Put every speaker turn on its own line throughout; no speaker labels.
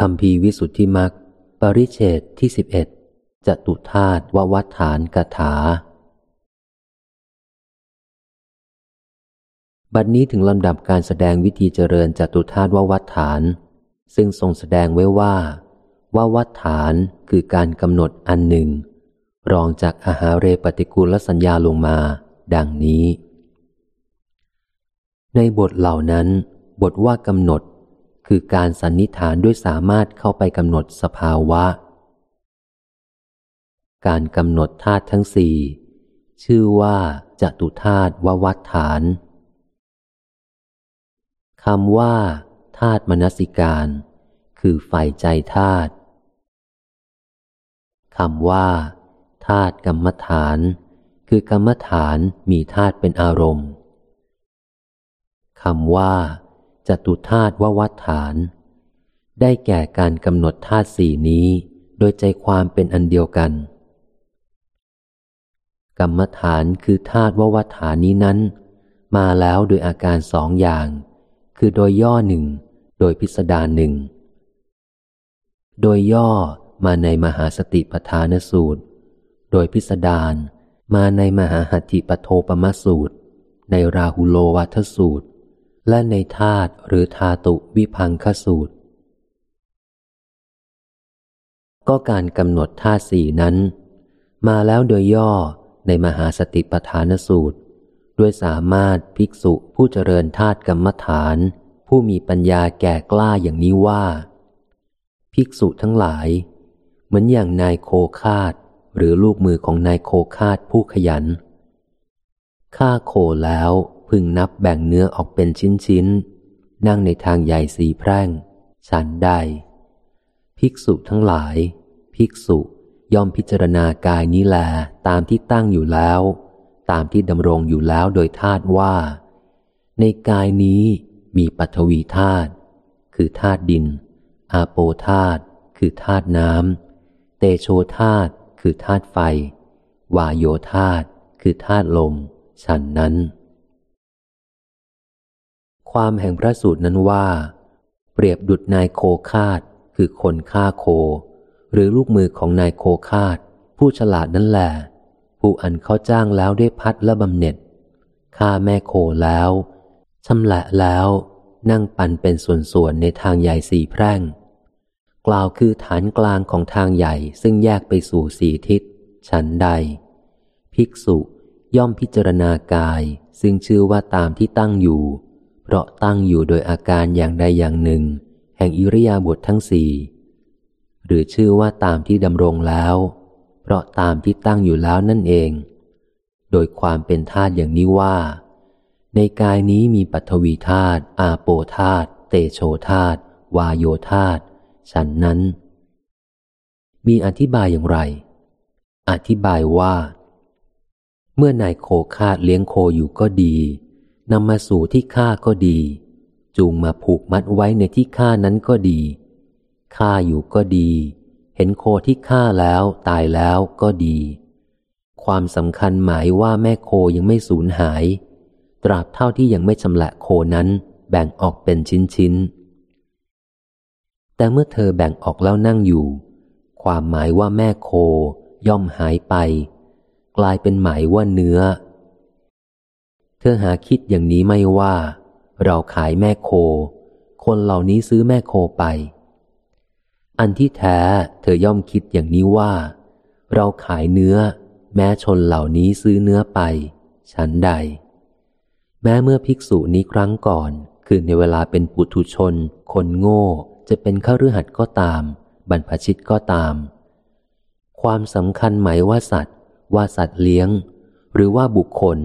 คำพีวิสุทธิมักปริเชตที่สิบเอ็ดจตุธาตุววัฏฐานกถา บัดนี้ถึงลำดับการแสดงวิธีเจริญจตุธาตุววัฏฐาน ซึ่งทรงแสดงไว้ว่าววัฏฐานคือการกำหนดอันหนึ่ง รองจากอาหาเรปฏิกูลสัญญาลงมา ดังนี้ ในบทเหล่านั้น บทว่ากำหนด คือการสันนิฐานด้วยสามารถเข้าไปกำหนดสภาวะ การกำหนดธาตุทั้งสี่ชื่อว่าจตุธาตุววัฏฐานคำว่าธาตุมนสิการ คือฝ่ายใจธาตุคำว่าธาตุกรรมฐาน คือกรรมฐานมีธาตุเป็นอารมณ์คำว่า จตุธาตุววัฏฐาน ได้แก่การกำหนดธาตุสี่นี้ โดยใจความเป็นอันเดียวกัน กรรมฐานคือธาตุววัฏฐานนี้นั้น มาแล้วโดยอาการสองอย่าง คือโดยย่อหนึ่งโดยพิสดารหนึ่งโดยย่อมาในมหาสติปทานสูตร โดยพิสดารมาในมหาหัตถิปโทปมสูตร ในราหุโลวัทสูตร และในธาตุหรือธาตุวิพังคสูตร ก็การกำหนดธาตุสี่นั้น มาแล้วโดยย่อในมหาสติปทานสูตร ด้วยสามารถภิกษุผู้เจริญธาตุกรรมฐาน ผู้มีปัญญาแก่กล้าอย่างนี้ว่า ภิกษุทั้งหลาย เหมือนอย่างนายโคคาดหรือลูกมือของนายโคคาดผู้ขยันฆ่าโคแล้ว พึงนับแบ่งเนื้อออกเป็นชิ้นๆ นั่งในทางใหญ่สีแพร่ง ฉันได้ภิกษุทั้งหลาย ภิกษุย่อมพิจารณากายนี้แลตามที่ตั้งอยู่แล้ว ตามที่ดำรงอยู่แล้วโดยธาตุว่า ในกายนี้มีปัทวีธาตุคือธาตุดิน อาโปธาตุคือธาตุน้ำเตโชธาตุคือธาตุไฟ วาโยธาตุคือธาตุลม ฉันนั้น ความแห่งพระสูตรนั้นว่า เปรียบดุดนายโคคาดคือคนฆ่าโค หรือลูกมือของนายโคคาดผู้ฉลาดนั่นแหละผู้อันเขาจ้างแล้วได้พัดและบำเหน็จฆ่าแม่โคแล้วชำละแล้วนั่งปันเป็นส่วนๆในทางใหญ่สี่แพร่ง กล่าวคือฐานกลางของทางใหญ่ซึ่งแยกไปสู่สี่ทิศ ฉันใด ภิกษุย่อมพิจารณากายซึ่งชื่อว่าตามที่ตั้งอยู่ ราะตั้งอยู่โดยอาการอย่างใดอย่างหนึ่ง แห่งอิริยาบถททั้งสี่หรือชื่อว่าตามที่ดำรงแล้ว เพราะตามที่ตั้งอยู่แล้วนั่นเอง โดยความเป็นธาตุอย่างนี้ว่า ในกายนี้มีปัทวีธาตุอาโปธาตุเตโชธาตุวาโยธาตุฉันนั้น มีอธิบายอย่างไร อธิบายว่า เมื่อนายโคคาดเลี้ยงโคอยู่ก็ดี นำมาสู่ที่ฆ่าก็ดี จูงมาผูกมัดไว้ในที่ฆ่านั้นก็ดีฆ่าอยู่ก็ดี เห็นโคที่ฆ่าแล้วตายแล้วก็ดี ความสำคัญหมายว่าแม่โคยังไม่สูญหาย ตราบเท่าที่ยังไม่ชำละโคนั้นแบ่งออกเป็นชิ้นๆ แต่เมื่อเธอแบ่งออกแล้วนั่งอยู่ ความหมายว่าแม่โคย่อมหายไป กลายเป็นหมายว่าเนื้อ เธอหาคิดอย่างนี้ไม่ว่า เราขายแม่โค คนเหล่านี้ซื้อแม่โคไป อันที่แท้เธอย่อมคิดอย่างนี้ว่า เราขายเนื้อ แม้ชนเหล่านี้ซื้อเนื้อไป ฉันใด แม้เมื่อภิกษุนี้ครั้งก่อน คือในเวลาเป็นปุถุชน คนโง่ จะเป็นข้ารือหัดก็ตาม บรรพชิตก็ตาม ความสำคัญหมายว่าสัตว์ ว่าสัตว์เลี้ยง หรือว่าบุคคล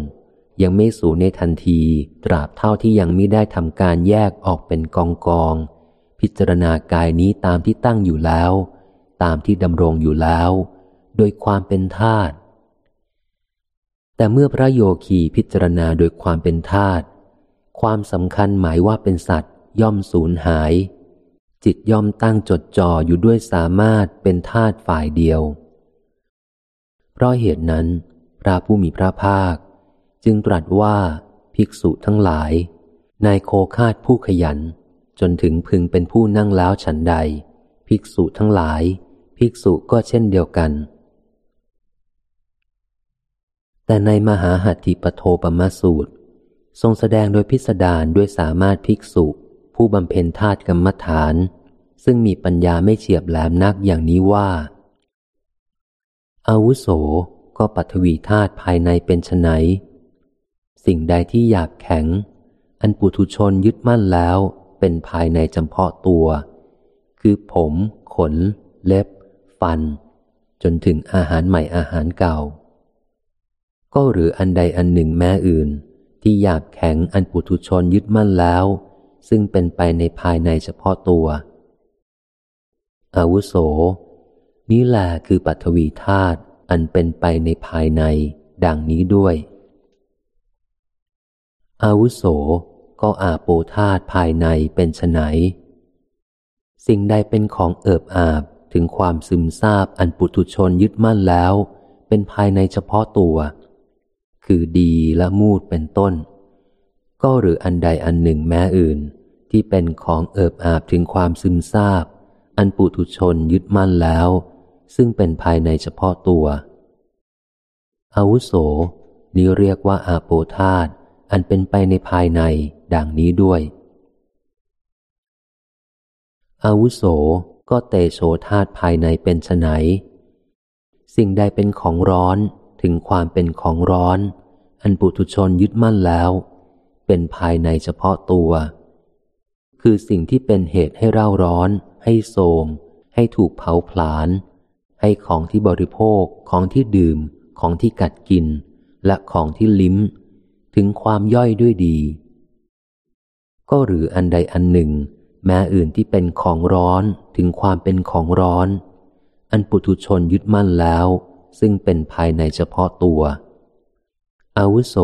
ยังไม่สูญในทันที ตราบเท่าที่ยังไม่ได้ทำการแยกออกเป็นกองกอง พิจารณากายนี้ตามที่ตั้งอยู่แล้ว ตามที่ดำรงอยู่แล้ว โดยความเป็นธาตุแต่เมื่อพระโยคีพิจารณาโดยความเป็นธาตุความสำคัญหมายว่าเป็นสัตว์ ย่อมสูญหาย จิตย่อมตั้งจดจ่ออยู่ด้วยสามารถเป็นธาตุฝ่ายเดียว เพราะเหตุนั้น พระผู้มีพระภาค จึงตรัสว่าภิกษุทั้งหลาย นายโคคาดผู้ขยัน จนถึงพึงเป็นผู้นั่งแล้วฉันใด ภิกษุทั้งหลาย ภิกษุก็เช่นเดียวกัน แต่ในมหาหัตถิปโทปมสูตร ทรงแสดงโดยพิสดารด้วยสามารถภิกษุ ผู้บำเพ็ญธาตุกรรมฐาน ซึ่งมีปัญญาไม่เฉียบแหลมนักอย่างนี้ว่าอาวุโสก็ปัทวีธาตุภายในเป็นไน สิ่งใดที่หยาบแข็ง อันปุถุชนยึดมั่นแล้วเป็นภายในจำเพาะตัว คือผม ขน เล็บ ฟัน จนถึงอาหารใหม่อาหารเก่า ก็หรืออันใดอันหนึ่งแม้อื่น ที่หยาบแข็งอันปุถุชนยึดมั่นแล้ว ซึ่งเป็นไปในภายในเฉพาะตัว อาวุโส นี้แหละคือปัทวีธาตุอันเป็นไปในภายใน ดังนี้ด้วย อาวุโสก็อาโปธาตภายในเป็นไนสิ่งใดเป็นของเอิบอาบถึงความซึมซาบอันปุถุชนยึดมั่นแล้ว เป็นภายในเฉพาะตัว คือดีและมูดเป็นต้น ก็หรืออันใดอันหนึ่งแม้อื่น ที่เป็นของเอิบอาบถึงความซึมซาบ อันปุถุชนยึดมั่นแล้ว ซึ่งเป็นภายในเฉพาะตัวอาวุโสนี้เรียกว่าอาโปธาต อันเป็นไปในภายในดังนี้ด้วย อาวุโสก็เตโชธาตภายในเป็นไนสิ่งใดเป็นของร้อนถึงความเป็นของร้อน อันปุถุชนยึดมั่นแล้ว เป็นภายในเฉพาะตัว คือสิ่งที่เป็นเหตุให้เร่าร้อน ให้โสม ให้ถูกเผาผลาญ ให้ของที่บริโภค ของที่ดื่ม ของที่กัดกิน และของที่ลิ้ม ถึงความย่อยด้วยดี ก็หรืออันใดอันหนึ่ง แม้อื่นที่เป็นของร้อนถึงความเป็นของร้อน อันปุถุชนยึดมั่นแล้ว ซึ่งเป็นภายในเฉพาะตัว อาวุโส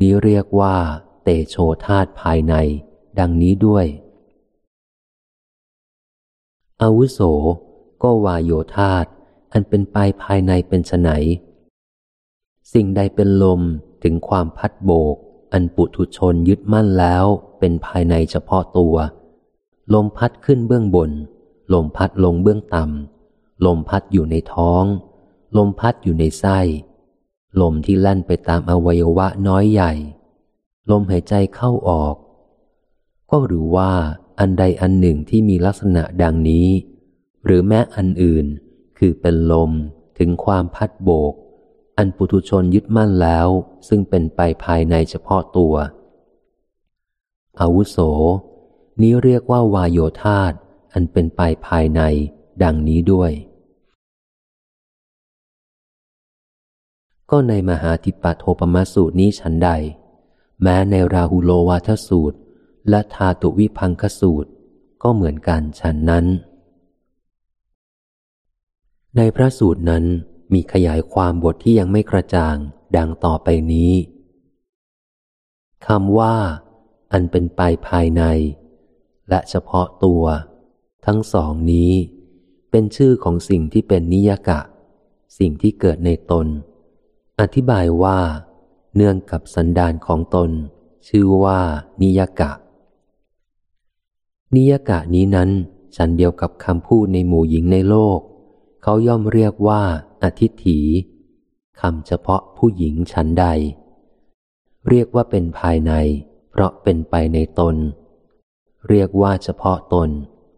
นี้เรียกว่า เตโชธาตภายใน ดังนี้ด้วย อาวุโส ก็วายโยธาตอันเป็นไปภายในเป็นไนสิ่งใดเป็นลม ถึงความพัดโบก อันปุถุชนยึดมั่นแล้วเป็นภายในเฉพาะตัว ลมพัดขึ้นเบื้องบน ลมพัดลงเบื้องต่ำ ลมพัดอยู่ในท้อง ลมพัดอยู่ในไส้ ลมที่ลั่นไปตามอวัยวะน้อยใหญ่ ลมหายใจเข้าออก ก็หรือว่าอันใดอันหนึ่งที่มีลักษณะดังนี้ หรือแม้อันอื่นคือเป็นลมถึงความพัดโบก อันปุถุชนยึดมั่นแล้ว ซึ่งเป็นไปภายในเฉพาะตัว อาวุโส นี้เรียกว่าวายโยธาตอันเป็นไปภายใน ดังนี้ด้วย ก็ในมหาทิปโทปมสูตรนี้ฉันใด แม้ในราหุโลวาทสูตร และทาตุวิพังคสูตร ก็เหมือนกันฉันนั้น ในพระสูตรนั้น มีขยายความบทที่ยังไม่กระจ่าง ดังต่อไปนี้คำว่า อันเป็นไปภายใน และเฉพาะตัว ทั้งสองนี้ เป็นชื่อของสิ่งที่เป็นนิยกะ สิ่งที่เกิดในตน อธิบายว่า เนื่องกับสันดานของตน ชื่อว่านิยกะ นิยกะนี้นั้น ฉันเดียวกับคำพูดในหมู่หญิงในโลก เขาย่อมเรียกว่าอธิถีคำเฉพาะผู้หญิงฉันใด เรียกว่าเป็นภายใน เพราะเป็นไปในตน เรียกว่าเฉพาะตน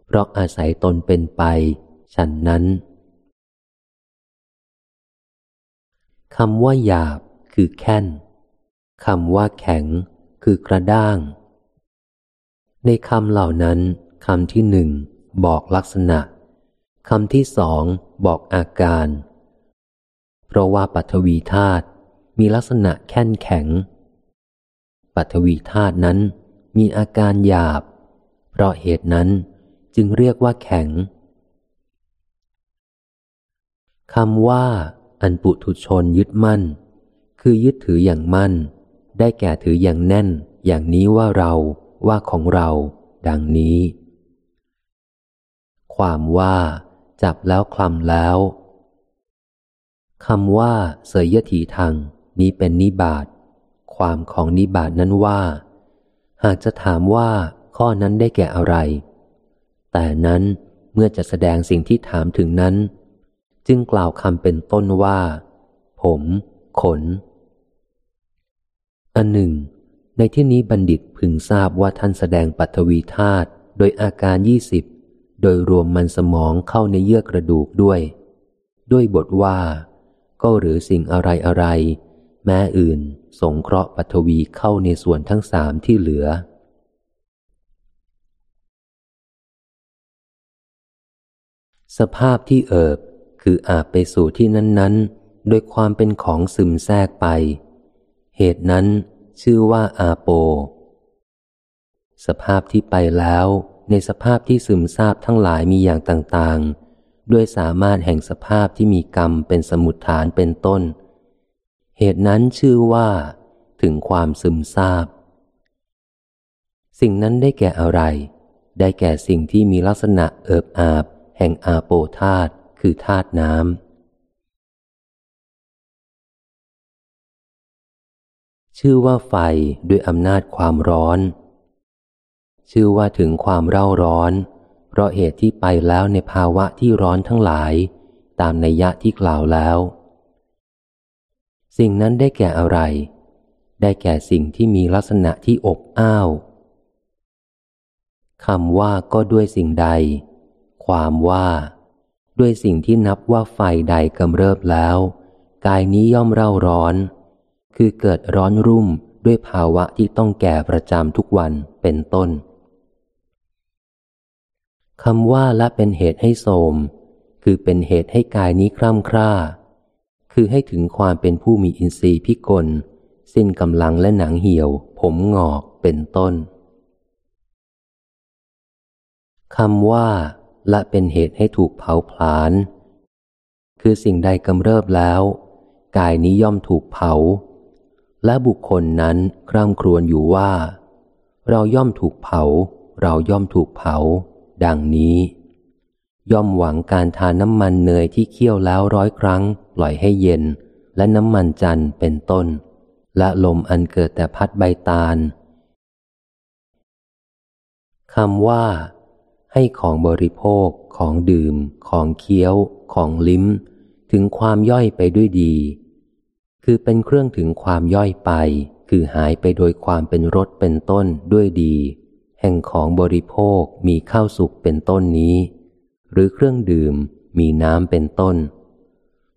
เพราะอาศัยตนเป็นไปฉันนั้นคำว่าหยาบคือแค้นคำว่าแข็งคือกระด้าง ในคำเหล่านั้นคำที่หนึ่งบอกลักษณะคำที่สอง บอกอาการ เพราะว่าปัทวีธาตุมีลักษณะแข็งแข็ง ปัทวีธาตุนั้นมีอาการหยาบ เพราะเหตุนั้นจึงเรียกว่าแข็งคำว่า อันปุถุชนยึดมั่น คือยึดถืออย่างมั่น ได้แก่ถืออย่างแน่น อย่างนี้ว่าเราว่าของเรา ดังนี้ ความว่า จับแล้วคลำแล้วคำว่าเสยยถีทางนี้เป็นนิบาตความของนิบาตนั้นว่า หากจะถามว่าข้อนั้นได้แก่อะไร แต่นั้นเมื่อจะแสดงสิ่งที่ถามถึงนั้น จึงกล่าวคำเป็นต้นว่า ผม ขน อันหนึ่ง ในที่นี้บัณฑิตพึงทราบว่าท่านแสดงปัทวีธาตุโดยอาการยี่สิบ โดยรวมมันสมองเข้าในเยื่อกระดูกด้วย ด้วยบทว่า ก็หรือสิ่งอะไรอะไร แม้อื่นสงเคราะห์ปัทวีเข้าในส่วนทั้งสามที่เหลือ สภาพที่เอิบคืออาบไปสู่ที่นั้น ๆ โดยความเป็นของซึมแทรกไป เหตุนั้นชื่อว่าอาโป สภาพที่ไปแล้ว ในสภาพที่ซึมซาบทั้งหลายมีอย่างต่างๆ ด้วยสามารถแห่งสภาพที่มีกรรมเป็นสมุดฐานเป็นต้น เหตุนั้นชื่อว่า ถึงความซึมซาบ สิ่งนั้นได้แก่อะไร ได้แก่สิ่งที่มีลักษณะเอิบอาบ แห่งอาโปธาตคือธาตุน้ำชื่อว่าไฟด้วยอำนาจความร้อน ชื่อว่าถึงความเร่าร้อน เพราะเหตุที่ไปแล้วในภาวะที่ร้อนทั้งหลาย ตามนัยยะที่กล่าวแล้ว สิ่งนั้นได้แก่อะไร ได้แก่สิ่งที่มีลักษณะที่อบอ้าวคำว่าก็ด้วยสิ่งใด ความว่า ด้วยสิ่งที่นับว่าไฟใดกำเริบแล้ว กายนี้ย่อมเร่าร้อน คือเกิดร้อนรุ่มด้วยภาวะที่ต้องแก่ประจำทุกวันเป็นต้น คำว่าละเป็นเหตุให้โสม คือเป็นเหตุให้กายนี้คร่ำคร่า คือให้ถึงความเป็นผู้มีอินทรีย์พิกล สิ้นกำลังและหนังเหี่ยว ผมงอกเป็นต้นคำว่าละเป็นเหตุให้ถูกเผาผลาญคือสิ่งใดกำเริบแล้ว กายนี้ย่อมถูกเผา และบุคคลนั้นคร่ำครวญอยู่ว่า เราย่อมถูกเผา เราย่อมถูกเผา ดังนี้ ย่อมหวังการทานน้ำมันเนยที่เคี่ยวแล้วร้อยครั้ง ปล่อยให้เย็น และน้ำมันจันเป็นต้น และลมอันเกิดแต่พัดใบตาลคำว่า ให้ของบริโภค ของดื่ม ของเคี้ยว ของลิ้ม ถึงความย่อยไปด้วยดี คือเป็นเครื่องถึงความย่อยไป คือหายไปโดยความเป็นรสเป็นต้นด้วยดี แห่งของบริโภคมีข้าวสุกเป็นต้นนี้ หรือเครื่องดื่มมีน้ำเป็นต้น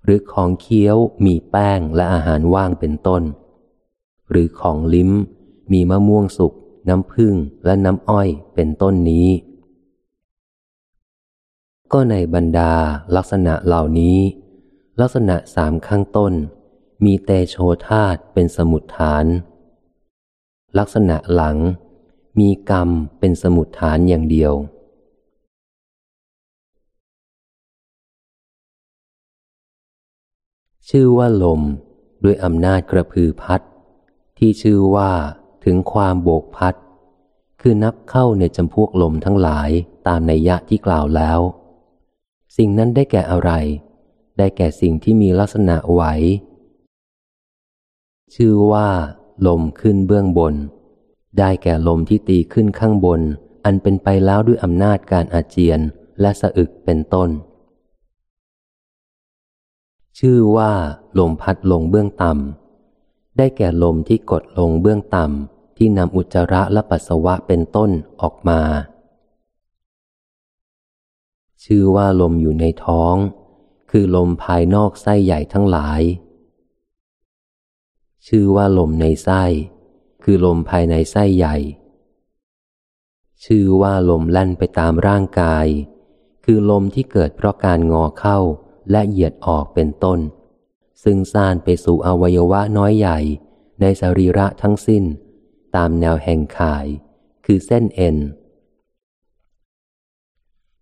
หรือของเคี้ยวมีแป้งและอาหารว่างเป็นต้น หรือของลิ้มมีมะม่วงสุกน้ำผึ้งและน้ำอ้อยเป็นต้นนี้ ก็ในบรรดาลักษณะเหล่านี้ ลักษณะสามข้างต้น มีเตโชธาตเป็นสมุดฐาน ลักษณะหลัง มีกรรมเป็นสมุดฐานอย่างเดียว ชื่อว่าลมด้วยอำนาจกระพือพัด ที่ชื่อว่าถึงความโบกพัด คือนับเข้าในจำพวกลมทั้งหลายตามในยะที่กล่าวแล้ว สิ่งนั้นได้แก่อะไร ได้แก่สิ่งที่มีลักษณะไหวชื่อว่า ลมขึ้นเบื้องบน ได้แก่ลมที่ตีขึ้นข้างบน อันเป็นไปแล้วด้วยอำนาจการอาเจียนและสะอึกเป็นต้น ชื่อว่า ลมพัดลงเบื้องต่ำ ได้แก่ลมที่กดลงเบื้องต่ำ ที่นำอุจจาระและปัสสาวะเป็นต้นออกมา ชื่อว่าลมอยู่ในท้อง คือลมภายนอกไส้ใหญ่ทั้งหลาย ชื่อว่าลมในไส้ คือลมภายในไส้ใหญ่ ชื่อว่าลมแล่นไปตามร่างกาย คือลมที่เกิดเพราะการงอเข้าและเหยียดออกเป็นต้น ซึ่งซ่านไปสู่อวัยวะน้อยใหญ่ ในสรีระทั้งสิ้น ตามแนวแห่งข่าย คือเส้นเอ็น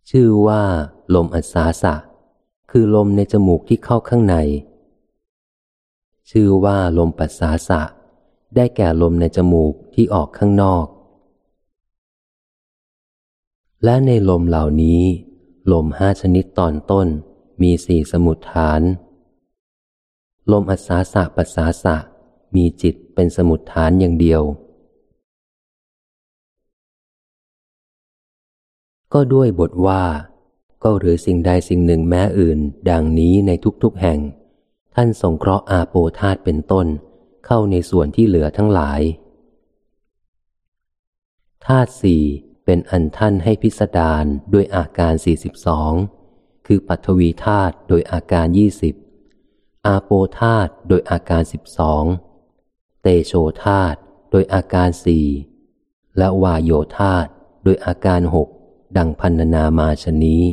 ชื่อว่าลมอัศาสะ คือลมในจมูกที่เข้าข้างใน ชื่อว่าลมปัสสาสะ ได้แก่ลมในจมูกที่ออกข้างนอก และในลมเหล่านี้ ลมห้าชนิดตอนต้นมีสี่สมุดฐาน ลมอัศาสะปัสสาสะมีจิตเป็นสมุดฐานอย่างเดียว ก็ด้วยบทว่า ก็หรือสิ่งใดสิ่งหนึ่งแม้อื่น ดังนี้ในทุกๆแห่ง ท่านสงเคราะห์อาโปธาตเป็นต้น เข้าในส่วนที่เหลือทั้งหลายธาตุสี่เป็นอันท่านให้พิสดารด้วยอาการสี่สิบสองคือปัทวีธาตุโดยอาการยี่สิบอาโปธาตุโดยอาการสิบสองเตโชธาตุโดยอาการสี่และวายโยธาตุโดยอาการหกดังพันนามาชนี้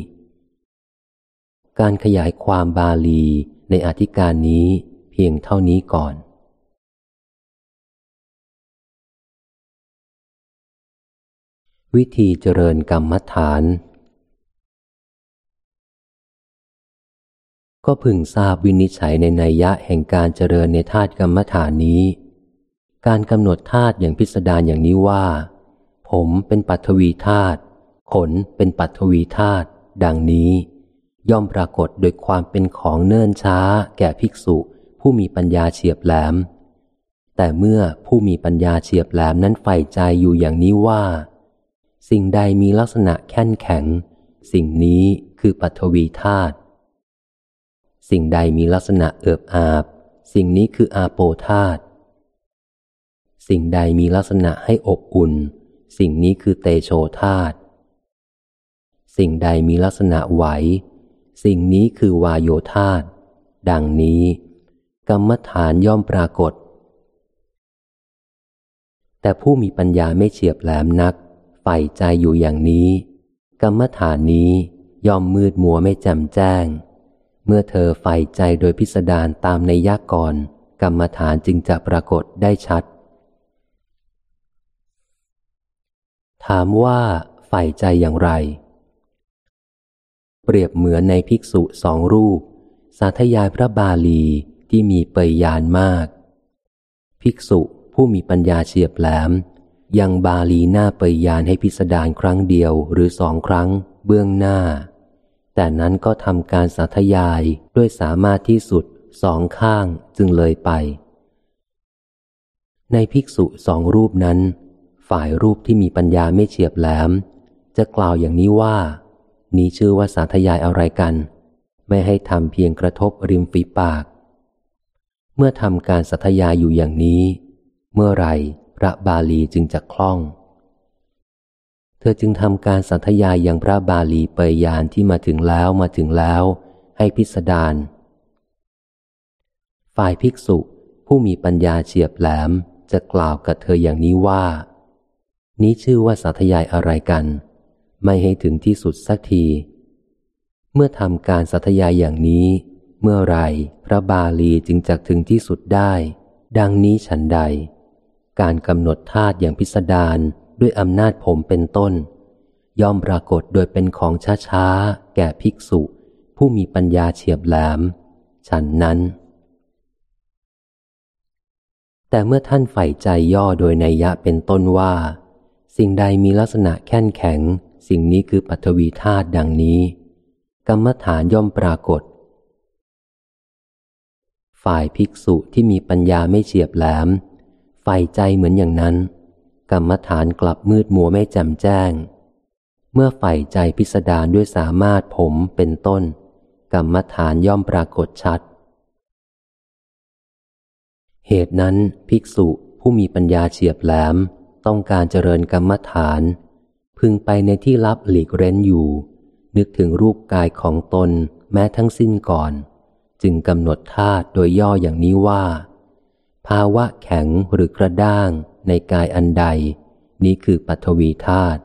การขยายความบาลีในอธิการนี้เพียงเท่านี้ก่อน วิธีเจริญกรรมฐาน ก็พึงทราบวินิจฉัยในนัยยะแห่งการเจริญในธาตุกรรมฐานนี้ การกำหนดธาตุอย่างพิสดารอย่างนี้ว่า ผมเป็นปัทวีธาตุขนเป็นปัทวีธาตุดังนี้ ย่อมปรากฏโดยความเป็นของเนิ่นช้า แก่ภิกษุผู้มีปัญญาเฉียบแหลม แต่เมื่อผู้มีปัญญาเฉียบแหลมนั้นใฝ่ใจอยู่อย่างนี้ว่า สิ่งใดมีลักษณะแข็งแข็ง สิ่งนี้คือปัทวีธาตุ สิ่งใดมีลักษณะเอิบอาบ สิ่งนี้คืออาโปธาตุ สิ่งใดมีลักษณะให้อบอุ่น สิ่งนี้คือเตโชธาตุ สิ่งใดมีลักษณะไหว สิ่งนี้คือวายโยธาตดังนี้ กรรมฐานย่อมปรากฏ แต่ผู้มีปัญญาไม่เฉียบแหลมนัก ใฝ่ใจอยู่อย่างนี้ กรรมฐานนี้ย่อมมืดมัวไม่แจ่มแจ้ง เมื่อเธอใฝ่ใจโดยพิสดารตามในยากก่อนกรรมฐานจึงจะปรากฏได้ชัด ถามว่าใฝ่ใจอย่างไร เปรียบเหมือนในภิกษุสองรูป สาธยายพระบาลีที่มีเปยยานมาก ภิกษุผู้มีปัญญาเฉียบแหลม ยังบาลีหน้าเปยยานให้พิสดารครั้งเดียวหรือสองครั้ง เบื้องหน้า แต่นั้นก็ทำการสาธยายด้วยสามารถที่สุดสองข้างจึงเลยไป ในภิกษุสองรูปนั้น ฝ่ายรูปที่มีปัญญาไม่เฉียบแหลม จะกล่าวอย่างนี้ว่า นี้ชื่อว่าสาธยายอะไรกัน ไม่ให้ทำเพียงกระทบริมฝีปาก เมื่อทำการสาธยายอยู่อย่างนี้ เมื่อไร พระบาลีจึงจะคล่อง เธอจึงทำการสาธยายอย่างพระบาลีเปยยานที่มาถึงแล้วมาถึงแล้ว ให้พิสดารฝ่ายภิกษุผู้มีปัญญาเฉียบแหลมจะกล่าวกับเธออย่างนี้ว่า นี้ชื่อว่าสาธยายอะไรกัน ไม่ให้ถึงที่สุดสักที เมื่อทำการสัตยายอย่างนี้ เมื่อไรพระบาลีจึงจะถึงที่สุดได้ ดังนี้ฉันใด การกำหนดธาตุอย่างพิสดารด้วยอำนาจผมเป็นต้น ย่อมปรากฏโดยเป็นของช้าๆ แก่ภิกษุ ผู้มีปัญญาเฉียบแหลม ฉันนั้น แต่เมื่อท่านใฝ่ใจย่อโดยนัยยะเป็นต้นว่า สิ่งใดมีลักษณะแข็งแข็ง สิ่งนี้คือปัทวีธาตุดังนี้ กรรมฐานย่อมปรากฏ ฝ่ายภิกษุที่มีปัญญาไม่เฉียบแหลม ฝ่ายใจเหมือนอย่างนั้น กรรมฐานกลับมืดมัวไม่แจ่มแจ้ง เมื่อฝ่ายใจพิสดารด้วยสามารถผมเป็นต้น กรรมฐานย่อมปรากฏชัด เหตุนั้นภิกษุผู้มีปัญญาเฉียบแหลมต้องการเจริญกรรมฐาน พึงไปในที่ลับหลีกเร้นอยู่ นึกถึงรูปกายของตนแม้ทั้งสิ้นก่อน จึงกำหนดธาตุโดยย่ออย่างนี้ว่า ภาวะแข็งหรือกระด้างในกายอันใด นี้คือปัทวีธาตุ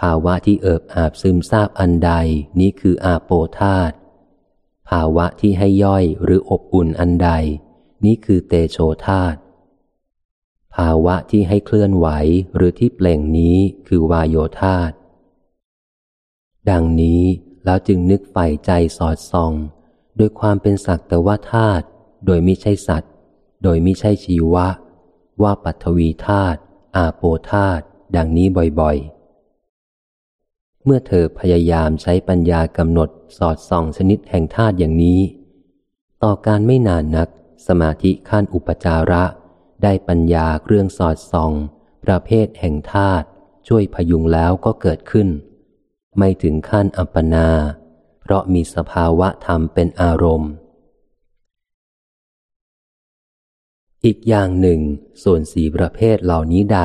ภาวะที่เอิบอาบซึมซาบอันใด นี้คืออาโปธาตุภาวะที่ให้ย่อยหรืออบอุ่นอันใด นี้คือเตโชธาตุภาวะที่ให้เคลื่อนไหวหรือที่เปล่งนี้คือวายโยธาตดังนี้แล้วจึงนึกใฝ่ใจสอดส่อง โดยความเป็นสักแต่ว่าธาตุโดยมิใช่สัตว์ โดยมิใช่ชีวะ ว่าปัทวีธาตุอาโปธาตุดังนี้บ่อยๆ เมื่อเธอพยายามใช้ปัญญากำหนดสอดส่องชนิดแห่งธาตุอย่างนี้ ต่อการไม่นานนักสมาธิขั้นอุปจาระ ได้ปัญญาเครื่องสอดส่อง ประเภทแห่งธาตุช่วยพยุงแล้วก็เกิดขึ้น ไม่ถึงขั้นอัปปนา เพราะมีสภาวะธรรมเป็นอารมณ์ อีกอย่างหนึ่ง ส่วนสีประเภทเหล่านี้ใด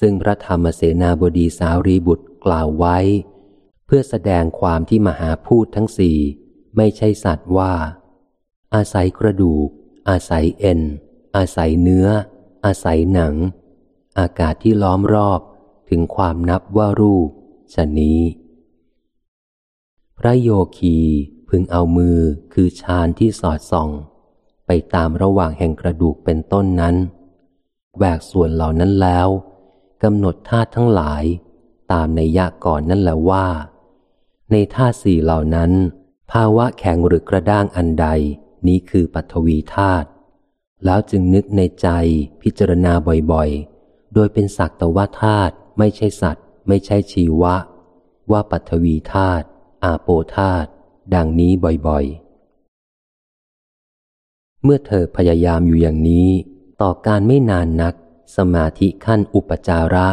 ซึ่งพระธรรมเสนาบดีสารีบุตรกล่าวไว้ เพื่อแสดงความที่มหาพูดทั้งสี่ไม่ใช่สัตว์ว่า อาศัยกระดูก อาศัยเอ็น อาศัยเนื้อ อาศัยหนัง อากาศที่ล้อมรอบถึงความนับว่ารูปชนี้ พระโยคีพึงเอามือคือชานที่สอดส่อง ไปตามระหว่างแห่งกระดูกเป็นต้นนั้นแหวกส่วนเหล่านั้นแล้วกำหนดธาตุทั้งหลาย ตามในยะก่อนนั่นแหละว่า ในธาตุสี่เหล่านั้น ภาวะแข็งหรือกระด้างอันใดนี้คือปัทวีธาตุแล้วจึงนึกในใจพิจารณาบ่อยๆ โดยเป็นสักตวธาตุไม่ใช่สัตว์ ไม่ใช่ชีวะ ว่าปัทวีธาตุอาโปธาตุดังนี้บ่อยๆ เมื่อเธอพยายามอยู่อย่างนี้ ต่อการไม่นานนัก สมาธิขั้นอุปจาระ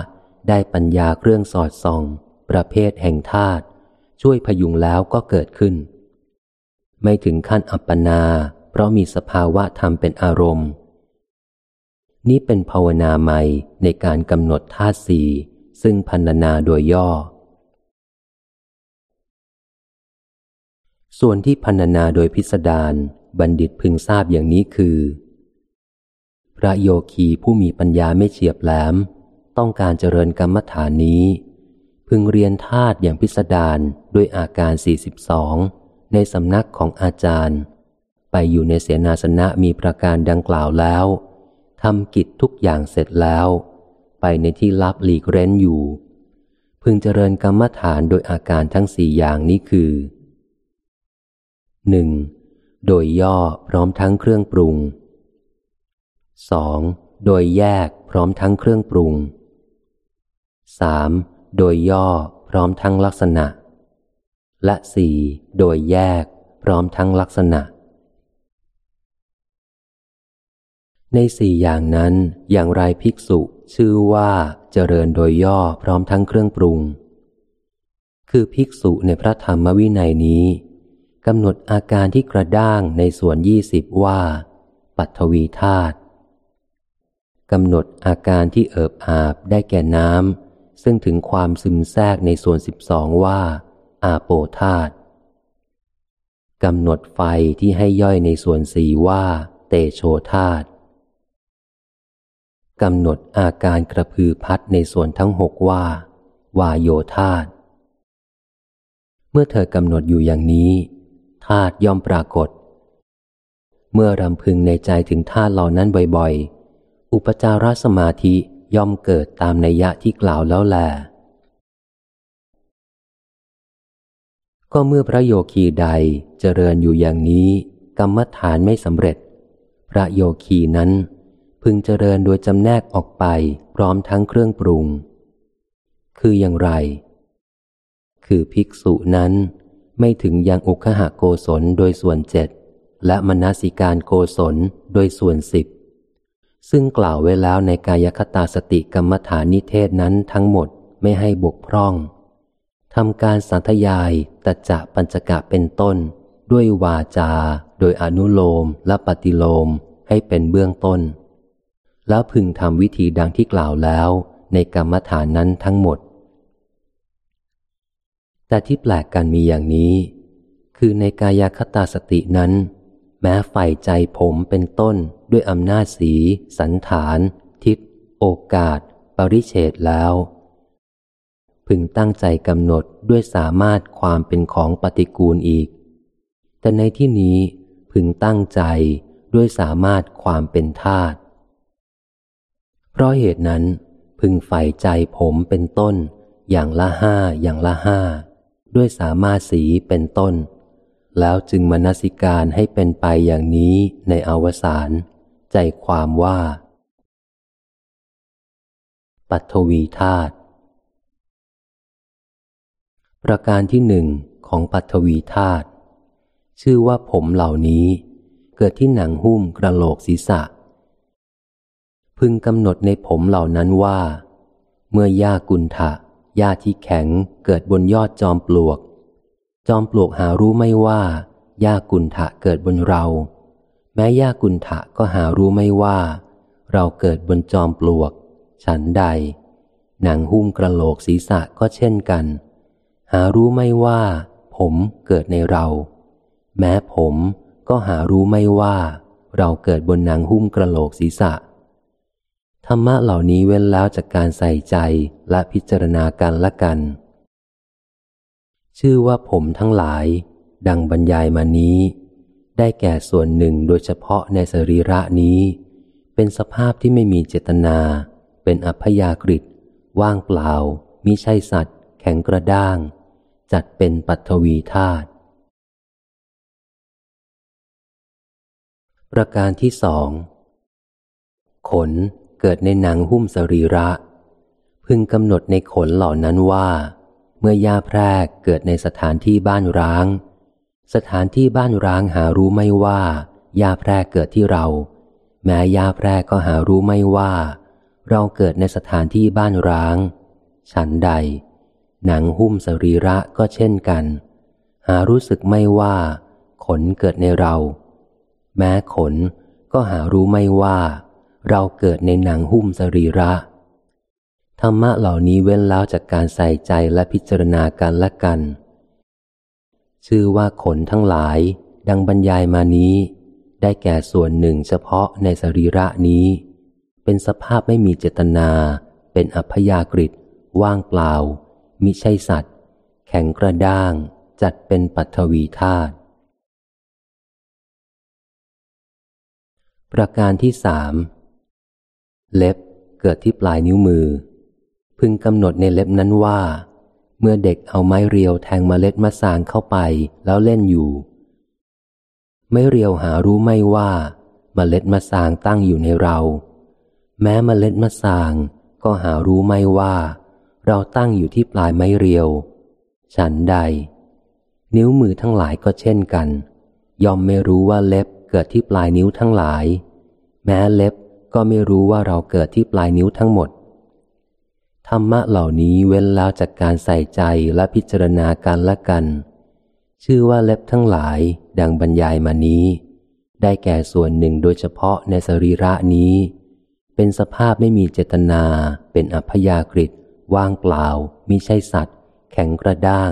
ได้ปัญญาเครื่องสอดส่อง ประเภทแห่งธาตุช่วยพยุงแล้วก็เกิดขึ้น ไม่ถึงขั้นอัปปนา เพราะมีสภาวะธรรมเป็นอารมณ์ นี่เป็นภาวนาใหม่ในการกำหนดธาตุสี่ซึ่งพันนาโดยย่อ ส่วนที่พันนาโดยพิสดาร บัณฑิตพึงทราบอย่างนี้คือ พระโยคีผู้มีปัญญาไม่เฉียบแหลม ต้องการเจริญกรรมฐานนี้ พึงเรียนธาตุอย่างพิสดารด้วยอาการ 42 ในสำนักของอาจารย์ ไปอยู่ในเสนาสนะมีประการดังกล่าวแล้วทำกิจทุกอย่างเสร็จแล้ว ไปในที่ลับหลีกเร้นอยู่ พึงเจริญกรรมฐานโดยอาการทั้งสี่อย่างนี้คือหนึ่ง โดยย่อพร้อมทั้งเครื่องปรุงสองโดยแยกพร้อมทั้งเครื่องปรุงสามโดยย่อพร้อมทั้งลักษณะ และสี่โดยแยกพร้อมทั้งลักษณะ ในสี่อย่างนั้นอย่างไรภิกษุชื่อว่าเจริญโดยย่อพร้อมทั้งเครื่องปรุง คือภิกษุในพระธรรมวินัยนี้ กำหนดอาการที่กระด้างในส่วนยี่สิบว่า ปัทวีธาตุกำหนดอาการที่เอิบอาบได้แก่น้ำซึ่งถึงความซึมแทรกในส่วนสิบสองว่า อาโปธาตุกำหนดไฟที่ให้ย่อยในส่วนสีว่า เตโชธาตุกำหนดอาการกระพือพัดในส่วนทั้งหกว่า วาโยธาตเมื่อเธอกำหนดอยู่อย่างนี้ ธาตุย่อมปรากฏ เมื่อรำพึงในใจถึงธาตุเหล่านั้นบ่อยๆ อุปจารสมาธิย่อมเกิดตามนัยยะที่กล่าวแล้วแล ก็เมื่อพระโยคีใดเจริญอยู่อย่างนี้ กรรมฐานไม่สำเร็จ พระโยคีนั้น พึงเจริญโดยจำแนกออกไปพร้อมทั้งเครื่องปรุง คืออย่างไร คือภิกษุนั้น ไม่ถึงยังอุคหะโกศลโดยส่วนเจ็ดและมนสิการโกศลโดยส่วนสิบซึ่งกล่าวไว้แล้วในกายคตาสติกรรมฐานนิเทศนั้นทั้งหมดไม่ให้บกพร่องทำการสัทยายตัจะปัญจกะเป็นต้น ด้วยวาจา โดยอนุโลมและปฏิโลมให้เป็นเบื้องต้น แล้วพึงทำวิธีดังที่กล่าวแล้วในกรรมฐานนั้นทั้งหมด แต่ที่แปลกกันมีอย่างนี้ คือในกายคตาสตินั้น แม้ใฝ่ใจผมเป็นต้นด้วยอำนาจสี สันฐาน ทิศ โอกาส ปริเฉดแล้ว พึงตั้งใจกำหนดด้วยสามารถความเป็นของปฏิกูลอีก แต่ในที่นี้พึงตั้งใจด้วยสามารถความเป็นธาตุเพราะเหตุนั้นพึงใฝ่ใจผมเป็นต้นอย่างละห้าอย่างละห้า ด้วยสามารถสีเป็นต้น แล้วจึงมนสิการให้เป็นไปอย่างนี้ในอวสานใจความว่า ปัทวีธาตุประการที่หนึ่งของปัทวีธาตุชื่อว่าผมเหล่านี้ เกิดที่หนังหุ้มกระโหลกศีรษะ พึงกำหนดในผมเหล่านั้นว่า เมื่อยากุณฑะ หญ้าที่แข็งเกิดบนยอดจอมปลวก จอมปลวกหารู้ไม่ว่าหญ้ากุนทะเกิดบนเรา แม้หญ้ากุนทะก็หารู้ไม่ว่า เราเกิดบนจอมปลวก ฉันใด หนังหุ้มกระโหลกศีรษะก็เช่นกัน หารู้ไม่ว่า ผมเกิดในเรา แม้ผมก็หารู้ไม่ว่า เราเกิดบนหนังหุ้มกระโหลกศีรษะ รรมะเหล่านี้เว้นแล้วจากการใส่ใจและพิจารณากันละกัน ชื่อว่าผมทั้งหลาย ดังบรรยายมานี้ ได้แก่ส่วนหนึ่งโดยเฉพาะในสรีระนี้ เป็นสภาพที่ไม่มีเจตนา เป็นอัพยากฤิตว่างเปล่ามิใช่สัตว์ แข็งกระด้าง จัดเป็นปัทวีธาตุประการที่สองขน เกิดในหนังหุ้มสรีระ พึงกำหนดในขนเหล่านั้นว่า เมื่อยาแพรกเกิดในสถานที่บ้านร้าง สถานที่บ้านร้างหารู้ไม่ว่ายาแพรกเกิดที่เรา แม้ยาแพรกก็หารู้ไม่ว่า เราเกิดในสถานที่บ้านร้าง ฉันใด หนังหุ้มสรีระก็เช่นกัน หารู้สึกไม่ว่า ขนเกิดในเรา แม้ขนก็หารู้ไม่ว่า เราเกิดในหนังหุ้มสรีระ ธรรมะเหล่านี้เว้นแล้วจากการใส่ใจและพิจารณากันและกัน ชื่อว่าขนทั้งหลาย ดังบรรยายมานี้ ได้แก่ส่วนหนึ่งเฉพาะในสรีระนี้ เป็นสภาพไม่มีเจตนา เป็นอัพยากฤิว่างเปล่า มิใช่สัตว์ แข็งกระด้าง จัดเป็นปัทวีธาตุประการที่สาม เล็บเกิดที่ปลายนิ้วมือ พึงกำหนดในเล็บนั้นว่า เมื่อเด็กเอาไม้เรียวแทงมเมล็ดมะสางเข้าไปแล้วเล่นอยู่ ไม่เรียวหารู้ไม่ว่าเมล็ดมะสางตั้งอยู่ในเรา แม้เมล็ดมะสางก็หารู้ไม่ว่า เราตั้งอยู่ที่ปลายไม้เรียว ฉันใด นิ้วมือทั้งหลายก็เช่นกัน ยอมไม่รู้ว่าเล็บเกิดที่ปลายนิ้วทั้งหลาย แม้เล็บ ก็ไม่รู้ว่าเราเกิดที่ปลายนิ้วทั้งหมด ธรรมะเหล่านี้เว้นแล้วจากการใส่ใจและพิจารณาการละกัน ชื่อว่าเล็บทั้งหลายดังบรรยายมานี้ ได้แก่ส่วนหนึ่งโดยเฉพาะในสรีระนี้ เป็นสภาพไม่มีเจตนา เป็นอัพยากฤิตว่างเปล่ามิใช่สัตว์ แข็งกระด้าง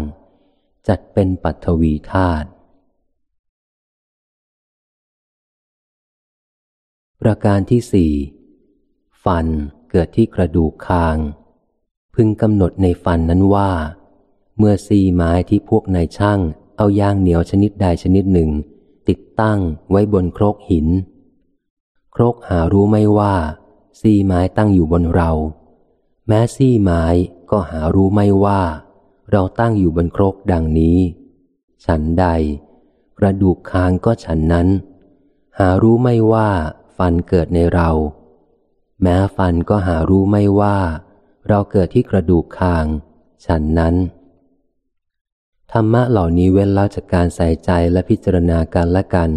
จัดเป็นปัทวีธาตุ ประการที่สี่ฟันเกิดที่กระดูกคาง พึงกำหนดในฟันนั้นว่า เมื่อซีไม้ที่พวกนายช่างเอายางเหนียวชนิดใดชนิดหนึ่ง ติดตั้งไว้บนโครกหินโครกหารู้ไม่ว่า ซีไม้ตั้งอยู่บนเรา แม้ซี่ไม้ก็หารู้ไม่ว่า เราตั้งอยู่บนโครกดังนี้ ฉันใด กระดูกคางก็ฉันนั้น หารู้ไม่ว่า ฟันเกิดในเรา แม้ฟันก็หารู้ไม่ว่า เราเกิดที่กระดูกคาง ฉันนั้น ธรรมะเหล่านี้เว้นแล้วจากการใส่ใจและพิจารณากันและกัน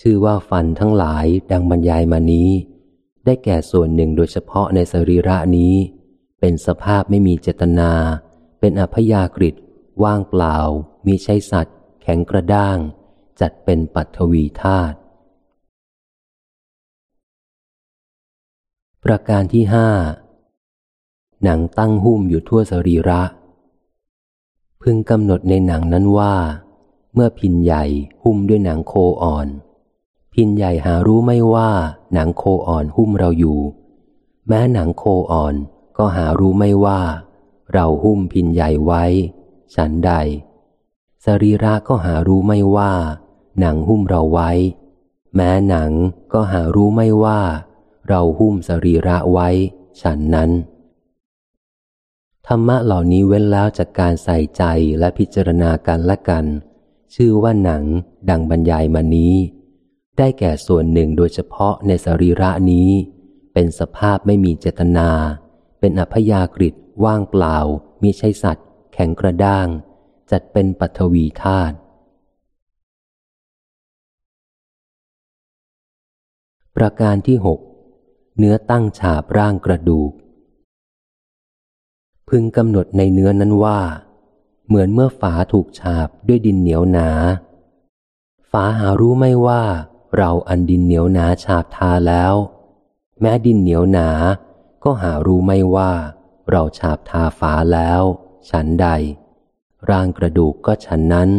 ชื่อว่าฟันทั้งหลายดังบรรยายมานี้ ได้แก่ส่วนหนึ่งโดยเฉพาะในสรีระนี้ เป็นสภาพไม่มีเจตนา เป็นอพยากฤิตว่างเปล่า มีใช้สัตว์ แข็งกระด้าง จัดเป็นปัทวีธาตุ ประการที่ห้าหนังตั้งหุ้มอยู่ทั่วสรีระ พึงกำหนดในหนังนั้นว่า เมื่อพินใหญ่หุ้มด้วยหนังโคอ่อน พินใหญ่หารู้ไม่ว่า หนังโคอ่อนหุ้มเราอยู่ แม้หนังโคอ่อนก็หารู้ไม่ว่า เราหุ้มพินใหญ่ไว้ ฉันใด สรีระก็หารู้ไม่ว่า หนังหุ้มเราไว้ แม้หนังก็หารู้ไม่ว่า เราหุ้มสรีระไว้ฉันนั้น ธรรมะเหล่านี้เว้นแล้วจากการใส่ใจและพิจารณากันและกัน ชื่อว่าหนังดังบรรยายมานี้ ได้แก่ส่วนหนึ่งโดยเฉพาะในสรีระนี้ เป็นสภาพไม่มีเจตนา เป็นอพยากฤิตว่างเปล่ามีใช่สัตว์ แข็งกระด้าง จัดเป็นปัทวีธาตุประการที่หก เนื้อตั้งฉาบร่างกระดูก พึงกำหนดในเนื้อนั้นว่า เหมือนเมื่อฝาถูกฉาบด้วยดินเหนียวหนา ฝาหารู้ไม่ว่า เราอันดินเหนียวหนาฉาบทาแล้ว แม้ดินเหนียวหนา ก็หารู้ไม่ว่า เราฉาบทาฝาแล้ว ฉันใด ร่างกระดูกก็ฉันนั้น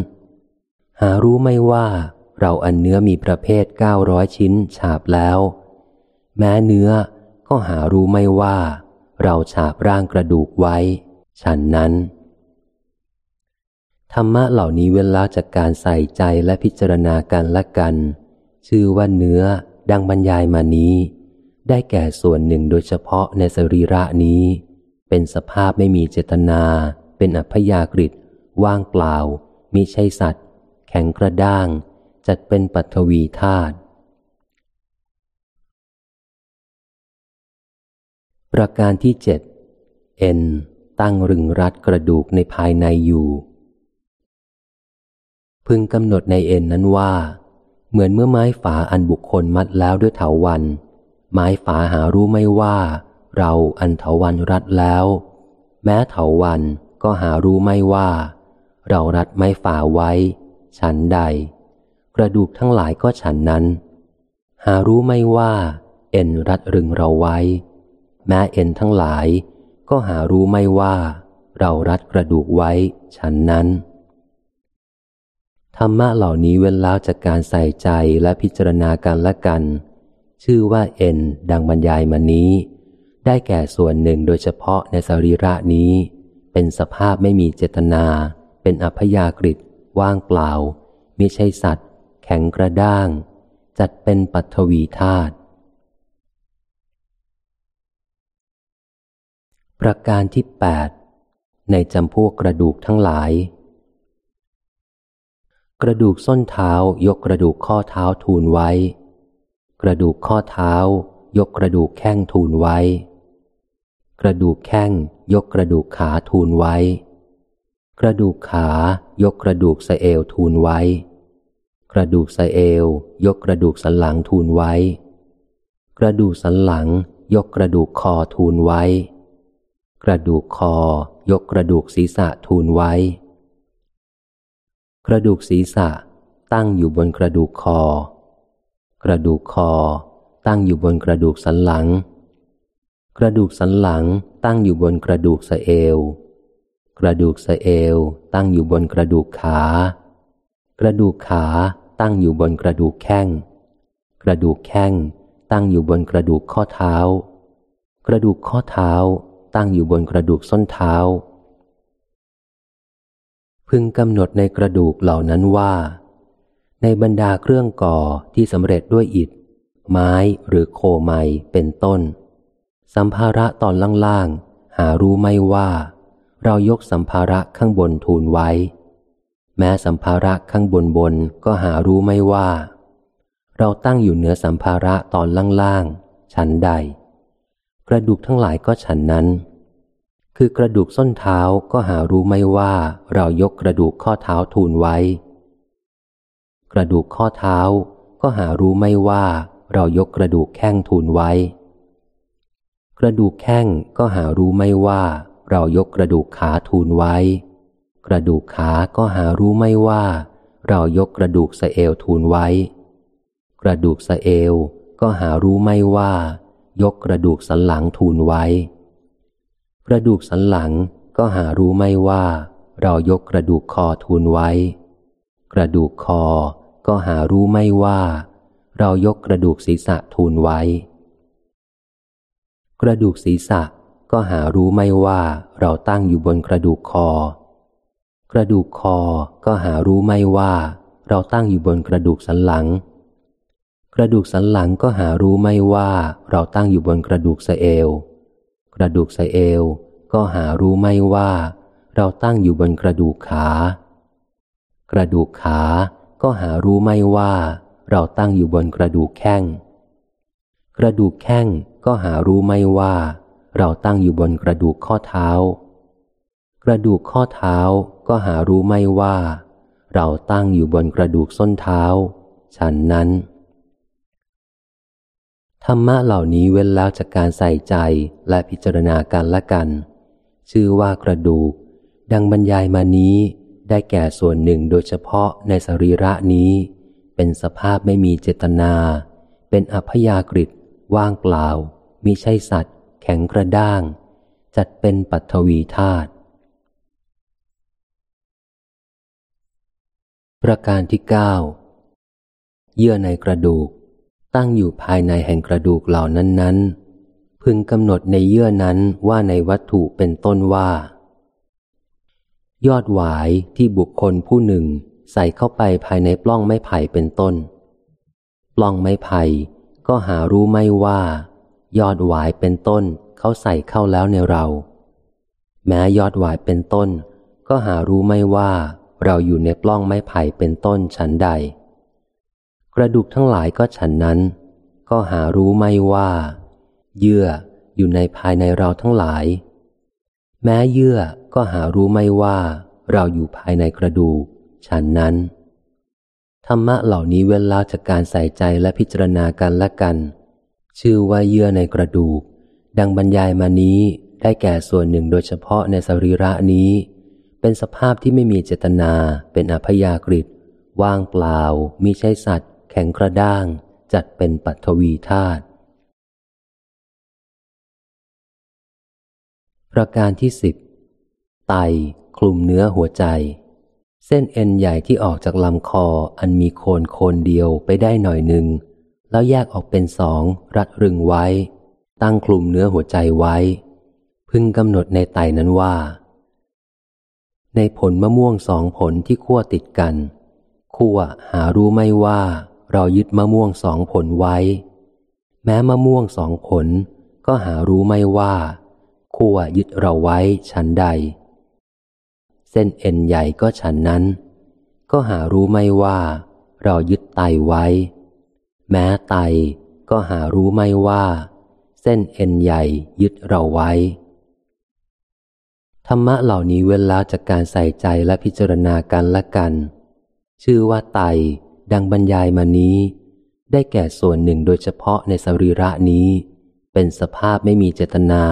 หารู้ไม่ว่าเราอันเนื้อมีประเภทเก้าร้อยชิ้นฉาบแล้ว แม้เนื้อก็หารู้ไม่ว่า เราฉาบร่างกระดูกไว้ ฉันนั้น ธรรมะเหล่านี้เว้นละจากการใส่ใจและพิจารณากันและกัน ชื่อว่าเนื้อดังบรรยายมานี้ ได้แก่ส่วนหนึ่งโดยเฉพาะในสรีระนี้ เป็นสภาพไม่มีเจตนา เป็นอัพยากฤิตว่างเปล่ามิใช่สัตว์ แข็งกระด้าง จัดเป็นปัทวีธาตุ ประการที่เจ็ดเอ็นตั้งรึงรัดกระดูกในภายในอยู่ พึงกำหนดในเอ็นนั้นว่า เหมือนเมื่อไม้ฝาอันบุคคลมัดแล้วด้วยเถาวัน ไม้ฝาหารู้ไม่ว่า เราอันเถาวันรัดแล้ว แม้เถาวันก็หารู้ไม่ว่า เรารัดไม้ฝาไว้ ฉันใด กระดูกทั้งหลายก็ฉันนั้น หารู้ไม่ว่า เอ็นรัดรึงเราไว้ แม้เอ็นทั้งหลาย ก็หารู้ไม่ว่า เรารัดกระดูกไว้ฉันนั้น ธรรมะเหล่านี้เว้นแล้วจากการใส่ใจและพิจารณากันและกัน ชื่อว่าเอ็นดังบรรยายมานี้ ได้แก่ส่วนหนึ่งโดยเฉพาะในสรีระนี้ เป็นสภาพไม่มีเจตนา เป็นอัพยากฤิตว่างเปล่ามิใช่สัตว์ แข็งกระด้าง จัดเป็นปัทวีธาตุ ประการที่แปดในจำพวกกระดูกทั้งหลาย กระดูกส้นเท้ายกกระดูกข้อเท้าทูลไว้ กระดูกข้อเท้า ยกกระดูกแข้งทูลไว้ กระดูกแข้ง ยกกระดูกขาทูลไว้ กระดูกขายกกระดูกสะเอวทูลไว้ กระดูกสะเอว ยกกระดูกสันหลังทูลไว้ กระดูกสันหลัง ยกกระดูกคอทูลไว้ กระดูกคอ ยกกระดูกศีรษะทูลไว้ กระดูกศีรษะตั้งอยู่บนกระดูกคอ กระดูกคอ ตั้งอยู่บนกระดูกสันหลัง กระดูกสันหลังตั้งอยู่บนกระดูกสะเอว กระดูกสะเอวตั้งอยู่บนกระดูกขา กระดูกขาตั้งอยู่บนกระดูกแข้ง กระดูกแข้งตั้งอยู่บนกระดูกข้อเท้า กระดูกข้อเท้า ตั้งอยู่บนกระดูกส้นเท้า พึงกำหนดในกระดูกเหล่านั้นว่า ในบรรดาเครื่องก่อที่สำเร็จด้วยอิฐ ไม้หรือโคไมเป็นต้น สัมภาระตอนล่างๆหารู้ไม่ว่า เรายกสัมภาระข้างบนทูลไว้ แม้สัมภาระข้างบนบนก็หารู้ไม่ว่า เราตั้งอยู่เหนือสัมภาระตอนล่างๆชั้นใด กระดูกทั้งหลายก็ฉันนั้น คือกระดูกส้นเท้าก็หารู้ไม่ว่าเรายกกระดูกข้อเท้าทูลไว้ กระดูกข้อเท้าก็หารู้ไม่ว่าเรายกกระดูกแข้งทูลไว้ กระดูกแข้งก็หารู้ไม่ว่าเรายกกระดูกขาทูลไว้ กระดูกขาก็หารู้ไม่ว่า เรายกกระดูกสะเอวทูลไว้ กระดูกสะเอวก็หารู้ไม่ว่า ยกกระดูกสันหลังทูลไว้ กระดูกสันหลังก็หารู้ไม่ว่า เรายกกระดูกคอทูลไว้ กระดูกคอก็หารู้ไม่ว่า เรายกกระดูกศีรษะทูลไว้ กระดูกศีรษะก็หารู้ไม่ว่าเราตั้งอยู่บนกระดูกคอ กระดูกคอก็หารู้ไม่ว่า เราตั้งอยู่บนกระดูกสันหลัง ระดูกสันหลังก็หารู้ไม่ว่าเราตั้งอยู่บนกระดูกสะเอว กระดูกสะเอวก็หารู้ไม่ว่า เราตั้งอยู่บนกระดูกขา กระดูกขา ก็หารู้ไม่ว่า เราตั้งอยู่บนกระดูกแข้ง กระดูกแข้งก็หารู้ไม่ว่า เราตั้งอยู่บนกระดูกข้อเท้า กระดูกข้อเท้าก็หารู้ไม่ว่า เราตั้งอยู่บนกระดูกส้นเท้า ฉันนั้น ธรรมะเหล่านี้เว้นแล้วจากการใส่ใจและพิจารณากันละกัน ชื่อว่ากระดูก ดังบรรยายมานี้ได้แก่ส่วนหนึ่งโดยเฉพาะในสรีระนี้ เป็นสภาพไม่มีเจตนา เป็นอัพยากฤิว่างเปล่ามิใช่สัตว์ แข็งกระด้าง จัดเป็นปัทวีธาตุประการที่เก้าเยื่อในกระดูก ตั้งอยู่ภายในแห่งกระดูกเหล่านั้น ๆ พึงกำหนดในเยื่อนั้นว่าในวัตถุเป็นต้นว่า ยอดหวายที่บุคคลผู้หนึ่งใส่เข้าไปภายในปล้องไม้ไผ่เป็นต้น ปล้องไม้ไผ่ก็หารู้ไม่ว่า ยอดหวายเป็นต้นเขาใส่เข้าแล้วในเรา แม้ยอดหวายเป็นต้น ก็หารู้ไม่ว่าเราอยู่ในปล้องไม้ไผ่เป็นต้นฉันใด กระดูกทั้งหลายก็ฉันนั้น ก็หารู้ไม่ว่า เยื่ออยู่ในภายในเราทั้งหลาย แม้เยื่อก็หารู้ไม่ว่า เราอยู่ภายในกระดูกฉันนั้น ธรรมะเหล่านี้เว้นแล้วจากการใส่ใจและพิจารณากันและกัน ชื่อว่าเยื่อในกระดูก ดังบรรยายมานี้ได้แก่ส่วนหนึ่งโดยเฉพาะในสรีระนี้ เป็นสภาพที่ไม่มีเจตนา เป็นอพยากฤิว่างเปล่ามิใช่สัตว์ แข็งกระด้างจัดเป็นปัทวีธาตุประการที่สิบไตคลุมเนื้อหัวใจ เส้นเอ็นใหญ่ที่ออกจากลำคออันมีโคนโคนเดียวไปได้หน่อยหนึ่ง แล้วแยกออกเป็นสองรัดรึงไว้ ตั้งคลุมเนื้อหัวใจไว้ พึงกำหนดในไตนั้นว่า ในผลมะม่วงสองผลที่คั่วติดกัน คั่วหารู้ไม่ว่า เรายึดมะม่วงสองผลไว้ แม้มะม่วงสองผลก็หารู้ไม่ว่าคั่วยึดเราไว้ฉันใด เส้นเอ็นใหญ่ก็ฉันนั้น ก็หารู้ไม่ว่า เรายึดไตไว้ แม้ไตก็หารู้ไม่ว่า เส้นเอ็นใหญ่ยึดเราไว้ ธรรมะเหล่านี้เว้นแล้วจากการใส่ใจและพิจารณากันและกัน ชื่อว่าไต ดังบรรยายมานี้ ได้แก่ส่วนหนึ่งโดยเฉพาะในสรีระนี้ เป็นสภาพไม่มีเจตนา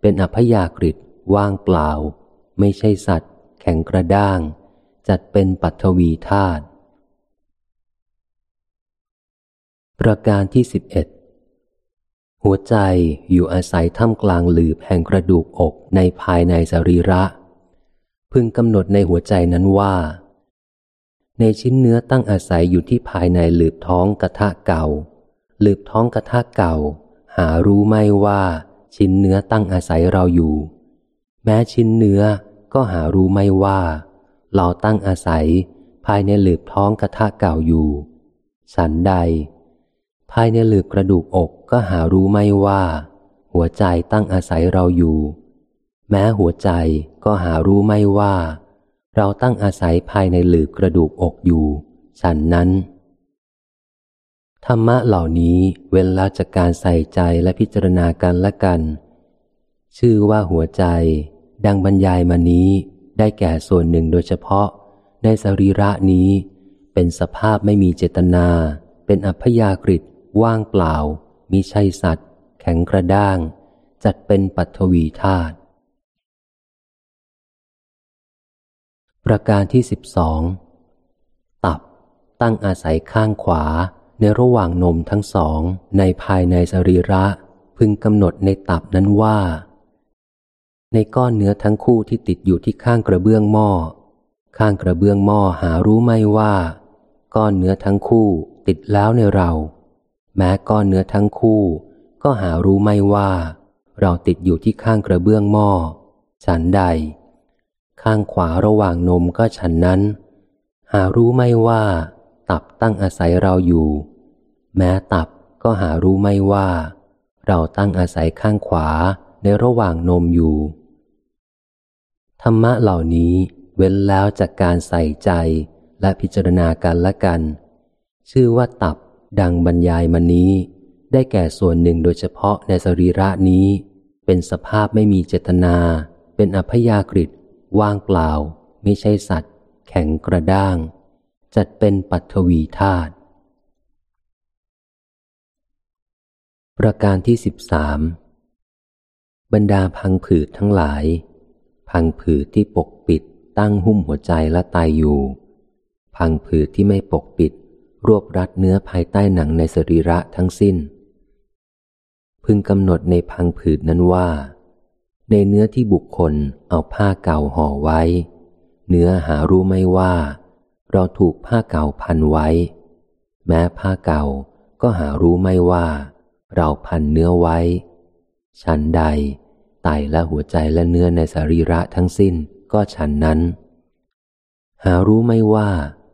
เป็นอพยากฤิว่างเปล่า ไม่ใช่สัตว์ แข็งกระด้าง จัดเป็นปัทวีธาตุประการที่สิบเอ็ดหัวใจอยู่อาศัยท่ามกลางหลืบแห่งกระดูกอกในภายในสรีระ พึงกำหนดในหัวใจนั้นว่า ในชิ้นเนื้อตั้งอาศัยอยู่ที่ภายในหลืบท้องกระทะเก่า หลืบท้องกระทะเก่า หารู้ไม่ว่า ชิ้นเนื้อตั้งอาศัยเราอยู่ แม้ชิ้นเนื้อก็หารู้ไม่ว่า เราตั้งอาศัย ภายในหลืบท้องกระทะเก่าอยู่ สันใด ภายในหลืบกระดูกอกก็หารู้ไม่ว่า หัวใจตั้งอาศัยเราอยู่ แม้หัวใจก็หารู้ไม่ว่า เราตั้งอาศัยภายในหลืบกระดูกอกอยู่ฉันนั้น ธรรมะเหล่านี้เว้นละจากการใส่ใจและพิจารณากันและกัน ชื่อว่าหัวใจ ดังบรรยายมานี้ได้แก่ส่วนหนึ่งโดยเฉพาะ ในสรีระนี้ เป็นสภาพไม่มีเจตนา เป็นอัพยากฤิว่างเปล่ามิใช่สัตว์ แข็งกระด้าง จัดเป็นปัทวีธาตุ ประการที่สิบสองตับตั้งอาศัยข้างขวาในระหว่างนมทั้งสองในภายในสรีระพึงกำหนดในตับนั้นว่า ในก้อนเนื้อทั้งคู่ที่ติดอยู่ที่ข้างกระเบื้องหม้อ ข้างกระเบื้องหม้อหารู้ไม่ว่า ก้อนเนื้อทั้งคู่ติดแล้วในเรา แม้ก้อนเนื้อทั้งคู่ ก็หารู้ไม่ว่า เราติดอยู่ที่ข้างกระเบื้องหม้อฉันใด ข้างขวาระหว่างนมก็ฉันนั้น หารู้ไม่ว่า ตับตั้งอาศัยเราอยู่ แม้ตับก็หารู้ไม่ว่า เราตั้งอาศัยข้างขวาในระหว่างนมอยู่ ธรรมะเหล่านี้เว้นแล้วจากการใส่ใจและพิจารณากันละกัน ชื่อว่าตับดังบรรยายมานี้ ได้แก่ส่วนหนึ่งโดยเฉพาะในสรีระนี้ เป็นสภาพไม่มีเจตนา เป็นอพยากฤิ ว่างเปล่า ไม่ใช่สัตว์ แข็งกระด้าง จัดเป็นปัทวีธาตุประการที่สิบสามบรรดาพังผืดทั้งหลาย พังผืดที่ปกปิดตั้งหุ้มหัวใจและตายอยู่ พังผืดที่ไม่ปกปิด รวบรัดเนื้อภายใต้หนังในสรีระทั้งสิ้น พึงกำหนดในพังผืดนั้นว่า ในเนื้อที่บุคคลเอาผ้าเก่าห่อไว้ เนื้อหารู้ไม่ว่า เราถูกผ้าเก่าพันไว้ แม้ผ้าเก่าก็หารู้ไม่ว่า เราพันเนื้อไว้ฉันใดไตและหัวใจและเนื้อในสรีระทั้งสิ้นก็ฉันนั้น หารู้ไม่ว่า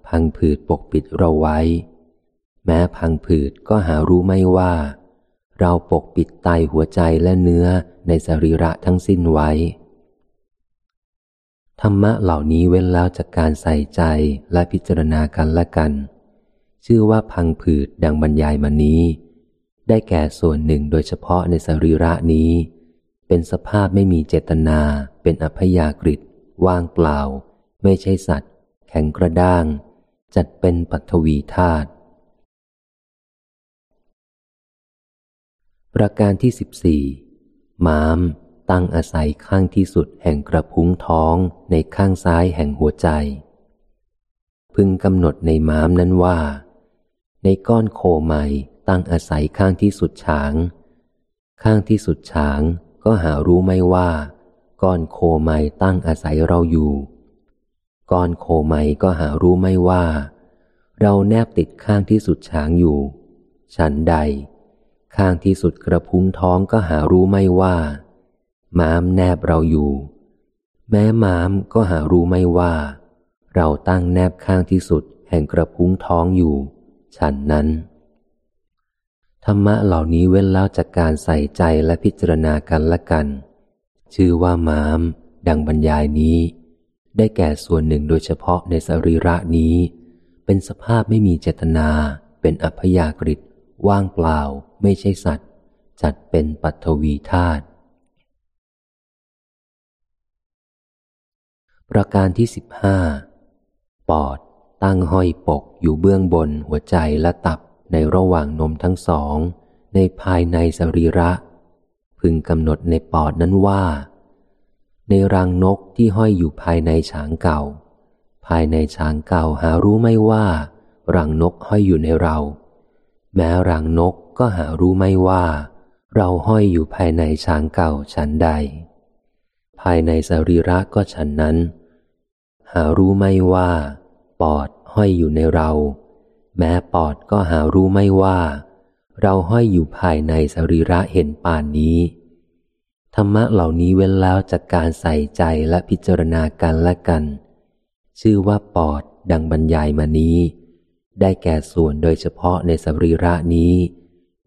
พังผืดปกปิดเราไว้ แม้พังผืดก็หารู้ไม่ว่า เราปกปิดไตหัวใจและเนื้อในสรีระทั้งสิ้นไว้ ธรรมะเหล่านี้เว้นแล้วจากการใส่ใจและพิจารณากันและกัน ชื่อว่าพังผืดดังบรรยายมานี้ ได้แก่ส่วนหนึ่งโดยเฉพาะในสรีระนี้ เป็นสภาพไม่มีเจตนา เป็นอัพยากฤิว่างเปล่า ไม่ใช่สัตว์ แข็งกระด้าง จัดเป็นปัทวีธาตุ ประการที่สิบสี่ม้าม ตั้งอาศัยข้างที่สุดแห่งกระพุ้งท้องในข้างซ้ายแห่งหัวใจ พึงกำหนดในม้ามนั้นว่า ในก้อนโคใหม่ตั้งอาศัยข้างที่สุดฉาง ข้างที่สุดฉางก็หารู้ไม่ว่า ก้อนโคไมตั้งอาศัยเราอยู่ ก้อนโคไมก็หารู้ไม่ว่า เราแนบติดข้างที่สุดช้างอยู่ ฉันใด ข้างที่สุดกระพุ้งท้องก็หารู้ไม่ว่า ม้ามแนบเราอยู่ แม้ม้ามก็หารู้ไม่ว่า เราตั้งแนบข้างที่สุดแห่งกระพุ้งท้องอยู่ ฉันนั้น ธรรมะเหล่านี้เว้นแล้วจากการใส่ใจและพิจารณากันละกัน ชื่อว่าม้าม ดังบรรยายนี้ ได้แก่ส่วนหนึ่งโดยเฉพาะในสรีระนี้ เป็นสภาพไม่มีเจตนา เป็นอัพยากฤิต ว่างเปล่าไม่ใช่สัตว์ จัดเป็นปัทวีธาตุประการที่สิบห้าปอดตั้งห้อยปกอยู่เบื้องบนหัวใจและตับในระหว่างนมทั้งสอง ในภายในสรีระ พึงกำหนดในปอดนั้นว่า ในรังนกที่ห้อยอยู่ภายในฉางเก่า ภายในฉางเก่าหารู้ไม่ว่า รังนกห้อยอยู่ในเรา แม้รังนกก็หารู้ไม่ว่า เราห้อยอยู่ภายในฉางเก่าฉันใด ภายในสรีระก็ฉันนั้น หารู้ไม่ว่า ปอดห้อยอยู่ในเรา แม้ปอดก็หารู้ไม่ว่า เราห้อยอยู่ภายในสรีระเห็นป่านนี้ธรรมะเหล่านี้เว้นแล้วจากการใส่ใจและพิจารณากันและกัน ชื่อว่าปอดดังบรรยายมานี้ ได้แก่ส่วนโดยเฉพาะในสรีระนี้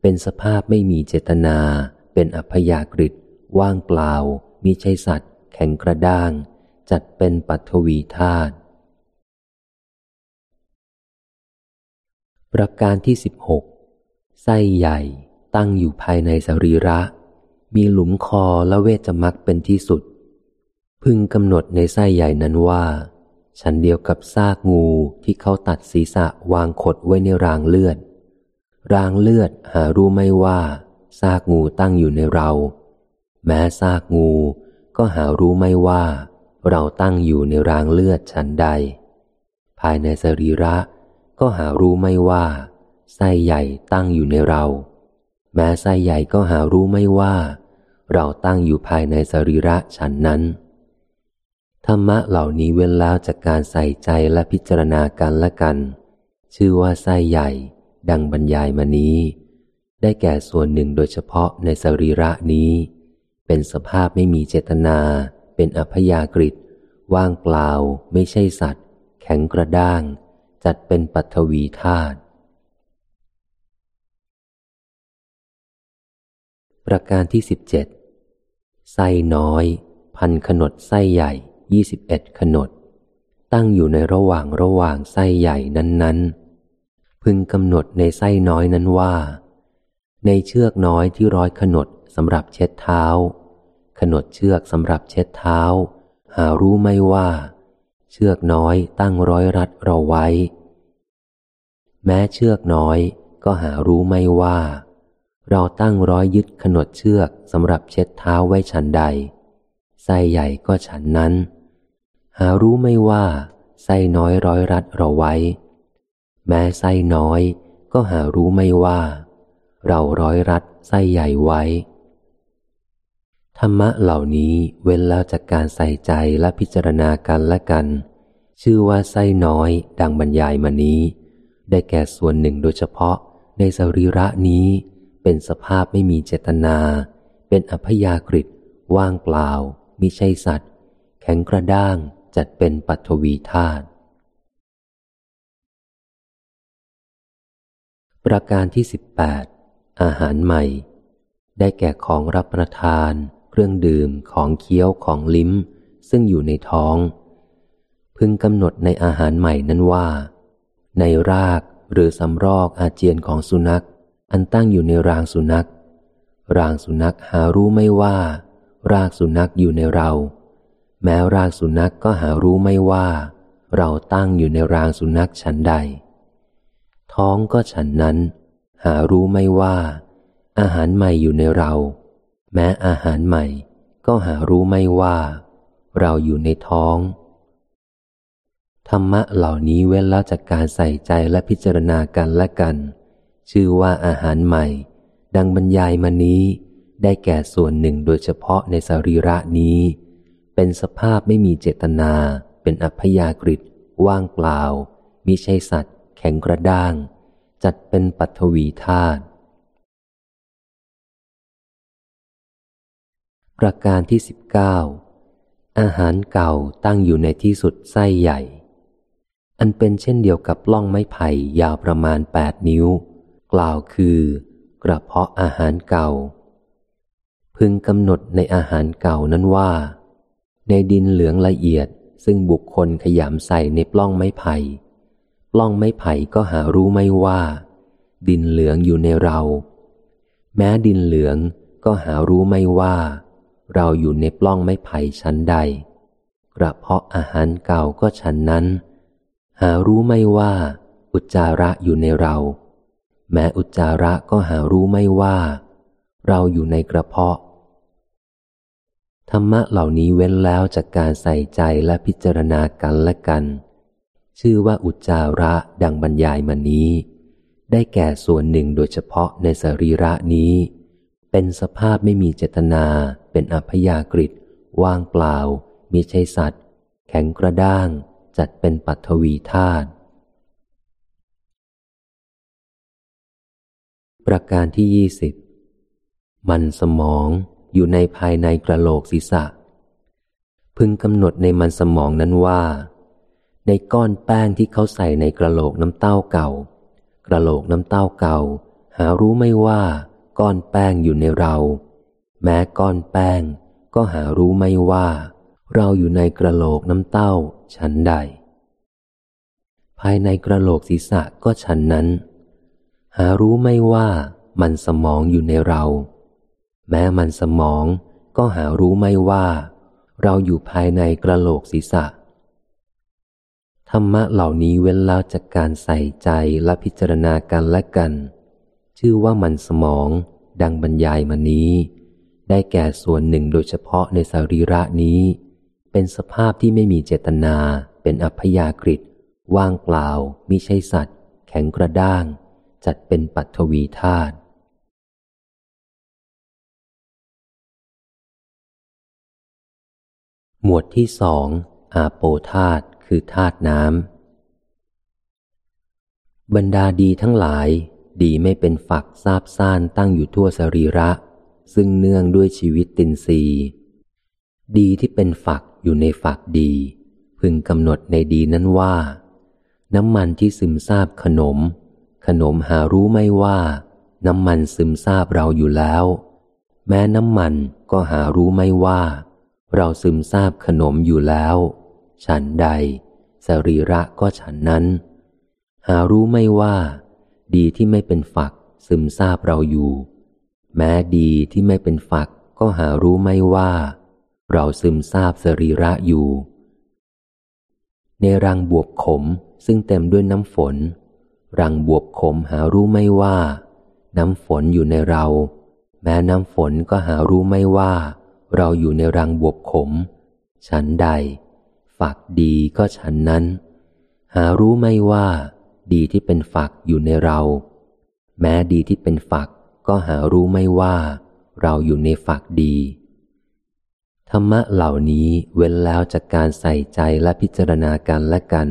เป็นสภาพไม่มีเจตนา เป็นอัพยากฤิว่างเปล่ามิใช่สัตว์ แข็งกระด้าง จัดเป็นปัทวีธาตุประการที่สิบหกไส้ใหญ่ตั้งอยู่ภายในสรีระ มีหลุมคอและเวชมักเป็นที่สุด พึงกำหนดในไส้ใหญ่นั้นว่า ฉันเดียวกับซากงูที่เขาตัดศีรษะวางขดไว้ในรางเลือด รางเลือดหารู้ไม่ว่า ซากงูตั้งอยู่ในเรา แม้ซากงูก็หารู้ไม่ว่า เราตั้งอยู่ในรางเลือดฉันใด ภายในสรีระก็หารู้ไม่ว่าไส้ใหญ่ตั้งอยู่ในเรา แม้ไส้ใหญ่ก็หารู้ไม่ว่า เราตั้งอยู่ภายในสรีระฉันนั้น ธรรมะเหล่านี้เว้นแล้วจากการใส่ใจและพิจารณากันและกัน ชื่อว่าไส้ใหญ่ ดังบรรยายมานี้ ได้แก่ส่วนหนึ่งโดยเฉพาะในสรีระนี้ เป็นสภาพไม่มีเจตนา เป็นอัพยากฤิตว่างเปล่า ไม่ใช่สัตว์ แข็งกระด้าง จัดเป็นปัทวีธาตุประการที่สิบเจ็ดไส้น้อย พันขนดไส้ใหญ่ ยี่สิบเอ็ดขนด ตั้งอยู่ในระหว่างระหว่างไส้ใหญ่นั้น ๆ พึงกำหนดในไส้น้อยนั้นว่า ในเชือกน้อยที่ร้อยขนดสำหรับเช็ดเท้า ขนดเชือกสำหรับเช็ดเท้า หารู้ไม่ว่า เชือกน้อยตั้งร้อยรัดเราไว้ แม้เชือกน้อยก็หารู้ไม่ว่า เราตั้งร้อยยึดขนดเชือกสำหรับเช็ดเท้าไว้ฉันใดไส้ใหญ่ก็ฉันนั้น หารู้ไม่ว่าไส้น้อยร้อยรัดเราไว้ แม้ไส้น้อยก็หารู้ไม่ว่า เราร้อยรัดไส้ใหญ่ไว้ ธรรมะเหล่านี้เว้นแล้วจากการใส่ใจและพิจารณากันและกัน ชื่อว่าไส้น้อยดังบรรยายมานี้ ได้แก่ส่วนหนึ่งโดยเฉพาะในสรีระนี้ เป็นสภาพไม่มีเจตนา เป็นอัพยากฤิว่างเปล่ามิใช่สัตว์ แข็งกระด้าง จัดเป็นปัทวีธาตุประการที่สิบแปดอาหารใหม่ ได้แก่ของรับประทาน เครื่องดื่มของเคี้ยวของลิ้ม ซึ่งอยู่ในท้อง พึงกำหนดในอาหารใหม่นั้นว่า ในรากหรือสำรอกอาเจียนของสุนัข อันตั้งอยู่ในรางสุนัข รางสุนัขหารู้ไม่ว่า รากสุนัขอยู่ในเรา แม้รากสุนัขก็หารู้ไม่ว่า เราตั้งอยู่ในรางสุนัขฉันใด ท้องก็ฉันนั้น หารู้ไม่ว่า อาหารใหม่อยู่ในเรา แม้อาหารใหม่ ก็หารู้ไม่ว่า เราอยู่ในท้อง ธรรมะเหล่านี้เว้นแล้วจากการใส่ใจและพิจารณากันและกัน ชื่อว่าอาหารใหม่ ดังบรรยายมานี้ ได้แก่ส่วนหนึ่งโดยเฉพาะในสรีระนี้ เป็นสภาพไม่มีเจตนา เป็นอัพยากฤิว่างเปล่ามิใช่สัตว์ แข็งกระด้าง จัดเป็นปัทวีธาตุประการที่สิบเก้าอาหารเก่าตั้งอยู่ในที่สุดไส้ใหญ่ อันเป็นเช่นเดียวกับล่องไม้ไผ่ยาวประมาณแปดนิ้ว กล่าวคือกระเพาะอาหารเก่า พึงกำหนดในอาหารเก่านั้นว่า ในดินเหลืองละเอียด ซึ่งบุคคลขยำใส่ในปล้องไม้ไผ่ปล้องไม้ไผ่ก็หารู้ไม่ว่า ดินเหลืองอยู่ในเรา แม้ดินเหลืองก็หารู้ไม่ว่า เราอยู่ในปล้องไม้ไผ่ชั้นใด กระเพาะอาหารเก่าก็ชั้นนั้น หารู้ไม่ว่า อุจจาระอยู่ในเรา แม้อุจจาระก็หารู้ไม่ว่า เราอยู่ในกระเพาะ ธรรมะเหล่านี้เว้นแล้วจากการใส่ใจและพิจารณากันและกัน ชื่อว่าอุจจาระดังบรรยายมานี้ ได้แก่ส่วนหนึ่งโดยเฉพาะในสรีระนี้ เป็นสภาพไม่มีเจตนา เป็นอัพยากฤิว่างเปล่ามิใช่สัตว์ แข็งกระด้าง จัดเป็นปัทวีธาตุประการที่ยี่สิบมันสมอง อยู่ในภายในกระโหลกศีรษะ พึงกำหนดในมันสมองนั้นว่า ในก้อนแป้งที่เขาใส่ในกระโหลกน้ำเต้าเก่า กระโหลกน้ำเต้าเก่า หารู้ไม่ว่าก้อนแป้งอยู่ในเรา แม้ก้อนแป้งก็หารู้ไม่ว่า เราอยู่ในกระโหลกน้ำเต้าชั้นใด ภายในกระโหลกศีรษะก็ชั้นนั้น หารู้ไม่ว่ามันสมองอยู่ในเรา แม้มันสมองก็หารู้ไม่ว่า เราอยู่ภายในกระโหลกศีรษะ ธรรมะเหล่านี้เว้นแล้วจากการใส่ใจและพิจารณากันและกัน ชื่อว่ามันสมองดังบรรยายมานี้ ได้แก่ส่วนหนึ่งโดยเฉพาะในสรีระนี้ เป็นสภาพที่ไม่มีเจตนา เป็นอัพยากฤิว่างเปล่ามิใช่สัตว์ แข็งกระด้าง จัดเป็นปัทวีธาตุ หมวดที่สองอาโปธาตคือธาตุน้ำบรรดาดีทั้งหลาย ดีไม่เป็นฝักซาบซ่านตั้งอยู่ทั่วสรีระ ซึ่งเนื่องด้วยชีวิตตินรีดีที่เป็นฝักอยู่ในฝักดี พึงกำหนดในดีนั้นว่า น้ำมันที่ซึมซาบขนม ขนมหารู้ไม่ว่า น้ำมันซึมซาบเราอยู่แล้ว แม้น้ำมันก็หารู้ไม่ว่า เราซึมซาบขนมอยู่แล้ว ฉันใด สรีระก็ฉันนั้น หารู้ไม่ว่า ดีที่ไม่เป็นฝัก ซึมซาบเราอยู่ แม้ดีที่ไม่เป็นฝัก ก็หารู้ไม่ว่า เราซึมซาบสรีระอยู่ ในรังบวบขมซึ่งเต็มด้วยน้ำฝน รังบวบขมหารู้ไม่ว่า น้ำฝนอยู่ในเรา แม้น้ำฝนก็หารู้ไม่ว่า เราอยู่ในรังบวบขม ฉันใด ฝักดีก็ฉันนั้น หารู้ไม่ว่า ดีที่เป็นฝักอยู่ในเรา แม้ดีที่เป็นฝักก็หารู้ไม่ว่า เราอยู่ในฝักดี ธรรมะเหล่านี้เว้นแล้วจากการใส่ใจและพิจารณากันและกัน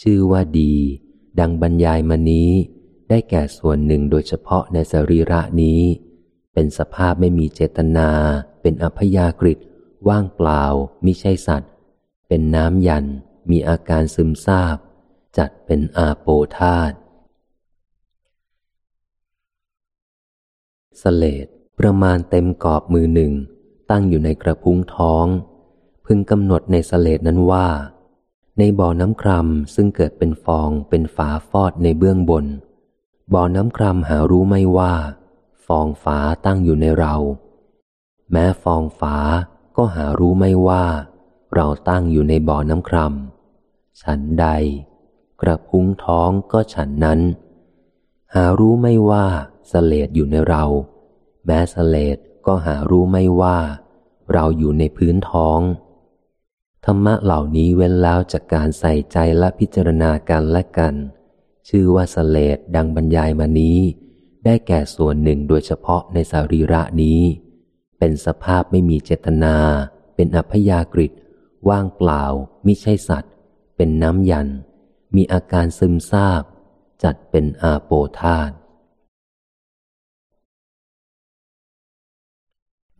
ชื่อว่าดี ดังบรรยายมานี้ ได้แก่ส่วนหนึ่งโดยเฉพาะในสรีระนี้ เป็นสภาพไม่มีเจตนา เป็นอัพยากฤิว่างเปล่ามิใช่สัตว์ เป็นน้ำยัน มีอาการซึมซาบ จัดเป็นอาโปธาตสเลดประมาณเต็มกอบมือหนึ่ง ตั้งอยู่ในกระพุ้งท้อง พึงกำหนดในสเลดนั้นว่า ในบ่อน้ำครามซึ่งเกิดเป็นฟองเป็นฝาฟอดในเบื้องบน บ่อน้ำครามหารู้ไม่ว่า ฟองฝาตั้งอยู่ในเรา แม้ฟองฝาก็หารู้ไม่ว่า เราตั้งอยู่ในบ่อน้ำครามฉันใด กระพุ้งท้องก็ฉันนั้น หารู้ไม่ว่าเสลดอยู่ในเรา แม้เสลดก็หารู้ไม่ว่า เราอยู่ในพื้นท้อง ธรรมะเหล่านี้เว้นแล้วจากการใส่ใจและพิจารณากันและกัน ชื่อว่าเสลดดังบรรยายมานี้ ได้แก่ส่วนหนึ่งโดยเฉพาะในสรีระนี้ เป็นสภาพไม่มีเจตนา เป็นอัพยากฤตว่างเปล่ามิใช่สัตว์ เป็นน้ำยัน มีอาการซึมซาบ จัดเป็นอาโปธาต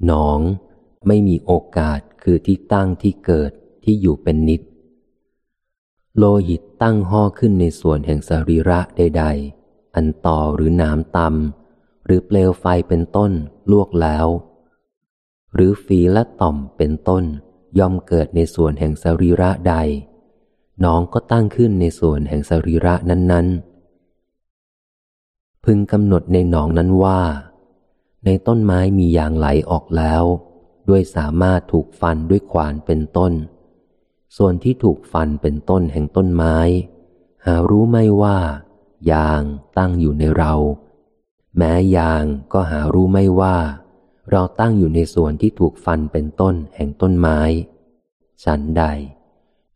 หนองไม่มีโอกาสคือที่ตั้งที่เกิดที่อยู่เป็นนิด โลหิตตั้งห่อขึ้นในส่วนแห่งสรีระใดๆ อันต่อหรือหนามตำหรือเปลวไฟเป็นต้นลวกแล้ว หรือฝีและต่อมเป็นต้น ย่อมเกิดในส่วนแห่งสรีระใด น้องก็ตั้งขึ้นในส่วนแห่งสรีระนั้น ๆ พึงกำหนดในหนองนั้นว่า ในต้นไม้มียางไหลออกแล้ว ด้วยสามารถถูกฟันด้วยขวานเป็นต้น ส่วนที่ถูกฟันเป็นต้นแห่งต้นไม้ หารู้ไม่ว่า ยางตั้งอยู่ในเรา แม้ยางก็หารู้ไม่ว่า เราตั้งอยู่ในส่วนที่ถูกฟันเป็นต้นแห่งต้นไม้ ฉันใด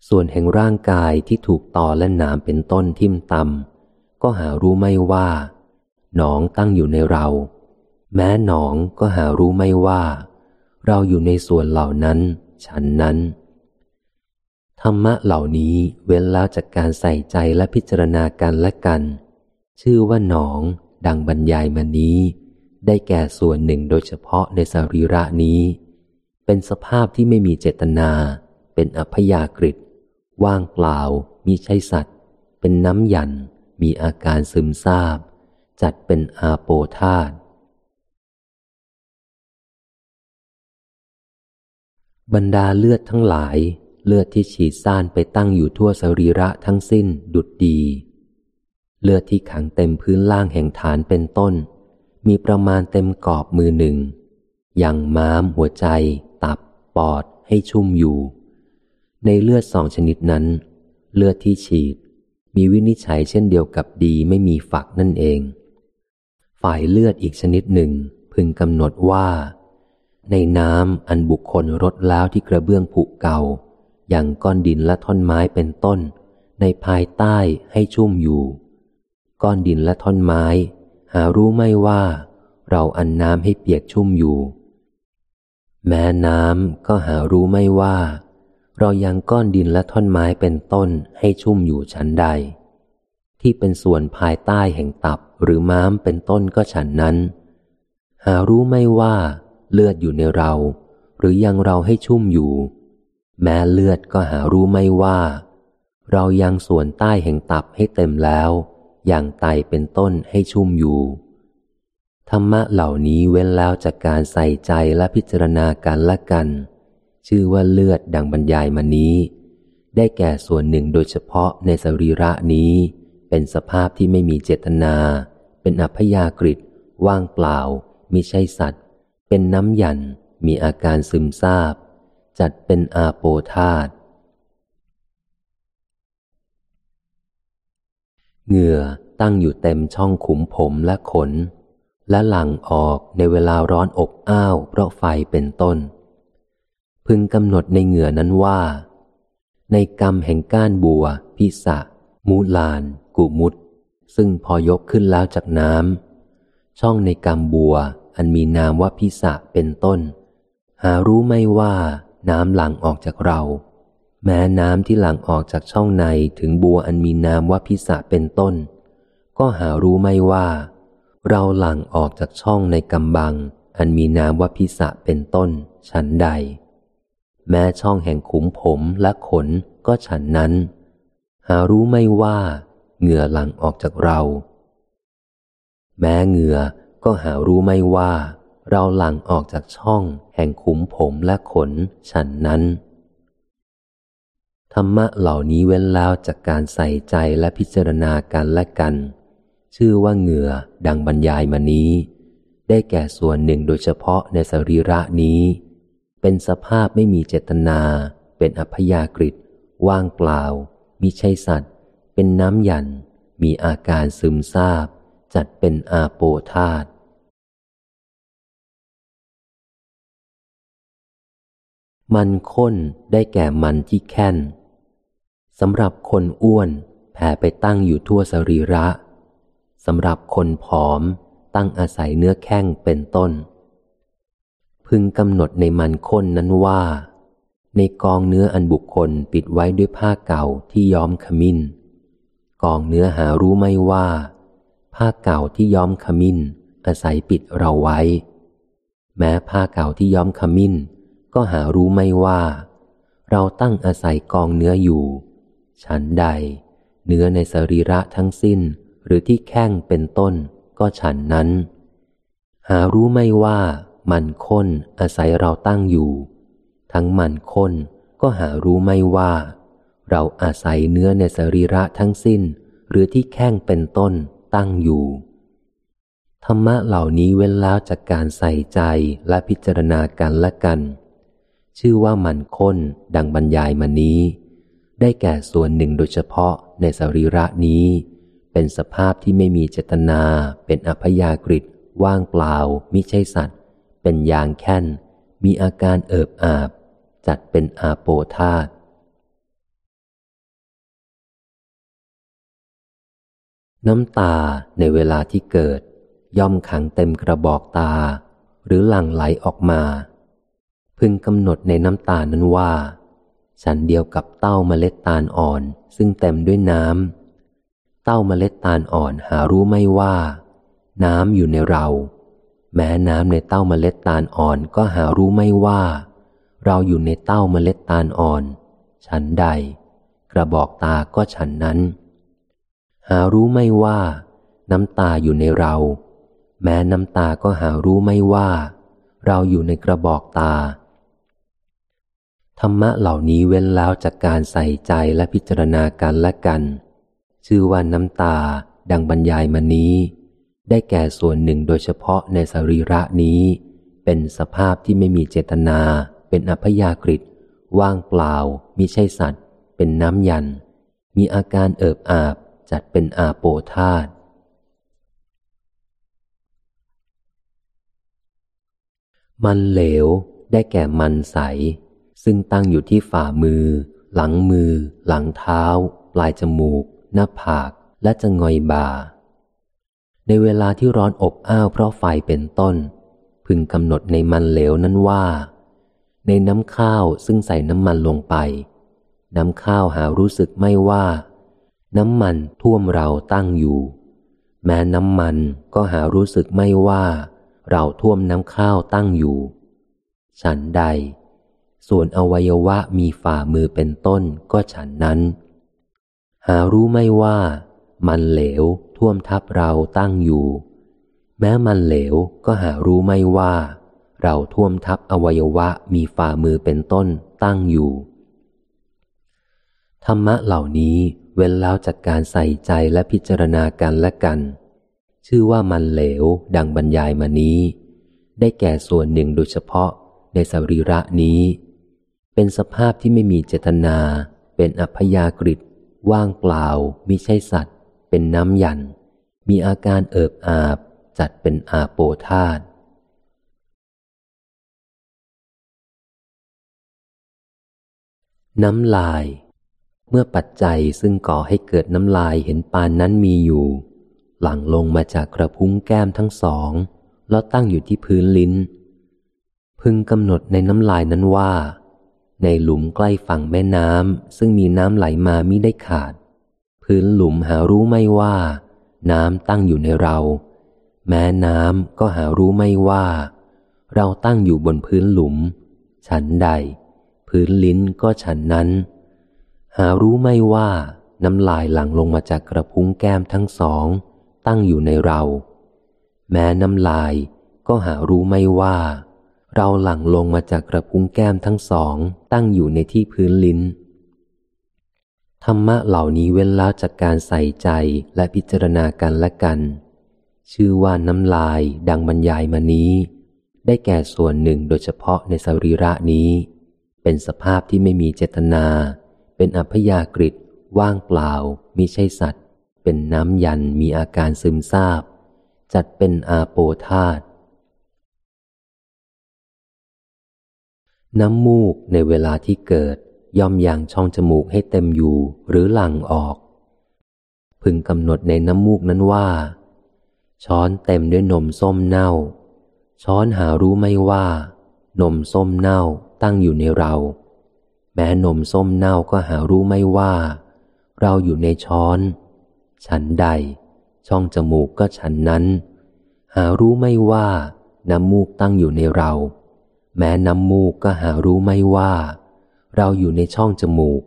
ส่วนแห่งร่างกายที่ถูกต่อและหนามเป็นต้นทิ่มตำก็หารู้ไม่ว่า หนองตั้งอยู่ในเรา แม้หนองก็หารู้ไม่ว่า เราอยู่ในส่วนเหล่านั้น ฉันนั้น ธรรมะเหล่านี้เว้นแล้วจากการใส่ใจและพิจารณากันและกัน ชื่อว่าหนอง ดังบรรยายมานี้ ได้แก่ส่วนหนึ่งโดยเฉพาะในสรีระนี้ เป็นสภาพที่ไม่มีเจตนา เป็นอัพยากฤิว่างเปล่า มีใช่สัตว์ เป็นน้ำยัน มีอาการซึมซาบ จัดเป็นอาโปธาตบรรดาเลือดทั้งหลาย เลือดที่ฉีดซ่านไปตั้งอยู่ทั่วสรีระทั้งสิ้นดุดดี เลือดที่ขังเต็มพื้นล่างแห่งฐานเป็นต้น มีประมาณเต็มกอบมือหนึ่ง อยังม้ามหัวใจ ตับ ปอดให้ชุ่มอยู่ ในเลือดสองชนิดนั้น เลือดที่ฉีด มีวินิจฉัยเช่นเดียวกับดีไม่มีฝักนั่นเอง ฝ่ายเลือดอีกชนิดหนึ่งพึงกำหนดว่า ในน้ำอันบุคคลรดแล้วที่กระเบื้องผุเก่า อย่างก้อนดินและท่อนไม้เป็นต้น ในภายใต้ให้ชุ่มอยู่ ก้อนดินและท่อนไม้ หารู้ไม่ว่า เราอันน้ำให้เปียกชุ่มอยู่ แม้น้ำก็หารู้ไม่ว่า เรายังก้อนดินและท่อนไม้เป็นต้นให้ชุ่มอยู่ชั้นใด ที่เป็นส่วนภายใต้แห่งตับหรือม้ามเป็นต้นก็ฉันนั้น หารู้ไม่ว่า เลือดอยู่ในเรา หรือยังเราให้ชุ่มอยู่ แม้เลือดก็หารู้ไม่ว่า เรายังส่วนใต้แห่งตับให้เต็มแล้ว อย่างไตเป็นต้นให้ชุ่มอยู่ ธรรมะเหล่านี้เว้นแล้วจากการใส่ใจและพิจารณากันละกัน ชื่อว่าเลือดดังบรรยายมานี้ ได้แก่ส่วนหนึ่งโดยเฉพาะในสรีระนี้ เป็นสภาพที่ไม่มีเจตนา เป็นอัพยากฤิว่างเปล่ามิใช่สัตว์ เป็นน้ำยันมีอาการซึมซาบ จัดเป็นอาโปธาตเหงื่อตั้งอยู่เต็มช่องขุมผมและขน และหลั่งออกในเวลาร้อนอบอ้าวเพราะไฟเป็นต้น พึงกำหนดในเหงื่อนั้นว่า ในกรรมแห่งก้านบัว พิสะ มูลาน กุมุตซึ่งพอยกขึ้นแล้วจากน้ำช่องในกรรมบัวอันมีนามว่าพิสะเป็นต้น หารู้ไม่ว่า น้ำหลั่งออกจากเรา แม้น้ำที่หลั่งออกจากช่องในถึงบัวอันมีนามว่าพิสะเป็นต้น ก็หารู้ไม่ว่า เราหลั่งออกจากช่องในกำบัง อันมีนามว่าพิสะเป็นต้น ฉันใด แม้ช่องแห่งขุมผมและขนก็ฉันนั้น หารู้ไม่ว่า เหงื่อหลั่งออกจากเรา แม้เหงื่อก็หารู้ไม่ว่า เราหลั่งออกจากช่องแห่งขุมผมและขนฉันนั้น ธรรมะเหล่านี้เว้นแล้วจากการใส่ใจและพิจารณากันและกัน ชื่อว่าเหงื่อดังบรรยายมานี้ ได้แก่ส่วนหนึ่งโดยเฉพาะในสรีระนี้ เป็นสภาพไม่มีเจตนา เป็นอัพยากฤิว่างเปล่า มิใช่สัตว์ เป็นน้ำหยัน มีอาการซึมซาบ จัดเป็นอาโปธาต มันข้นได้แก่มันที่แค้นสำหรับคนอ้วนแผ่ไปตั้งอยู่ทั่วสรีระสำหรับคนผอมตั้งอาศัยเนื้อแข้งเป็นต้น พึงกำหนดในมันข้นนั้นว่า ในกองเนื้ออันบุคคลปิดไว้ด้วยผ้าเก่าที่ย้อมขมิ้น กองเนื้อหารู้ไม่ว่า ผ้าเก่าที่ย้อมขมิ้น อาศัยปิดเราไว้ แม้ผ้าเก่าที่ย้อมขมิ้น ก็หารู้ไม่ว่า เราตั้งอาศัยกองเนื้ออยู่ ฉันใด เนื้อในสรีระทั้งสิ้นหรือที่แข้งเป็นต้นก็ฉันนั้น หารู้ไม่ว่ามันค้นอาศัยเราตั้งอยู่ ทั้งมันค้นก็หารู้ไม่ว่า เราอาศัยเนื้อในสรีระทั้งสิ้น หรือที่แข้งเป็นต้นตั้งอยู่ธรรมะเหล่านี้เว้นแล้วจากการใส่ใจและพิจารณากันและกัน ชื่อว่ามันค้น ดังบรรยายมานี้ ได้แก่ส่วนหนึ่งโดยเฉพาะในสรีระนี้ เป็นสภาพที่ไม่มีเจตนา เป็นอพยากฤิว่างเปล่ามิใช่สัตว์ เป็นยางแค้น มีอาการเอิบอาบ จัดเป็นอาโปธาตน้ำตาในเวลาที่เกิด ย่อมขังเต็มกระบอกตา หรือหลั่งไหลออกมา พึงกำหนดในน้ำตาลนั้นว่า ฉันเดียวกับเต้าเมล็ดตาลอ่อนซึ่งเต็มด้วยน้ำเต้าเมล็ดตาลอ่อนหารู้ไม่ว่า น้ำอยู่ในเรา แม้น้ำในเต้าเมล็ดตาลอ่อนก็หารู้ไม่ว่า เราอยู่ในเต้าเมล็ดตาลอ่อน ฉันใด กระบอกตาก็ฉันนั้น หารู้ไม่ว่า น้ำตาอยู่ในเรา แม้น้ำตาก็หารู้ไม่ว่า เราอยู่ในกระบอกตา ธรรมะเหล่านี้เว้นแล้วจากการใส่ใจและพิจารณากันและกัน ชื่อว่าน้ำตา ดังบรรยายมานี้ ได้แก่ส่วนหนึ่งโดยเฉพาะในสรีระนี้ เป็นสภาพที่ไม่มีเจตนา เป็นอัพยากฤิตว่างเปล่ามิใช่สัตว์ เป็นน้ำยัน มีอาการเอิบอาบจัดเป็นอาโปธาตมันเหลวได้แก่มันใส ซึ่งตั้งอยู่ที่ฝ่ามือ หลังมือ หลังเท้า ปลายจมูก หน้าผาก และจะงอยบ่า ในเวลาที่ร้อนอบอ้าวเพราะไฟเป็นต้น พึงกำหนดในมันเหลวนั้นว่า ในน้ำข้าวซึ่งใส่น้ำมันลงไป น้ำข้าวหารู้สึกไม่ว่า น้ำมันท่วมเราตั้งอยู่ แม้น้ำมันก็หารู้สึกไม่ว่า เราท่วมน้ำข้าวตั้งอยู่ ฉันใด ส่วนอวัยวะมีฝ่ามือเป็นต้นก็ฉันนั้น หารู้ไม่ว่า มันเหลวท่วมทับเราตั้งอยู่ แม้มันเหลวก็หารู้ไม่ว่า เราท่วมทับอวัยวะมีฝ่ามือเป็นต้นตั้งอยู่ ธรรมะเหล่านี้เว้นแล้วจากการใส่ใจและพิจารณากันและกัน ชื่อว่ามันเหลวดังบรรยายมานี้ ได้แก่ส่วนหนึ่งโดยเฉพาะในสรีระนี้ เป็นสภาพที่ไม่มีเจตนา เป็นอัพยากฤิตว่างเปล่ามิใช่สัตว์ เป็นน้ำยัน มีอาการเอิบอาบ จัดเป็นอาโปธาตน้ำลาย เมื่อปัจจัยซึ่งก่อให้เกิดน้ำลายเห็นปานนั้นมีอยู่ หลั่งลงมาจากกระพุ้งแก้มทั้งสอง แล้วตั้งอยู่ที่พื้นลิ้น พึงกำหนดในน้ำลายนั้นว่า ในหลุมใกล้ฝั่งแม่น้ำซึ่งมีน้ำไหลมามิได้ขาด พื้นหลุมหารู้ไม่ว่า น้ำตั้งอยู่ในเรา แม้น้ำก็หารู้ไม่ว่า เราตั้งอยู่บนพื้นหลุม ฉันใด พื้นลิ้นก็ฉันนั้น หารู้ไม่ว่า น้ำลายหลั่งลงมาจากกระพุ้งแก้มทั้งสอง ตั้งอยู่ในเรา แม้น้ำลายก็หารู้ไม่ว่า เราหลั่งลงมาจากกระพุ้งแก้มทั้งสองตั้งอยู่ในที่พื้นลิ้น ธรรมะเหล่านี้เว้นแล้วจากการใส่ใจและพิจารณากันและกัน ชื่อว่าน้ำลายดังบรรยายมานี้ ได้แก่ส่วนหนึ่งโดยเฉพาะในสรีระนี้ เป็นสภาพที่ไม่มีเจตนา เป็นอัพยากฤิว่างเปล่ามิใช่สัตว์ เป็นน้ำยันมีอาการซึมซาบ จัดเป็นอาโปธาต น้ำมูกในเวลาที่เกิดย่อมยังช่องจมูกให้เต็มอยู่หรือหลั่งออก พึงกำหนดในน้ำมูกนั้นว่า ช้อนเต็มด้วยนมส้มเน่า ช้อนหารู้ไม่ว่า นมส้มเน่าตั้งอยู่ในเรา แม้นมส้มเน่าก็หารู้ไม่ว่า เราอยู่ในช้อน ฉันใด ช่องจมูกก็ฉันนั้น หารู้ไม่ว่าน้ำมูกตั้งอยู่ในเรา แม้น้ำมูกก็หารู้ไม่ว่า เราอยู่ในช่องจมูก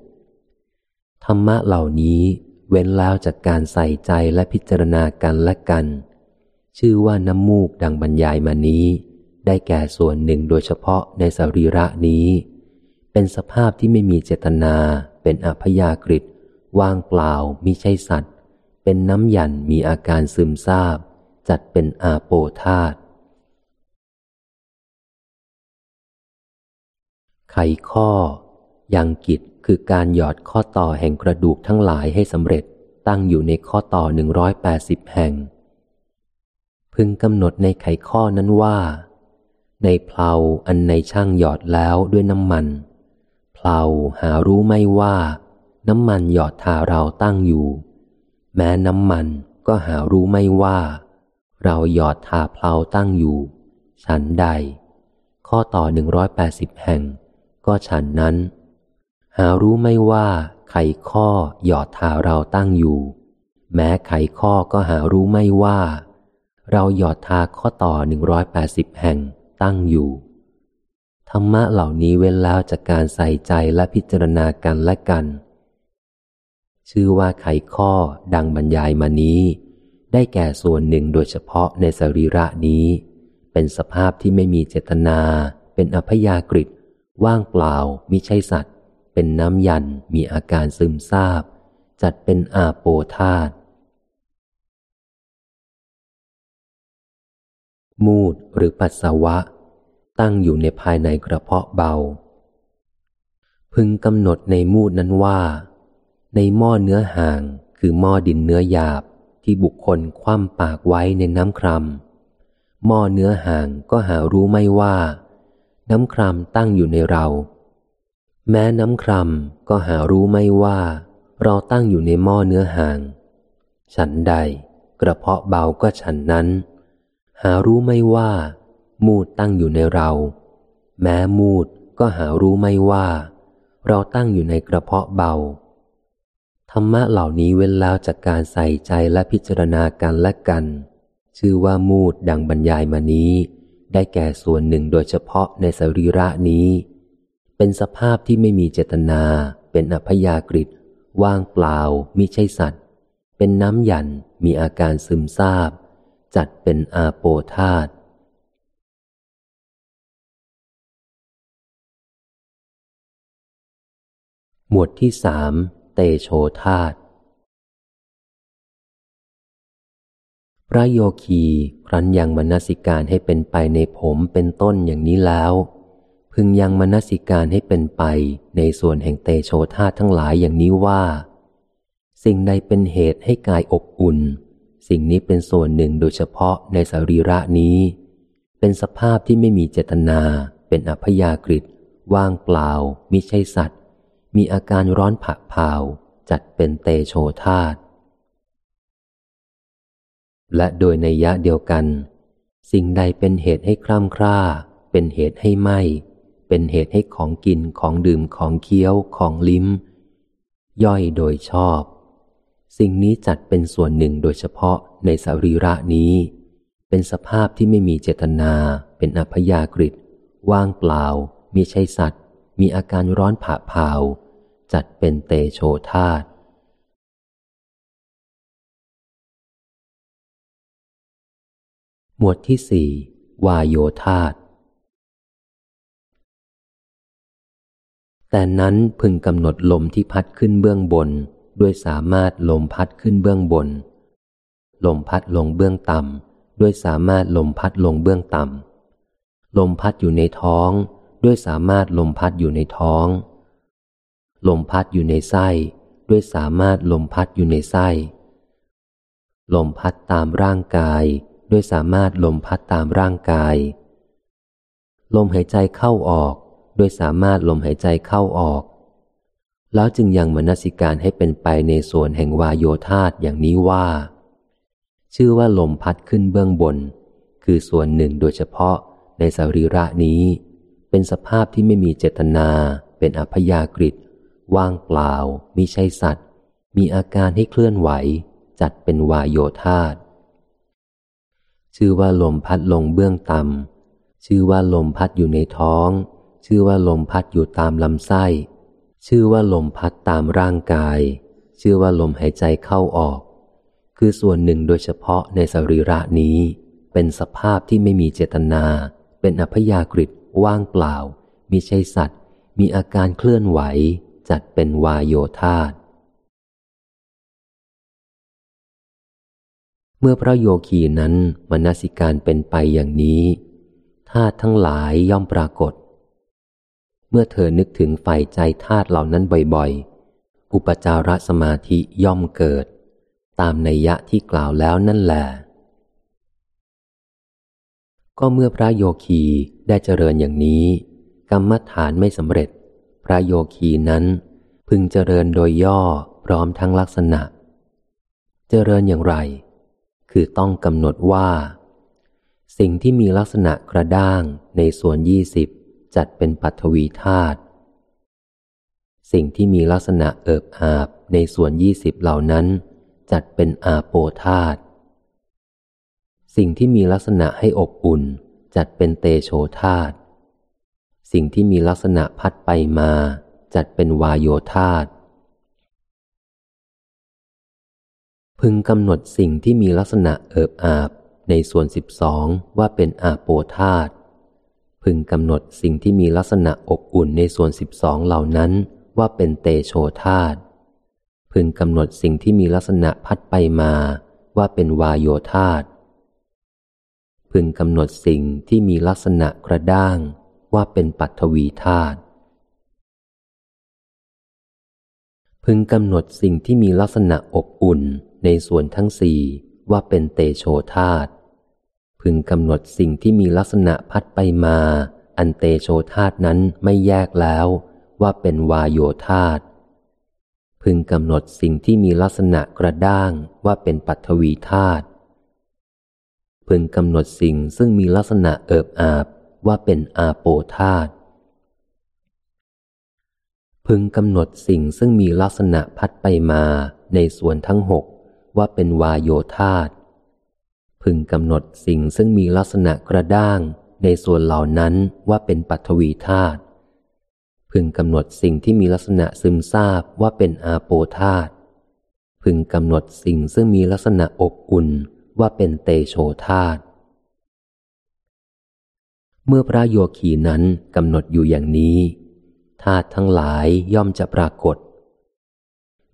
ธรรมะเหล่านี้เว้นแล้วจากการใส่ใจและพิจารณากันและกัน ชื่อว่าน้ำมูกดังบรรยายมานี้ ได้แก่ส่วนหนึ่งโดยเฉพาะในสรีระนี้ เป็นสภาพที่ไม่มีเจตนา เป็นอพยากฤิว่างเปล่ามิใช่สัตว์ เป็นน้ำหยันมีอาการซึมซาบ จัดเป็นอาโปธาต ไขข้อ ยังกิจคือการหยอดข้อต่อแห่งกระดูกทั้งหลายให้สำเร็จตั้งอยู่ในข้อต่อหนึ่งร้อยแปดสิบแห่ง พึงกำหนดในไขข้อนั้นว่า ในเพลาอันในช่างหยอดแล้วด้วยน้ำมัน เพลาหารู้ไม่ว่า น้ำมันหยอดทาเราตั้งอยู่ แม้น้ำมันก็หารู้ไม่ว่า เราหยอดทาเพลาตั้งอยู่ ฉันใด ข้อต่อหนึ่งร้อยแปดสิบแห่ง ก็ฉันนั้น หารู้ไม่ว่าไขข้อหยอดทาเราตั้งอยู่ แม้ไขข้อก็หารู้ไม่ว่า เราหยอดทาข้อต่อหนึ่งร้อยแปดสิบแห่งตั้งอยู่ ธรรมะเหล่านี้เว้นแล้วจากการใส่ใจและพิจารณากันและกัน ชื่อว่าไขข้อดังบรรยายมานี้ ได้แก่ส่วนหนึ่งโดยเฉพาะในสรีระนี้ เป็นสภาพที่ไม่มีเจตนาเป็นอพยากฤิต ว่างเปล่ามิใช่สัตว์ เป็นน้ำยันมีอาการซึมซาบ จัดเป็นอาโปธาตมูดหรือปัสสาวะ ตั้งอยู่ในภายในกระเพาะเบา พึงกำหนดในมูดนั้นว่า ในหม้อเนื้อห่างคือหม้อดินเนื้อหยาบที่บุคคลคว่ำปากไว้ในน้ำครามหม้อเนื้อห่างก็หารู้ไม่ว่า น้ำครามตั้งอยู่ในเรา แม้น้ำครามก็หารู้ไม่ว่า เราตั้งอยู่ในหม้อเนื้อห่าง ฉันใด กระเพาะเบาก็ฉันนั้น หารู้ไม่ว่า มูดตั้งอยู่ในเรา แม้มูดก็หารู้ไม่ว่า เราตั้งอยู่ในกระเพาะเบา ธรรมะเหล่านี้เว้นแล้วจากการใส่ใจและพิจารณากันและกัน ชื่อว่ามูดดังบรรยายมานี้ ได้แก่ส่วนหนึ่งโดยเฉพาะในสรีระนี้ เป็นสภาพที่ไม่มีเจตนา เป็นอพยากฤิว่างเปล่ามิใช่สัตว์ เป็นน้ำหยันมีอาการซึมซาบ จัดเป็นอาโปธาตหมวดที่สามเตโชธาต ระโยคีครั้นยังมนสิการให้เป็นไปในผมเป็นต้นอย่างนี้แล้ว พึงยังมนสิการให้เป็นไปในส่วนแห่งเตโชธาตทั้งหลายอย่างนี้ว่า สิ่งใดเป็นเหตุให้กายอบอุ่น สิ่งนี้เป็นส่วนหนึ่งโดยเฉพาะในสรีระนี้ เป็นสภาพที่ไม่มีเจตนา เป็นอพยากฤิว่างเปล่ามิใช่สัตว์ มีอาการร้อนผะเผาจัดเป็นเตโชธาต และโดยในยะเดียวกัน สิ่งใดเป็นเหตุให้คร่ำคร่า เป็นเหตุให้ไหมเป็นเหตุให้ของกินของดื่มของเคี้ยวของลิ้ม ย่อยโดยชอบ สิ่งนี้จัดเป็นส่วนหนึ่งโดยเฉพาะในสรีระนี้ เป็นสภาพที่ไม่มีเจตนา เป็นอัพยากฤิว่างเปล่า มีใช่สัตว์ มีอาการร้อนผะเผาจัดเป็นเตโชธาต หมวดที่สี่วายโยธาตแต่นั้นพึงกำหนดลมที่พัดขึ้นเบื้องบน ด้วยสามารถลมพัดขึ้นเบื้องบน ลมพัดลงเบื้องต่ำด้วยสามารถลมพัดลงเบื้องต่ำลมพัดอยู่ในท้อง ด้วยสามารถลมพัดอยู่ในท้อง ลมพัดอยู่ในไส้ ด้วยสามารถลมพัดอยู่ในไส้ ลมพัดตามร่างกาย ด้วยสามารถลมพัดตามร่างกาย ลมหายใจเข้าออกโดยสามารถลมหายใจเข้าออก แล้วจึงยังมนสิการให้เป็นไปในส่วนแห่งวายโยธาตอย่างนี้ว่า ชื่อว่าลมพัดขึ้นเบื้องบน คือส่วนหนึ่งโดยเฉพาะในสรีระนี้ เป็นสภาพที่ไม่มีเจตนา เป็นอัพยากฤิว่างเปล่ามิใช่สัตว์ มีอาการให้เคลื่อนไหว จัดเป็นวายโยธาต ชื่อว่าลมพัดลงเบื้องต่ำชื่อว่าลมพัดอยู่ในท้อง ชื่อว่าลมพัดอยู่ตามลำไส้ ชื่อว่าลมพัดตามร่างกาย ชื่อว่าลมหายใจเข้าออก คือส่วนหนึ่งโดยเฉพาะในสรีระนี้ เป็นสภาพที่ไม่มีเจตนา เป็นอพยากฤิว่างเปล่ามีใช่สัตว์ มีอาการเคลื่อนไหว จัดเป็นวายโยธาต เมื่อพระโยคีนั้นมนสิการเป็นไปอย่างนี้ธาตุทั้งหลายย่อมปรากฏ เมื่อเธอนึกถึงใฝ่ใจธาตุเหล่านั้นบ่อยๆ อุปจารสมาธิย่อมเกิด ตามนัยยะที่กล่าวแล้วนั่นแหละก็เมื่อพระโยคีได้เจริญอย่างนี้ กรรมฐานไม่สำเร็จ พระโยคีนั้นพึงเจริญโดยย่อพร้อมทั้งลักษณะ เจริญอย่างไร คือต้องกำหนดว่า สิ่งที่มีลักษณะกระด้างในส่วนยี่สิบจัดเป็นปัทวีธาตุสิ่งที่มีลักษณะเอิบอาบในส่วนยี่สิบเหล่านั้น จัดเป็นอาโปธาตุสิ่งที่มีลักษณะให้อบอุ่น จัดเป็นเตโชธาตุสิ่งที่มีลักษณะพัดไปมา จัดเป็นวายโยธาตุ พึงกำหนดสิ่งที่มีลักษณะเอิบอาบในส่วนสิบสองว่าเป็นอาโปธาตพึงกำหนดสิ่งที่มีลักษณะอบอุ่นในส่วนสิบสองเหล่านั้นว่าเป็นเตโชธาตพึงกำหนดสิ่งที่มีลักษณะพัดไปมาว่าเป็นวายโยธาตพึงกำหนดสิ่งที่มีลักษณะกระด้างว่าเป็นปัทวีธาตุพึงกำหนดสิ่งที่มีลักษณะอบอุ่น ในส่วนทั้งสี่ว่าเป็นเตโชธาตพึงกำหนดสิ่งที่มีลักษณะพัดไปมา อันเตโชธาตนั้นไม่แยกแล้วว่าเป็นวายโยธาตพึงกำหนดสิ่งที่มีลักษณะกระด้างว่าเป็นปัทวีธาตพึงกำหนดสิ่งซึ่งมีลักษณะเอิบอาบว่าเป็นอาโปธาตพึงกำหนดสิ่งซึ่งมีลักษณะพัดไปมาในส่วนทั้งหก ว่าเป็นวายโยธาตพึงกำหนดสิ่งซึ่งมีลักษณะกระด้างในส่วนเหล่านั้นว่าเป็นปัทวีธาตุพึงกำหนดสิ่งที่มีลักษณะซึมซาบว่าเป็นอาโปธาตุพึงกำหนดสิ่งซึ่งมีลักษณะอบอุ่นว่าเป็นเตโชธาตุเมื่อพระโยคีนั้นกำหนดอยู่อย่างนี้ธาตุทั้งหลายย่อมจะปรากฏ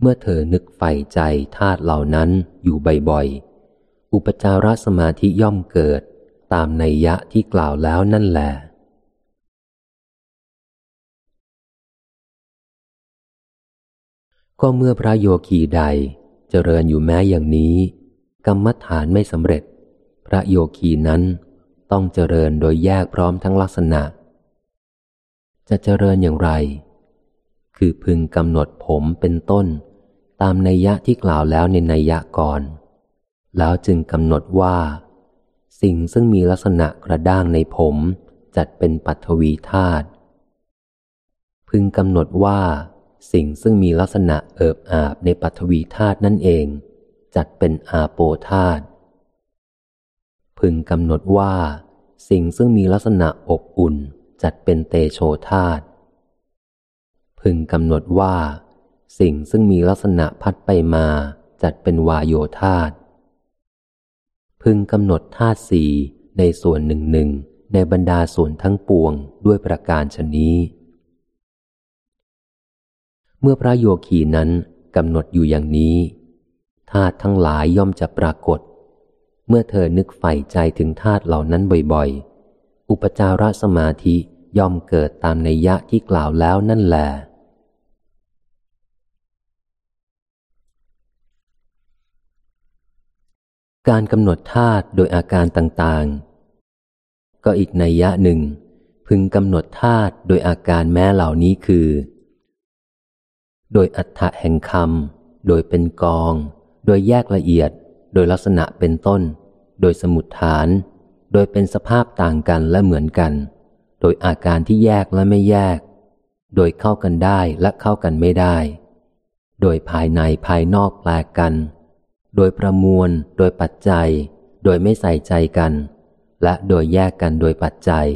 เมื่อเธอนึกใฝ่ใจธาตุเหล่านั้นอยู่บ่อยๆ อุปจารสมาธิย่อมเกิดตามในยะที่กล่าวแล้วนั่นแหละก็เมื่อพระโยคีใดเจริญอยู่แม้อย่างนี้ กรรมฐานไม่สำเร็จ พระโยคีนั้นต้องเจริญโดยแยกพร้อมทั้งลักษณะ จะเจริญอย่างไร คือพึงกำหนดผมเป็นต้น ตามนัยยะที่กล่าวแล้วในนัยยะก่อน แล้วจึงกำหนดว่า สิ่งซึ่งมีลักษณะกระด้างในผมจัดเป็นปัทวีธาตุพึงกำหนดว่า สิ่งซึ่งมีลักษณะเอิบอาบในปัทวีธาตุนั่นเอง จัดเป็นอาโปธาตุพึงกำหนดว่า สิ่งซึ่งมีลักษณะอบอุ่นจัดเป็นเตโชธาตุพึงกำหนดว่า สิ่งซึ่งมีลักษณะพัดไปมาจัดเป็นวายโยธาตพึงกำหนดธาตุสี่ในส่วนหนึ่งหนึ่งในบรรดาส่วนทั้งปวงด้วยประการชนี้ เมื่อพระโยคีนั้นกำหนดอยู่อย่างนี้ธาตุทั้งหลายย่อมจะปรากฏ เมื่อเธอนึกใฝ่ใจถึงธาตุเหล่านั้นบ่อยๆ อุปจารสมาธิย่อมเกิดตามในยะที่กล่าวแล้วนั่นแหละ การกำหนดธาตุโดยอาการต่างๆ ก็อีกนัยยะหนึ่ง พึงกำหนดธาตุโดยอาการแม้เหล่านี้คือ โดยอัฏฐะแห่งคำโดยเป็นกอง โดยแยกละเอียด โดยลักษณะเป็นต้น โดยสมุดฐาน โดยเป็นสภาพต่างกันและเหมือนกัน โดยอาการที่แยกและไม่แยก โดยเข้ากันได้และเข้ากันไม่ได้ โดยภายในภายนอกแปลกกัน โดยประมวล โดยปัจจัย โดยไม่ใส่ใจกัน และโดยแยกกันโดยปัจจัย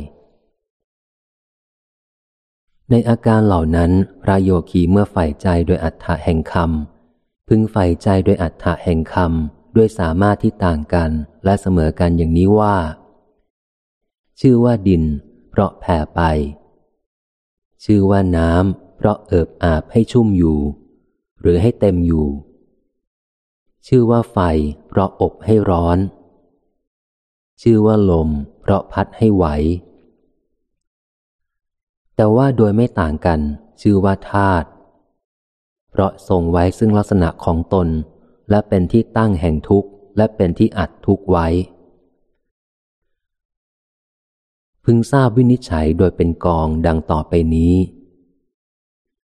ในอาการเหล่านั้นพระโยคีเมื่อใฝ่ใจโดยอัฏฐะแห่งคำพึงใฝ่ใจโดยอัฏฐะแห่งคำด้วยสามารถที่ต่างกันและเสมอกันอย่างนี้ว่า ชื่อว่าดิน เพราะแผ่ไป ชื่อว่าน้ำเพราะเอิบอาบให้ชุ่มอยู่ หรือให้เต็มอยู่ ชื่อว่าไฟ เพราะอบให้ร้อน ชื่อว่าลม เพราะพัดให้ไหว แต่ว่าโดยไม่ต่างกัน ชื่อว่าธาตุเพราะทรงไว้ซึ่งลักษณะของตน และเป็นที่ตั้งแห่งทุกข์ และเป็นที่อัดทุกข์ไว้ พึงทราบวินิจฉัยโดยเป็นกองดังต่อไปนี้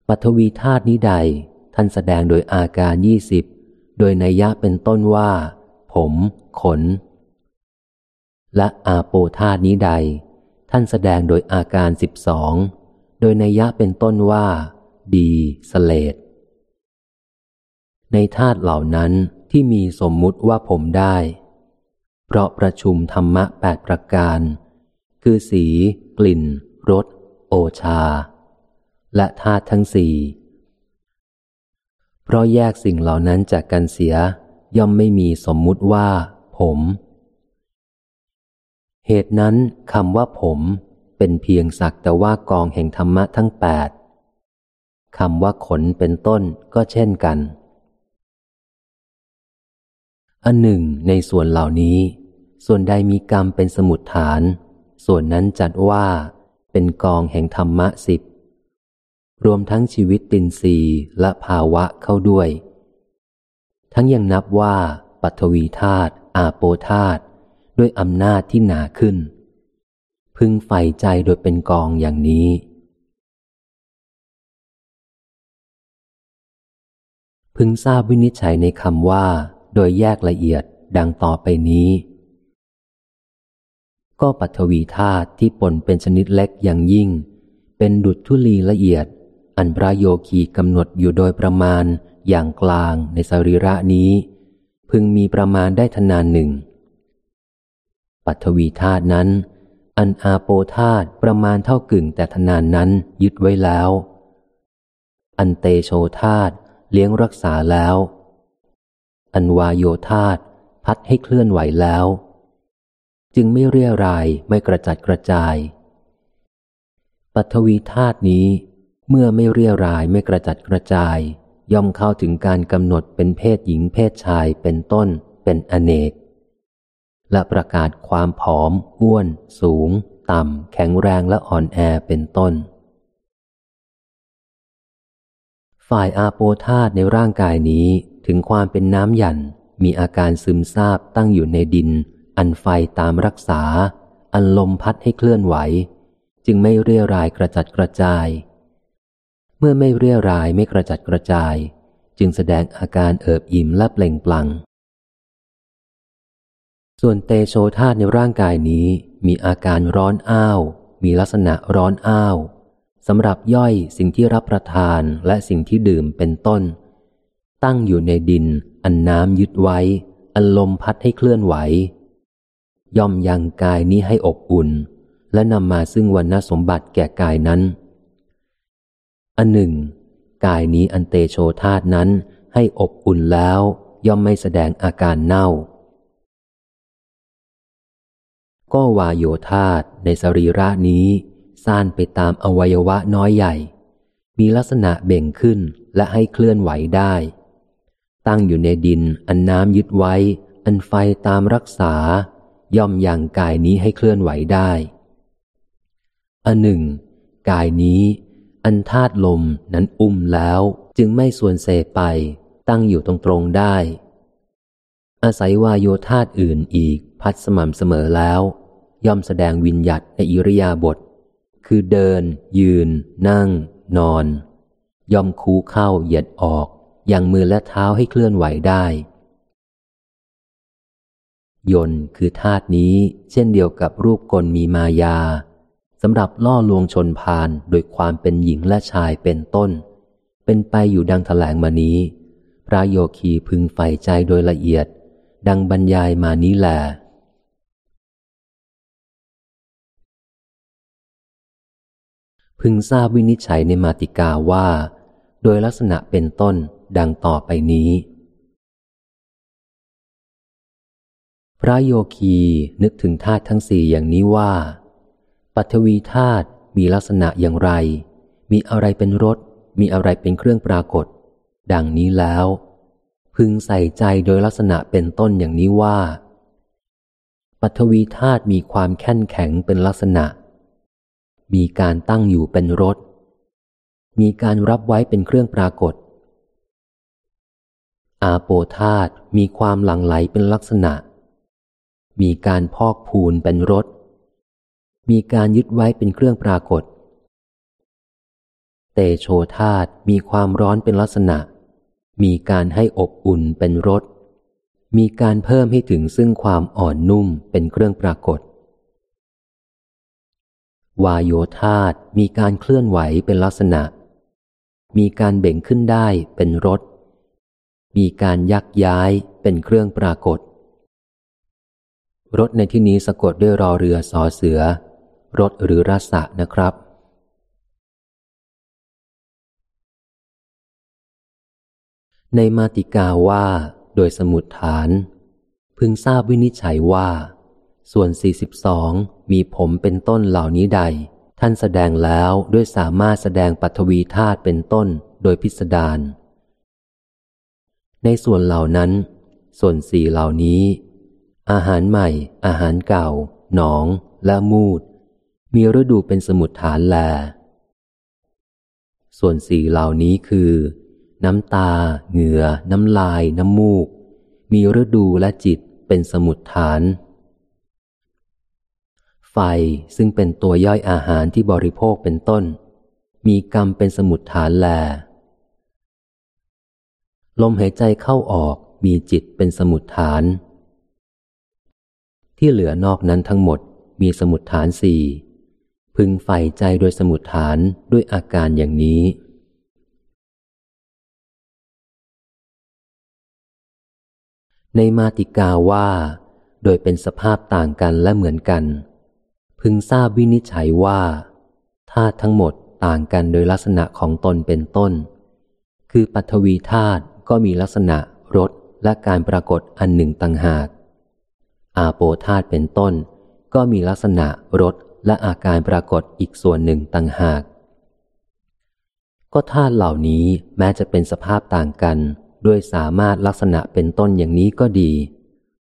ปัทวีธาตุนี้ใด ท่านแสดงโดยอาการยี่สิบ โดยนัยยะเป็นต้นว่า ผม ขน และอาโปธาตนี้ใด ท่านแสดงโดยอาการสิบสองโดยนัยยะเป็นต้นว่า ดีสเลดในธาตุเหล่านั้นที่มีสมมุติว่าผมได้ เพราะประชุมธรรมะแปดประการ คือสี กลิ่นรสโอชา และธาตุทั้งสี่ เพราะแยกสิ่งเหล่านั้นจากกันเสีย ย่อมไม่มีสมมุติว่า ผม เหตุนั้นคำว่าผม เป็นเพียงสักแต่ว่ากองแห่งธรรมะทั้งแปดคำว่าขนเป็นต้นก็เช่นกัน อันหนึ่งในส่วนเหล่านี้ ส่วนใดมีกรรมเป็นสมุดฐาน ส่วนนั้นจัดว่าเป็นกองแห่งธรรมะสิบ รวมทั้งชีวิตตินรีและภาวะเข้าด้วย ทั้งยังนับว่าปัทวีธาตุอาโปธาตุด้วยอำนาจที่หนาขึ้น พึงใฝ่ใจโดยเป็นกองอย่างนี้ พึงทราบวินิจฉัยในคำว่า โดยแยกละเอียดดังต่อไปนี้ ก็ปัทวีธาตุที่ปนเป็นชนิดเล็กอย่างยิ่ง เป็นดุจทุลีละเอียด อันพระโยคีกำหนดอยู่โดยประมาณอย่างกลางในสรีระนี้ พึงมีประมาณได้ทนานหนึ่ง ปัทวีธาตุนั้น อันอาโปธาตุประมาณเท่ากึ่งแต่ทนานนั้นยึดไว้แล้ว อันเตโชธาตุเลี้ยงรักษาแล้ว อันวายโยธาตุพัดให้เคลื่อนไหวแล้ว จึงไม่เรียรายไม่กระจัดกระจาย ปัทวีธาตุนี้ เมื่อไม่เรียรายไม่กระจัดกระจาย ย่อมเข้าถึงการกำหนดเป็นเพศหญิงเพศชายเป็นต้น เป็นอเนก และประกาศความผอมอ้วน สูง ต่ำ แข็งแรงและอ่อนแอเป็นต้น ฝ่ายอาโปธาตในร่างกายนี้ถึงความเป็นน้ำหยันมีอาการซึมซาบตั้งอยู่ในดิน อันไฟตามรักษา อันลมพัดให้เคลื่อนไหว จึงไม่เรียรายกระจัดกระจาย เมื่อไม่เรียรายไม่กระจัดกระจาย จึงแสดงอาการเอิบอิ่มและเปล่งปลั่ง ส่วนเตโชธาตุในร่างกายนี้มีอาการร้อนอ้าว มีลักษณะร้อนอ้าวสำหรับย่อยสิ่งที่รับประทานและสิ่งที่ดื่มเป็นต้น ตั้งอยู่ในดิน อันน้ำยึดไว้ อันลมพัดให้เคลื่อนไหว ย่อมยังกายนี้ให้อบอุ่น และนำมาซึ่งวันนสมบัติแก่กายนั้น อันหนึ่ง กายนี้อันเตโชธาตนั้นให้อบอุ่นแล้วย่อมไม่แสดงอาการเน่า ก็วาโยธาตในสรีระนี้ซ่านไปตามอวัยวะน้อยใหญ่ มีลักษณะเบ่งขึ้นและให้เคลื่อนไหวได้ ตั้งอยู่ในดินอันน้ำยึดไว้ อันไฟตามรักษา ย่อมยังกายนี้ให้เคลื่อนไหวได้ อันหนึ่ง กายนี้ อันธาตุลมนั้นอุ้มแล้วจึงไม่ส่วนเสไป ตั้งอยู่ตรงๆได้ อาศัยวายโยธาตุอื่นอีกพัดสม่ำเสมอแล้ว ย่อมแสดงวิญญัตในอิริยาบถคือเดิน ยืน นั่ง นอน ย่อมคูเข้าเหยียดออก อย่างมือและเท้าให้เคลื่อนไหวได้ ยนคือธาตุนี้เช่นเดียวกับรูปกลมีมายา สำหรับล่อลวงชนพานโดยความเป็นหญิงและชายเป็นต้น เป็นไปอยู่ดังแถลงมานี้ พระโยคีพึงใฝ่ใจโดยละเอียด ดังบรรยายมานี้แหละพึงทราบวินิจฉัยในมาติกาว่า โดยลักษณะเป็นต้นดังต่อไปนี้ พระโยคีนึกถึงธาตุทั้งสี่อย่างนี้ว่า ปัทวีธาตุมีลักษณะอย่างไร มีอะไรเป็นรส มีอะไรเป็นเครื่องปรากฏ ดังนี้แล้ว พึงใส่ใจโดยลักษณะเป็นต้นอย่างนี้ว่า ปัทวีธาตุมีความแข็งแข็งเป็นลักษณะ มีการตั้งอยู่เป็นรถมีการรับไว้เป็นเครื่องปรากฏ อาโปธาตมีความหลั่งไหลเป็นลักษณะ มีการพอกพูนเป็นรถ มีการยึดไว้เป็นเครื่องปรากฏ เตโชธาตมีความร้อนเป็นลักษณะ มีการให้อบอุ่นเป็นรถมีการเพิ่มให้ถึงซึ่งความอ่อนนุ่มเป็นเครื่องปรากฏ วายโยธาตมีการเคลื่อนไหวเป็นลักษณะ มีการเบ่งขึ้นได้เป็นรถมีการยักย้ายเป็นเครื่องปรากฏรถในที่นี้สะกดด้วยรอเรือสอเสือ รถหรือรสะนะครับ ในมาติกาว่า โดยสมุดฐาน พึงทราบวินิจฉัยว่า ส่วน 42 มีผมเป็นต้นเหล่านี้ใด ท่านแสดงแล้วด้วยสามารถแสดงปัทวีธาตุเป็นต้นโดยพิสดารในส่วนเหล่านั้น ส่วนสี่เหล่านี้ อาหารใหม่ อาหารเก่า หนอง และมูด มีฤดูเป็นสมุดฐานแล ส่วนสี่เหล่านี้คือ น้ำตา เหงื่อ น้ำลาย น้ำมูก มีฤดูและจิตเป็นสมุดฐาน ไฟซึ่งเป็นตัวย่อยอาหารที่บริโภคเป็นต้น มีกรรมเป็นสมุดฐานแล ลมหายใจเข้าออกมีจิตเป็นสมุดฐาน ที่เหลือนอกนั้นทั้งหมดมีสมุดฐานสี่ พึงใฝ่ใจโดยสมุดฐานด้วยอาการอย่างนี้ ในมาติกาว่า โดยเป็นสภาพต่างกันและเหมือนกัน พึงทราบวินิจฉัยว่าธาตุทั้งหมดต่างกันโดยลักษณะของตนเป็นต้น คือปัทวีธาตุก็มีลักษณะรสและการปรากฏอันหนึ่งต่างหาก อาโปธาตุเป็นต้น ก็มีลักษณะรส และอาการปรากฏอีกส่วนหนึ่งต่างหาก ก็ธาตุเหล่านี้แม้จะเป็นสภาพต่างกัน ด้วยสามารถลักษณะเป็นต้นอย่างนี้ก็ดี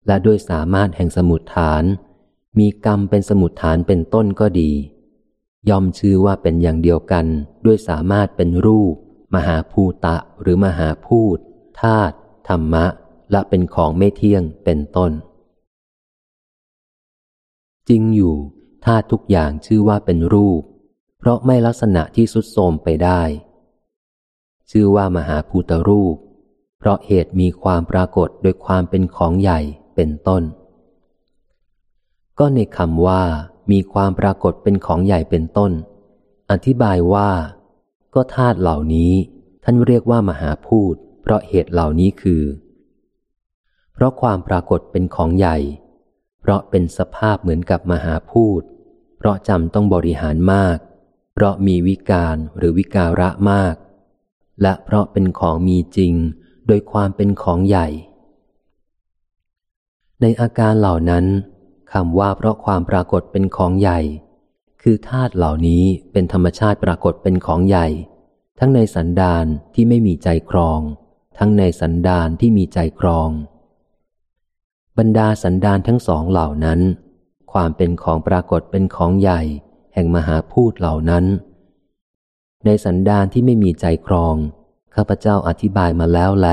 และด้วยสามารถแห่งสมุดฐาน มีกรรมเป็นสมุดฐานเป็นต้นก็ดี ยอมชื่อว่าเป็นอย่างเดียวกัน ด้วยสามารถเป็นรูป มหาภูตะหรือมหาพูดธาตุธรรมะ และเป็นของไม่เที่ยงเป็นต้น จริงอยู่ ธาตุทุกอย่างชื่อว่าเป็นรูป เพราะไม่ลักษณะที่สุดโทมไปได้ ชื่อว่ามหาภูตรูป เพราะเหตุมีความปรากฏโดยความเป็นของใหญ่เป็นต้น ก็ในคำว่า มีความปรากฏเป็นของใหญ่เป็นต้น อธิบายว่า ก็ธาตุเหล่านี้ ท่านเรียกว่ามหาพูด เพราะเหตุเหล่านี้คือ เพราะความปรากฏเป็นของใหญ่ เพราะเป็นสภาพเหมือนกับมหาพูด ราะจำต้องบริหารมาก เพราะมีวิการหรือวิการะมาก และเพราะเป็นของมีจริง โดยความเป็นของใหญ่ ในอาการเหล่านั้นคำว่าเพราะความปรากฏเป็นของใหญ่ คือธาตุเหล่านี้เป็นธรรมชาติปรากฏเป็นของใหญ่ ทั้งในสันดานที่ไม่มีใจครอง ทั้งในสันดานที่มีใจครอง บรรดาสันดานทั้งสองเหล่านั้น ความเป็นของปรากฏเป็นของใหญ่ แห่งมหาพูดเหล่านั้น ในสันดานที่ไม่มีใจครอง ข้าพเจ้าอธิบายมาแล้วแล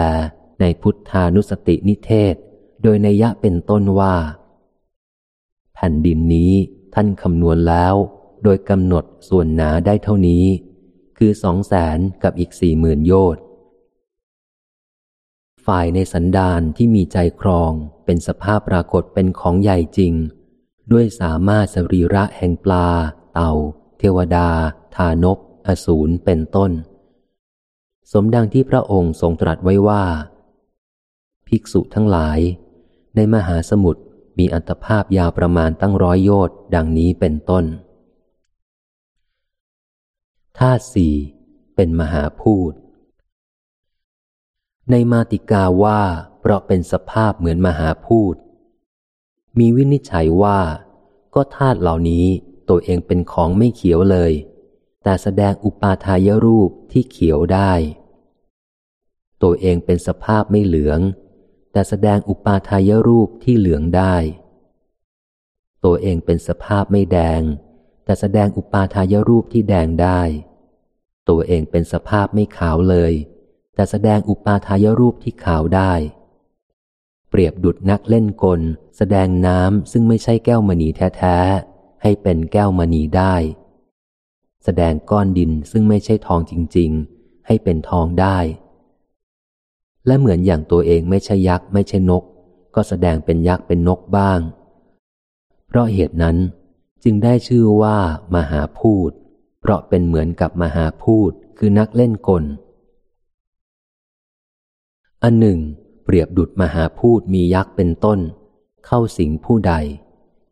ในพุทธานุสตินิเทศ โดยในยะเป็นต้นว่า แผ่นดินนี้ท่านคำนวณแล้ว โดยกำหนดส่วนหนาได้เท่านี้ คือสองแสนกับอีกสี่หมื่นโยชน์ฝ่ายในสันดานที่มีใจครองเป็นสภาพปรากฏเป็นของใหญ่จริง ด้วยสามารถสรีระแห่งปลา เต่า เทวดา ทานบอสูรเป็นต้น สมดังที่พระองค์ทรงตรัสไว้ว่า ภิกษุทั้งหลาย ในมหาสมุทรมีอัตภาพยาวประมาณตั้งร้อยโยชน์ดังนี้เป็นต้นธาตุสี่เป็นมหาพูด ในมาติกาว่าเพราะเป็นสภาพเหมือนมหาพูด มีวินิจฉัยว่า ก็ธาตุเหล่านี้ตัวเองเป็นของไม่เขียวเลย แต่แสดงอุปาทายรูปที่เขียวได้ ตัวเองเป็นสภาพไม่เหลือง แต่แสดงอุปาทายรูปที่เหลืองได้ ตัวเองเป็นสภาพไม่แดง แต่แสดงอุปาทายรูปที่แดงได้ ตัวเองเป็นสภาพไม่ขาวเลย แต่แสดงอุปาทายรูปที่ขาวได้ เปรียบดุดนักเล่นกล แสดงน้ำซึ่งไม่ใช่แก้วมณีแท้ๆ ให้เป็นแก้วมณีได้ แสดงก้อนดินซึ่งไม่ใช่ทองจริง ๆ ให้เป็นทองได้ และเหมือนอย่างตัวเองไม่ใช่ยักษ์ไม่ใช่นก ก็แสดงเป็นยักษ์เป็นนกบ้าง เพราะเหตุนั้นจึงได้ชื่อว่า มหาพูด เพราะเป็นเหมือนกับมหาพูดคือนักเล่นกล อันหนึ่ง เปรียบดุดมหาพูดมียักษ์เป็นต้น เข้าสิงผู้ใด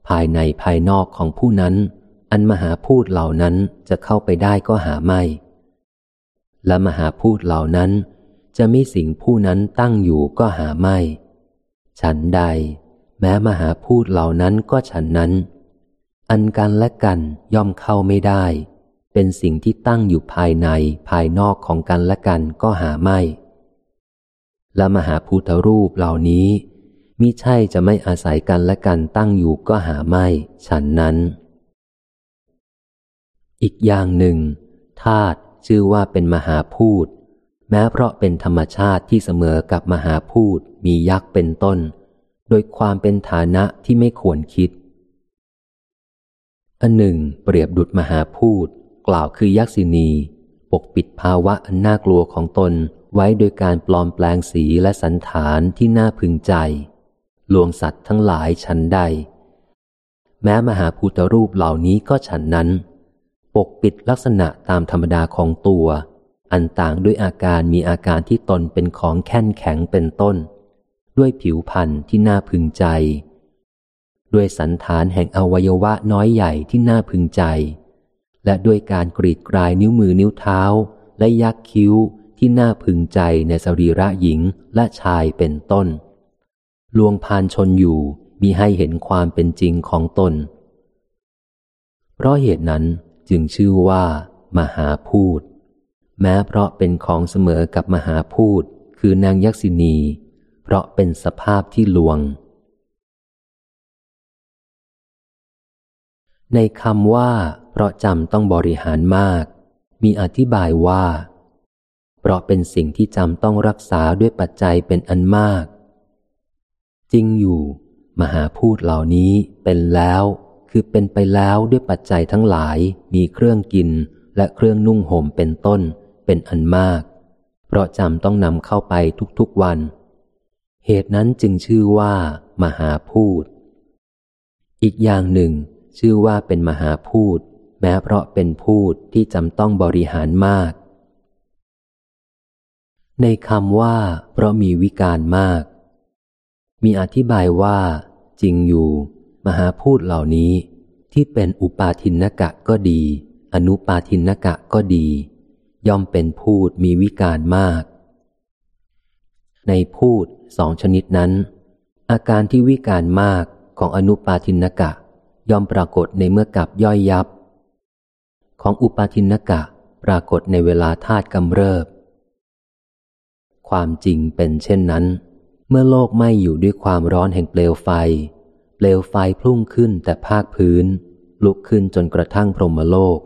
ภายในภายนอกของผู้นั้น อันมหาพูดเหล่านั้นจะเข้าไปได้ก็หาไม่ และมหาพูดเหล่านั้น จะมีสิ่งผู้นั้นตั้งอยู่ก็หาไม่ ฉันใด แม้มหาพูดเหล่านั้นก็ฉันนั้น อันกันและกันย่อมเข้าไม่ได้ เป็นสิ่งที่ตั้งอยู่ภายในภายนอกของกันและกันก็หาไม่ และมหาพุทธรูปเหล่านี้มิใช่จะไม่อาศัยกันและกันตั้งอยู่ก็หาไม่ฉันนั้น อีกอย่างหนึ่งธาตุชื่อว่าเป็นมหาพูดแม้เพราะเป็นธรรมชาติที่เสมอกับมหาพูดมียักษ์เป็นต้น โดยความเป็นฐานะที่ไม่ควรคิดอันหนึ่ง เปรียบดุจมหาพูดกล่าวคือยักษินี ปกปิดภาวะอันน่ากลัวของตนไว้โดยการปลอมแปลงสีและสันฐานที่น่าพึงใจ ลวงสัตว์ทั้งหลายชั้นใด แม้มหาภูตรูปเหล่านี้ก็ฉันนั้น ปกปิดลักษณะตามธรรมดาของตัว อันต่างด้วยอาการมีอาการที่ตนเป็นของแข็งแข็งเป็นต้น ด้วยผิวพันธ์ที่น่าพึงใจ ด้วยสันฐานแห่งอวัยวะน้อยใหญ่ที่น่าพึงใจ และด้วยการกรีดกลายนิ้วมือนิ้วเท้า และยักคิ้วที่น่าพึงใจในสรีระหญิงและชายเป็นต้น ลวงพานชนอยู่มีให้เห็นความเป็นจริงของตน เพราะเหตุนั้นจึงชื่อว่า มหาพูด แม้เพราะเป็นของเสมอกับมหาพูดคือนางยักษินี เพราะเป็นสภาพที่ลวง ในคำว่า เพราะจำต้องบริหารมาก มีอธิบายว่า เพราะเป็นสิ่งที่จำต้องรักษาด้วยปัจจัยเป็นอันมาก จริงอยู่ มหาพูดเหล่านี้เป็นแล้ว คือเป็นไปแล้วด้วยปัจจัยทั้งหลาย มีเครื่องกินและเครื่องนุ่งห่มเป็นต้น เป็นอันมาก เพราะจำต้องนำเข้าไปทุกๆวัน เหตุนั้นจึงชื่อว่า มหาพูด อีกอย่างหนึ่ง ชื่อว่าเป็นมหาพูด แม้เพราะเป็นพูดที่จำต้องบริหารมาก ในคำว่า เพราะมีวิการมาก มีอธิบายว่า จริงอยู่ มหาพูดเหล่านี้ที่เป็นอุปาทินกะก็ดี อนุปาทินกะก็ดี ย่อมเป็นพูดมีวิการมาก ในพูดสองชนิดนั้น อาการที่วิการมากของอนุปาทินกะ ย่อมปรากฏในเมื่อกับย่อยยับ ของอุปาทินกะปรากฏในเวลาธาตุกำเริบ ความจริงเป็นเช่นนั้น เมื่อโลกไม่อยู่ด้วยความร้อนแห่งเปลวไฟ เปลวไฟพุ่งขึ้นแต่ภาคพื้น ลุกขึ้นจนกระทั่งพรหมโลก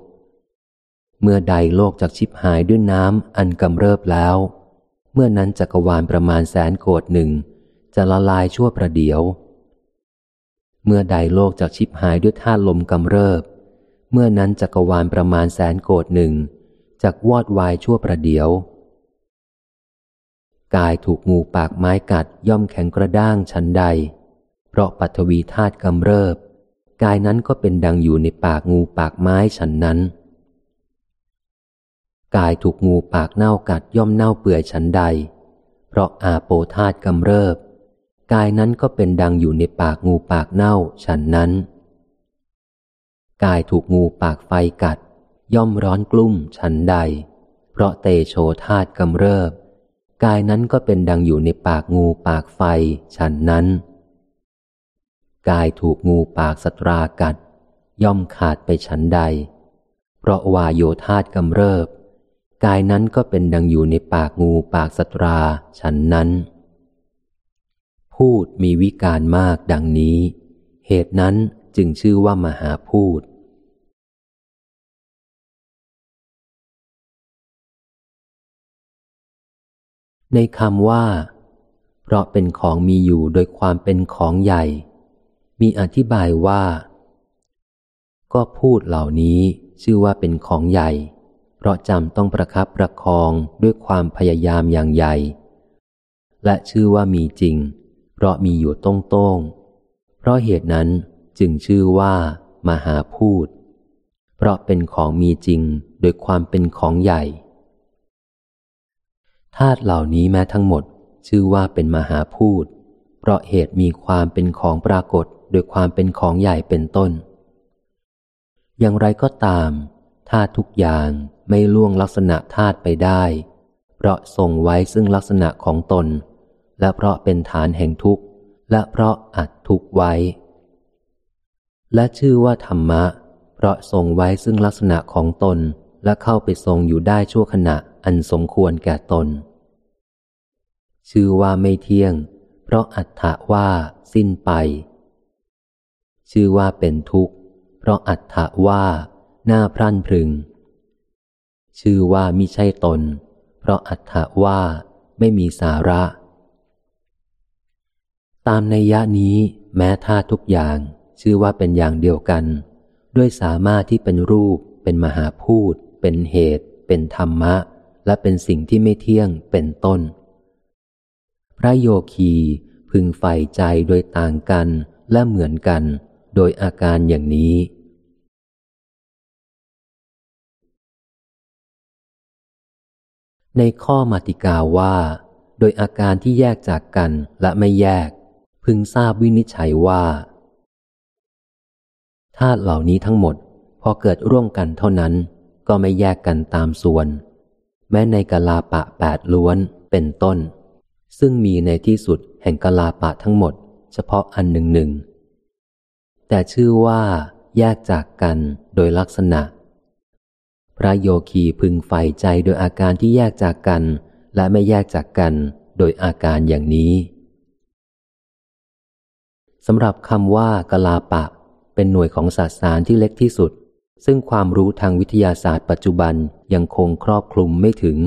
เมื่อใดโลกจากชิบหายด้วยน้ำอันกำเริบแล้ว เมื่อนั้นจักรวาลประมาณแสนโกดหนึ่ง จะละลายชั่วประเดียว เมื่อใดโลกจากชิบหายด้วยธาตุลมกำเริบ เมื่อนั้นจักรวาลประมาณแสนโกดหนึ่งจักวอดวายชั่วประเดียว กายถูกงูปากไม้กัดย่อมแข็งกระด้างชั้นใด เพราะปัทวีธาตุกำเริบ กายนั้นก็เป็นดังอยู่ในปากงูปากไม้ฉันนั้น กายถูกงูปากเน่ากัดย่อมเน่าเปื่อยฉันใด เพราะอาโปธาตุกำเริบ กายนั้นก็เป็นดังอยู่ในปากงูปากเน่าฉันนั้น กายถูกงูปากไฟกัด ย่อมร้อนกลุ่มฉันใด เพราะเตโชธาตุกำเริบ กายนั้นก็เป็นดังอยู่ในปากงูปากไฟฉันนั้น กายถูกงูปากสตรากัด ย่อมขาดไปชั้นใด เพราะวาโยธาตกำเริบ กายนั้นก็เป็นดังอยู่ในปากงูปากสตราฉันนั้น พูดมีวิการมากดังนี้ เหตุนั้น จึงชื่อว่ามหาพูดในคำว่า เพราะเป็นของมีอยู่โดยความเป็นของใหญ่ มีอธิบายว่า ก็พูดเหล่านี้ชื่อว่าเป็นของใหญ่ เพราะจำต้องประคับประคองด้วยความพยายามอย่างใหญ่ และชื่อว่ามีจริง เพราะมีอยู่ตรงตงเพราะเหตุนั้น จึงชื่อว่า มหาพูด เพราะเป็นของมีจริงโดยความเป็นของใหญ่ธาตุเหล่านี้แม้ทั้งหมด ชื่อว่าเป็นมหาพูด เพราะเหตุมีความเป็นของปรากฏโดยความเป็นของใหญ่เป็นต้น อย่างไรก็ตามธาตุทุกอย่างไม่ล่วงลักษณะธาตุไปได้ เพราะทรงไว้ซึ่งลักษณะของตน และเพราะเป็นฐานแห่งทุกข์ และเพราะอัดทุกข์ไว้ และชื่อว่าธรรมะ เพราะทรงไว้ซึ่งลักษณะของตนและเข้าไปทรงอยู่ได้ชั่วขณะอันสมควรแก่ตน ชื่อว่าไม่เที่ยง เพราะอัตถะว่าสิ้นไป ชื่อว่าเป็นทุกข์ เพราะอัตถะว่าหน้าพรั่นพรึง ชื่อว่ามิใช่ตน เพราะอัตถะว่าไม่มีสาระ ตามในยะนี้แม้ธาตุทุกอย่าง ชื่อว่าเป็นอย่างเดียวกัน ด้วยสามารถที่เป็นรูป เป็นมหาพูด เป็นเหตุ เป็นธรรมะ และเป็นสิ่งที่ไม่เที่ยงเป็นต้น พระโยคีพึงใฝ่ใจโดยต่างกันและเหมือนกัน โดยอาการอย่างนี้ในข้อมาติกาว่า โดยอาการที่แยกจากกันและไม่แยก พึงทราบวินิจฉัยว่า ธาตุเหล่านี้ทั้งหมด พอเกิดร่วมกันเท่านั้น ก็ไม่แยกกันตามส่วน แม้ในกลาปะแปดล้วนเป็นต้น ซึ่งมีในที่สุดแห่งกลาปะทั้งหมด เฉพาะอันหนึ่งหนึ่งแต่ชื่อว่า แยกจากกันโดยลักษณะ พระโยคีพึงใฝ่ใจโดยอาการที่แยกจากกัน และไม่แยกจากกันโดยอาการอย่างนี้สำหรับคำว่ากลาปะ เป็นหน่วยของศาสตร์ที่เล็กที่สุด ซึ่งความรู้ทางวิทยาศาสตร์ปัจจุบันยังคงครอบคลุมไม่ถึง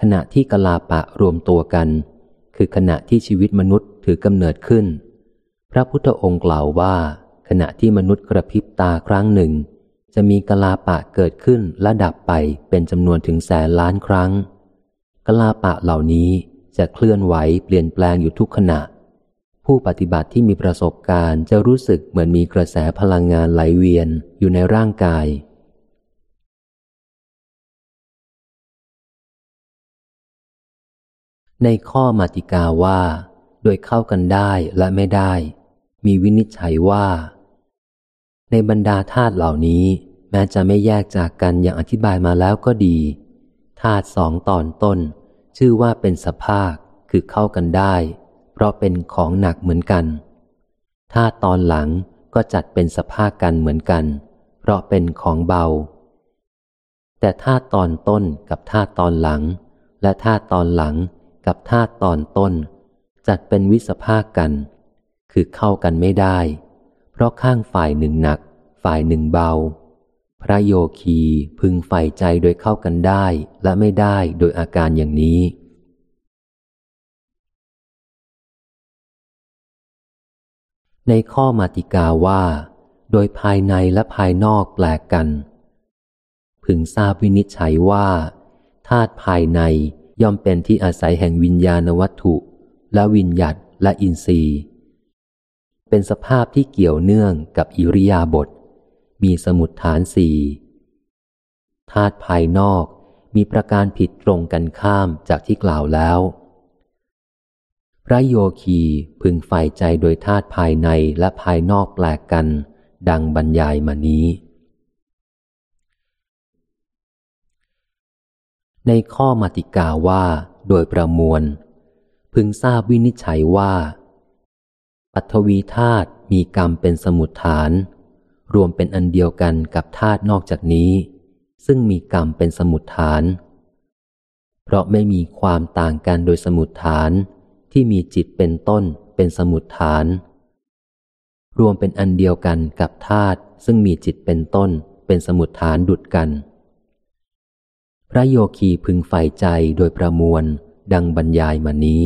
ขณะที่กลาปะรวมตัวกัน คือขณะที่ชีวิตมนุษย์ถือกำเนิดขึ้น พระพุทธองค์กล่าวว่า ขณะที่มนุษย์กระพริบตาครั้งหนึ่ง จะมีกลาปะเกิดขึ้นและดับไปเป็นจำนวนถึงแสนล้านครั้ง กลาปะเหล่านี้จะเคลื่อนไหวเปลี่ยนแปลงอยู่ทุกขณะ ผู้ปฏิบัติที่มีประสบการณ์จะรู้สึกเหมือนมีกระแสพลังงานไหลเวียนอยู่ในร่างกาย ในข้อมาติกาว่า โดยเข้ากันได้และไม่ได้ มีวินิจฉัยว่า ในบรรดาธาตุเหล่านี้ แม้จะไม่แยกจากกันอย่างอธิบายมาแล้วก็ดีธาตุสองตอนต้น ชื่อว่าเป็นสภาคคือเข้ากันได้ เพราะเป็นของหนักเหมือนกันธาตอนหลังก็จัดเป็นสภาคกันเหมือนกัน เพราะเป็นของเบา แต่ธาตอนต้นกับธาตอนหลัง และธาตอนหลังกับธาตอนต้น จัดเป็นวิสภาคกัน คือเข้ากันไม่ได้ เพราะข้างฝ่ายหนึ่งหนัก ฝ่ายหนึ่งเบา พระโยคีพึงใฝ่ใจโดยเข้ากันได้และไม่ได้โดยอาการอย่างนี้ ในข้อมาติกาว่า โดยภายในและภายนอกแปลกกัน พึงทราบวินิจฉัยว่าธาตุภายในย่อมเป็นที่อาศัยแห่งวิญญาณวัตถุ และวิญญัตและอินทรีย์ เป็นสภาพที่เกี่ยวเนื่องกับอิริยาบถมีสมุดฐานสี่ธาตุภายนอกมีประการผิดตรงกันข้ามจากที่กล่าวแล้ว พระโยคีพึงใฝ่ใจโดยธาตุภายในและภายนอกแปลกกัน ดังบรรยายมานี้ ในข้อมาติกาว่า โดยประมวล พึงทราบวินิจฉัยว่า ปัทวีธาตุมีกรรมเป็นสมุดฐาน รวมเป็นอันเดียวกันกับธาตุนอกจากนี้ ซึ่งมีกรรมเป็นสมุดฐาน เพราะไม่มีความต่างกันโดยสมุดฐาน ที่มีจิตเป็นต้นเป็นสมุดฐาน รวมเป็นอันเดียวกันกับธาตุซึ่งมีจิตเป็นต้นเป็นสมุดฐานดุดกัน พระโยคีพึงใฝ่ใจโดยประมวลดังบรรยายมานี้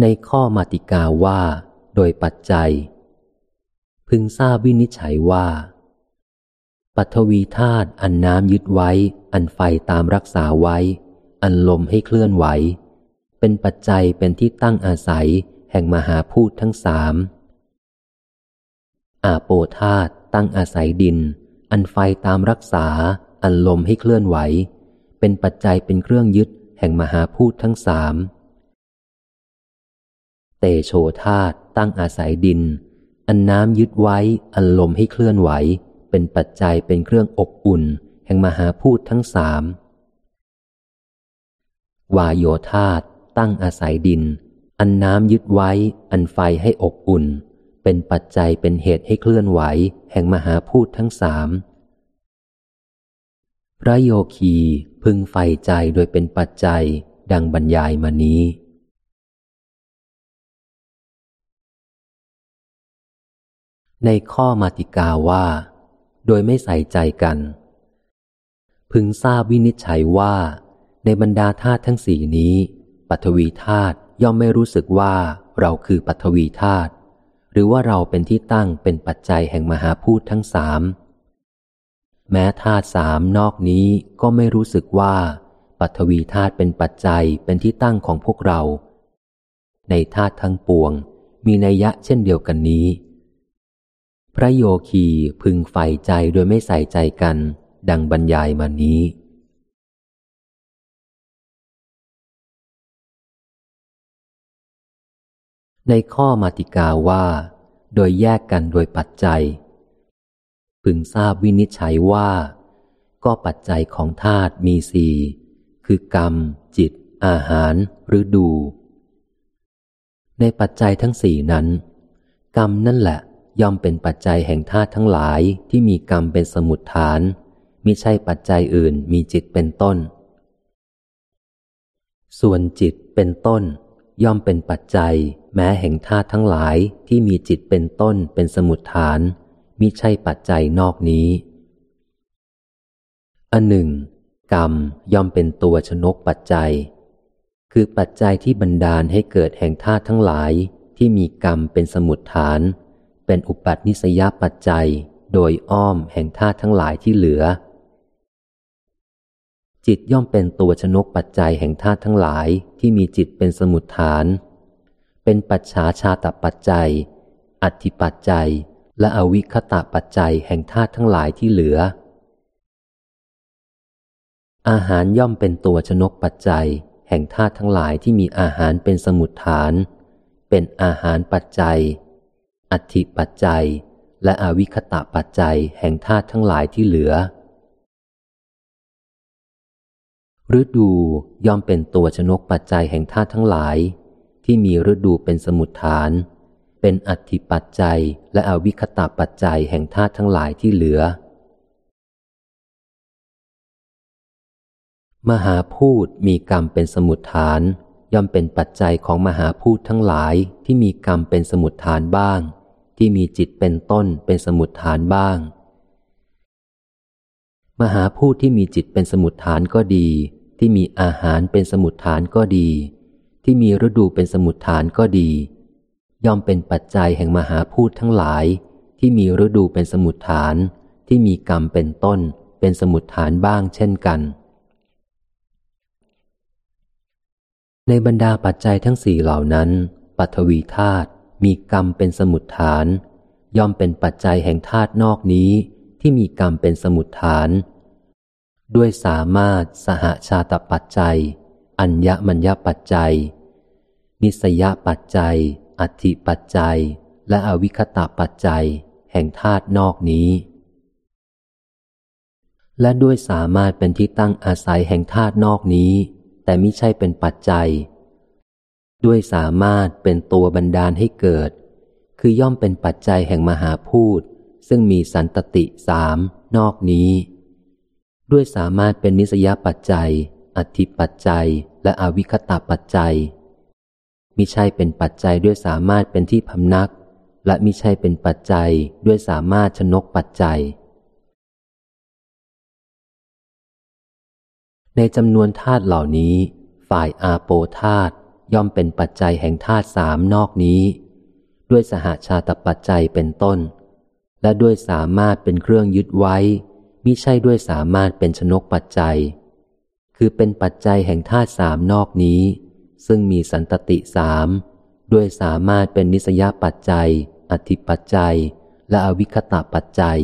ในข้อมาติกาว่า โดยปัจจัย พึงทราบวินิจฉัยว่า ปัทวีธาตุอันน้ำยึดไว้ อันไฟตามรักษาไว้ อันลมให้เคลื่อนไหว เป็นปัจจัยเป็นที่ตั้งอาศัยแห่งมหาพูดทั้งสามอาโปธาตุตั้งอาศัยดิน อันไฟตามรักษา อันลมให้เคลื่อนไหว เป็นปัจจัยเป็นเครื่องยึดแห่งมหาพูดทั้งสามเตโชธาตุตั้งอาศัยดิน อันน้ำยึดไว้ อันลมให้เคลื่อนไหว เป็นปัจจัยเป็นเครื่องอบอุ่น แห่งมหาพูดทั้งสาม วายโยธาตตั้งอาศัยดิน อันน้ำยึดไว้ อันไฟให้อบอุ่น เป็นปัจจัยเป็นเหตุให้เคลื่อนไหว แห่งมหาพูดทั้งสามพระโยคีพึงไฟใจโดยเป็นปัจจัยดังบรรยายมานี้ในข้อมาติกาว่า โดยไม่ใส่ใจกัน พึงทราบวินิจฉัยว่า ในบรรดาธาตุทั้งสี่นี้ ปัทวีธาตุย่อมไม่รู้สึกว่าเราคือปัทวีธาตุหรือว่าเราเป็นที่ตั้งเป็นปัจจัยแห่งมหาพูดทั้งสามแม้ธาตุสามนอกนี้ก็ไม่รู้สึกว่าปัทวีธาตุเป็นปัจจัยเป็นที่ตั้งของพวกเรา ในธาตุทั้งปวง มีนัยยะเช่นเดียวกันนี้ พระโยคีพึงใฝ่ใจโดยไม่ใส่ใจกัน ดังบรรยายมานี้ ในข้อมาติกาว่า โดยแยกกันโดยปัจจัย พึงทราบวินิจฉัยว่า ก็ปัจจัยของธาตุมีสี่คือกรรม จิต อาหาร หรือดู ในปัจจัยทั้งสี่นั้น กรรมนั่นแหละ ย่อมเป็นปัจจัยแห่งธาตุทั้งหลายที่มีกรรมเป็นสมุดฐานมิใช่ปัจจัยอื่นมีจิตเป็นต้น ส่วนจิตเป็นต้น ย่อมเป็นปัจจัย แม้แห่งธาตุทั้งหลายที่มีจิตเป็นต้นเป็นสมุดฐานมิใช่ปัจจัยนอกนี้ อันหนึ่ง กรรมย่อมเป็นตัวชนกปัจจัย คือปัจจัยที่บันดาลให้เกิดแห่งธาตุทั้งหลายที่มีกรรมเป็นสมุดฐาน เป็นอุปัตินิสยปัจจัย โดยอ้อมแห่งธาตุทั้งหลายที่เหลือ จิตย่อมเป็นตัวชนกปัจจัยแห่งธาตุทั้งหลายที่มีจิตเป็นสมุดฐาน เป็นปัจฉาชาตปัจจัยอธิปัจจัย และอวิคตะปัจจัยแห่งธาตุทั้งหลายที่เหลือ อาหารย่อมเป็นตัวชนกปัจจัย แห่งธาตุทั้งหลายที่มีอาหารเป็นสมุดฐาน เป็นอาหารปัจจัย อธิปัจจัย และอวิคตะปัจจัยแห่งธาตุทั้งหลายที่เหลือ ฤดูย่อมเป็นตัวชนกปัจจัยแห่งธาตุทั้งหลาย ที่มีฤดูเป็นสมุดฐาน เป็นอัติปัจจัย และอวิคตาปัจจัยแห่งธาตุทั้งหลายที่เหลือ มหาพูดมีกรรมเป็นสมุดฐาน ย่อมเป็นปัจจัยของมหาพูดทั้งหลายที่มีกรรมเป็นสมุดฐานบ้าง ที่มีจิตเป็นต้นเป็นสมุดฐานบ้าง มหาพูดที่มีจิตเป็นสมุดฐานก็ดี ที่มีอาหารเป็นสมุดฐานก็ดี ที่มีฤดูเป็นสมุดฐานก็ดี ย่อมเป็นปัจจัยแห่งมหาพูดทั้งหลาย ที่มีฤดูเป็นสมุดฐาน ที่มีกรรมเป็นต้นเป็นสมุดฐานบ้างเช่นกัน ในบรรดาปัจจัยทั้งสี่เหล่านั้น ปัทวีธาตุมีกรรมเป็นสมุดฐาน ย่อมเป็นปัจจัยแห่งธาตุนอกนี้ที่มีกรรมเป็นสมุดฐาน ด้วยสามารถสหชาตปัจจัย อัญญมัญญปัจจัย นิสยปัจจัย อัติปัจจัย และอวิคตาปัจจัย แห่งธาตุนอกนี้ และด้วยสามารถเป็นที่ตั้งอาศัยแห่งธาตุนอกนี้ แต่ไม่ใช่เป็นปัจจัย ด้วยสามารถเป็นตัวบันดาลให้เกิด คือย่อมเป็นปัจจัยแห่งมหาพูดซึ่งมีสันตติสามนอกนี้ ด้วยสามารถเป็นนิสยปัจจัย อธิปัจจัย และอวิคตาปัจจัยมิใช่เป็นปัจจัยด้วยสามารถเป็นที่พำนัก และมิใช่เป็นปัจจัยด้วยสามารถชนกปัจจัย ในจำนวนธาตุเหล่านี้ ฝ่ายอาโปธาตุย่อมเป็นปัจจัยแห่งธาตุสามนอกนี้ ด้วยสหาชาตปัจจัยเป็นต้น และด้วยสามารถเป็นเครื่องยึดไว้มิใช่ด้วยสามารถเป็นชนกปัจจัย คือเป็นปัจจัยแห่งธาตุสามนอกนี้ ซึ่งมีสันตติสามด้วยสามารถเป็นนิสยปัจจัย อธิปัจจัย และอวิคตะปัจจัย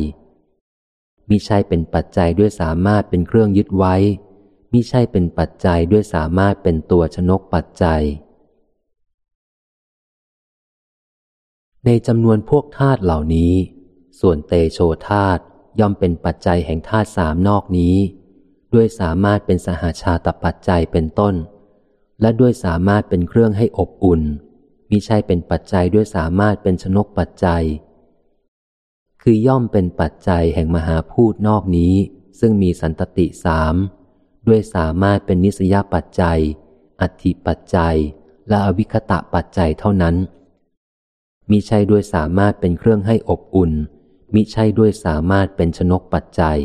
มิใช่เป็นปัจจัยด้วยสามารถเป็นเครื่องยึดไว้ มิใช่เป็นปัจจัยด้วยสามารถเป็นตัวชนกปัจจัย ในจำนวนพวกธาตุเหล่านี้ ส่วนเตโชธาตย่อมเป็นปัจจัยแห่งธาตุสามนอกนี้ ด้วยสามารถเป็นสหาชาตปัจจัยเป็นต้น และด้วยสามารถเป็นเครื่องให้อบอุ่นมิใช่เป็นปัจจัยด้วยสามารถเป็นชนกปัจจัย คือย่อมเป็นปัจจัยแห่งมหาพูดนอกนี้ ซึ่งมีสันตติสาม ด้วยสามารถเป็นนิสยปัจจัยอธิปัจจัย และอวิคตะปัจจัยเท่านั้น มิใช่ด้วยสามารถเป็นเครื่องให้อบอุ่น มิใช่ด้วยสามารถเป็นชนกปัจจัย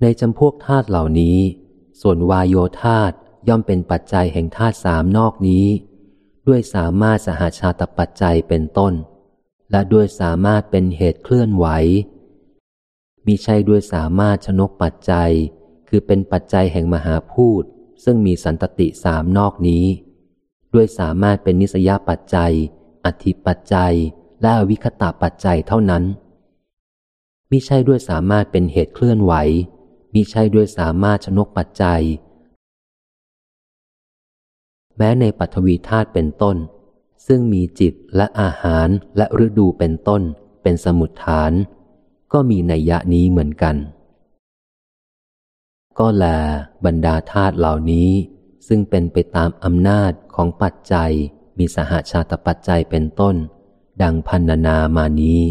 ในจำพวกธาตุเหล่านี้ ส่วนวายโยธาตย่อมเป็นปัจจัยแห่งธาตุสามนอกนี้ ด้วยสามารถสหาชาตปัจจัยเป็นต้น และด้วยสามารถเป็นเหตุเคลื่อนไหว มิใช่ด้วยสามารถชนกปัจจัย คือเป็นปัจจัยแห่งมหาพูด ซึ่งมีสันตติสามนอกนี้ ด้วยสามารถเป็นนิสยปัจจัย อธิปัจจัย และอวิคตาปัจจัยเท่านั้นมิใช่ด้วยสามารถเป็นเหตุเคลื่อนไหวมิใช่ด้วยสามารถชนกปัจจัย แม้ในปัทวีธาตุเป็นต้น ซึ่งมีจิตและอาหารและฤดูเป็นต้น เป็นสมุดฐาน ก็มีในยะนี้เหมือนกัน ก็แลบรรดาธาตุเหล่านี้ ซึ่งเป็นไปตามอำนาจของปัจจัย มีสหาชาตปัจจัยเป็นต้น ดังพันนามานี้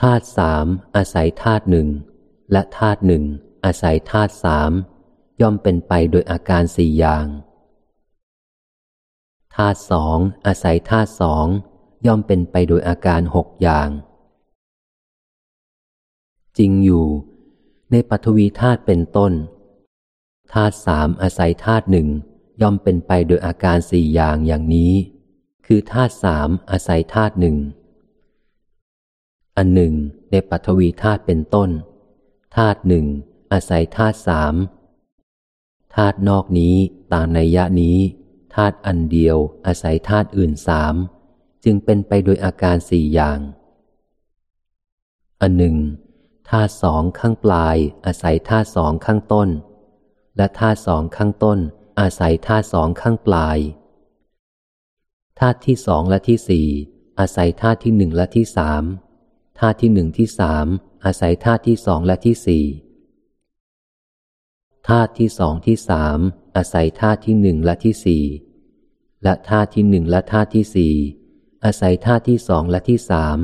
ธาตุสามอาศัยธาตุหนึ่งและธาตุหนึ่งอาศัยธาตุสามย่อมเป็นไปโดยอาการสี่อย่างธาตุสองอาศัยธาตุสอง ย่อมเป็นไปโดยอาการหกอย่าง จริงอยู่ ในปฐวีธาตุเป็นต้นธาตุสามอาศัยธาตุหนึ่งย่อมเป็นไปโดยอาการสี่อย่างอย่างนี้ คือธาตุสามอาศัยธาตุหนึ่งอันหนึ่ง ในปัทวีธาตุเป็นต้นธาตุหนึ่งอาศัยธาตุสามธาตุนอกนี้ตามในยะนี้ธาตุอันเดียวอาศัยธาตุอื่นสาม จึงเป็นไปโดยอาการสี่อย่าง อันหนึ่งธาสองข้างปลายอาศัยธาสองข้างต้น และธาสองข้างต้น อาศัยธาสองข้างปลายธาที่สองและที่สี่อาศัยธาที่หนึ่งและที่สามธาที่หนึ่งที่สามอาศัยธาที่สองและที่สี่ธาที่สองที่สามอาศัยธาที่หนึ่งและที่สี่และธาที่หนึ่งและธาที่สี่ อาศัยธาตุที่สองและที่สาม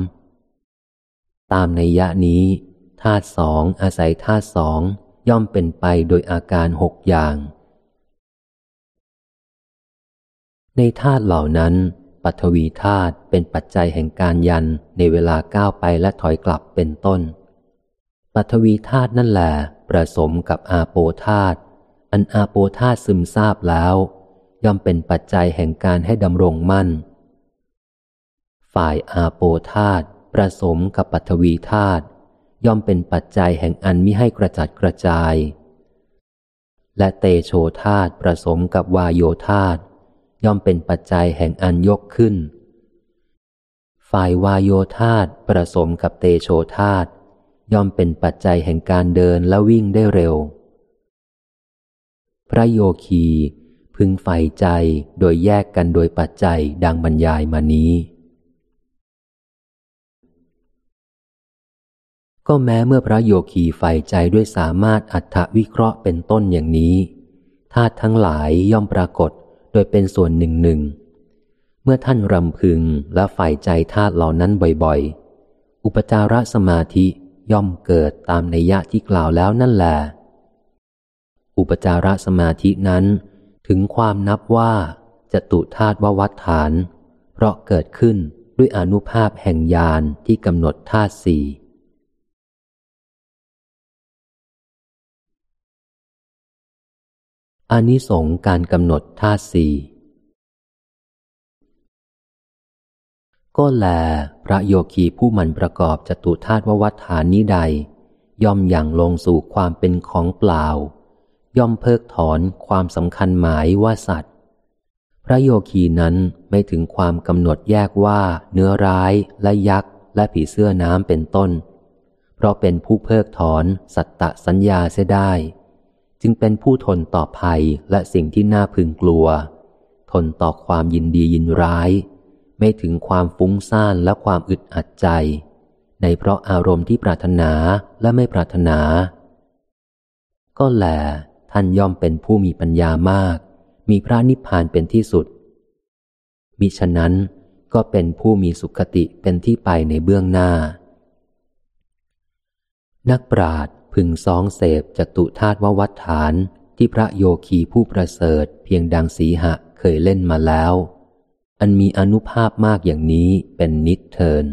ตามในยะนี้ธาตุสองอาศัยธาตุสองย่อมเป็นไปโดยอาการหกอย่าง ในธาตุเหล่านั้นปัทวีธาตุเป็นปัจจัยแห่งการยันในเวลาก้าวไปและถอยกลับเป็นต้น ปัทวีธาตุนั่นแหละประสมกับอาโปธาตุอันอาโปธาตุซึมซาบแล้ว ย่อมเป็นปัจจัยแห่งการให้ดำรงมั่น ฝ่ายอาโปธาตุประสมกับปัทวีธาตุย่อมเป็นปัจจัยแห่งอันมิให้กระจัดกระจาย และเตโชธาตุประสมกับวายโยธาตุย่อมเป็นปัจจัยแห่งอันยกขึ้น ฝ่ายวายโยธาตประสมกับเตโชธาตย่อมเป็นปัจจัยแห่งการเดินและวิ่งได้เร็ว พระโยคีพึงใฝ่ใจโดยแยกกันโดยปัจจัยดังบรรยายมานี้ ก็แม้เมื่อพระโยคีใฝ่ใจด้วยสามารถอัตถวิเคราะห์เป็นต้นอย่างนี้ธาตุทั้งหลายย่อมปรากฏโดยเป็นส่วนหนึ่งหนึ่ง เมื่อท่านรำพึงและฝ่ายใจธาตุเหล่านั้นบ่อยๆ อุปจารสมาธิย่อมเกิดตามในยะที่กล่าวแล้วนั่นแหละอุปจารสมาธินั้น ถึงความนับว่าจะตุธาตุววัฏฐาน เพราะเกิดขึ้นด้วยอนุภาพแห่งญาณที่กำหนดธาตุสี่ อานิสงการกำหนดธาตุสี่ก็แล พระโยคีผู้มันประกอบจตุธาตุววัฏฐานนี้ใด ย่อมอย่างลงสู่ความเป็นของเปล่า ย่อมเพิกถอนความสำคัญหมายว่าสัตว์ พระโยคีนั้นไม่ถึงความกำหนดแยกว่าเนื้อร้ายและยักษ์และผีเสื้อน้ำเป็นต้น เพราะเป็นผู้เพิกถอนสัตตสัญญาเสียได้ จึงเป็นผู้ทนต่อภัยและสิ่งที่น่าพึงกลัว ทนต่อความยินดียินร้าย ไม่ถึงความฟุ้งซ่านและความอึดอัดใจ ในเพราะอารมณ์ที่ปรารถนาและไม่ปรารถนา ก็แลท่านย่อมเป็นผู้มีปัญญามาก มีพระนิพพานเป็นที่สุด มิฉะนั้นก็เป็นผู้มีสุขติเป็นที่ไปในเบื้องหน้า นักปราด พึงซองเสพจตุธาตุววัฏฐานที่พระโยคีผู้ประเสริฐเพียงดังสีหะเคยเล่นมาแล้ว อันมีอนุภาพมากอย่างนี้เป็นนิเทิน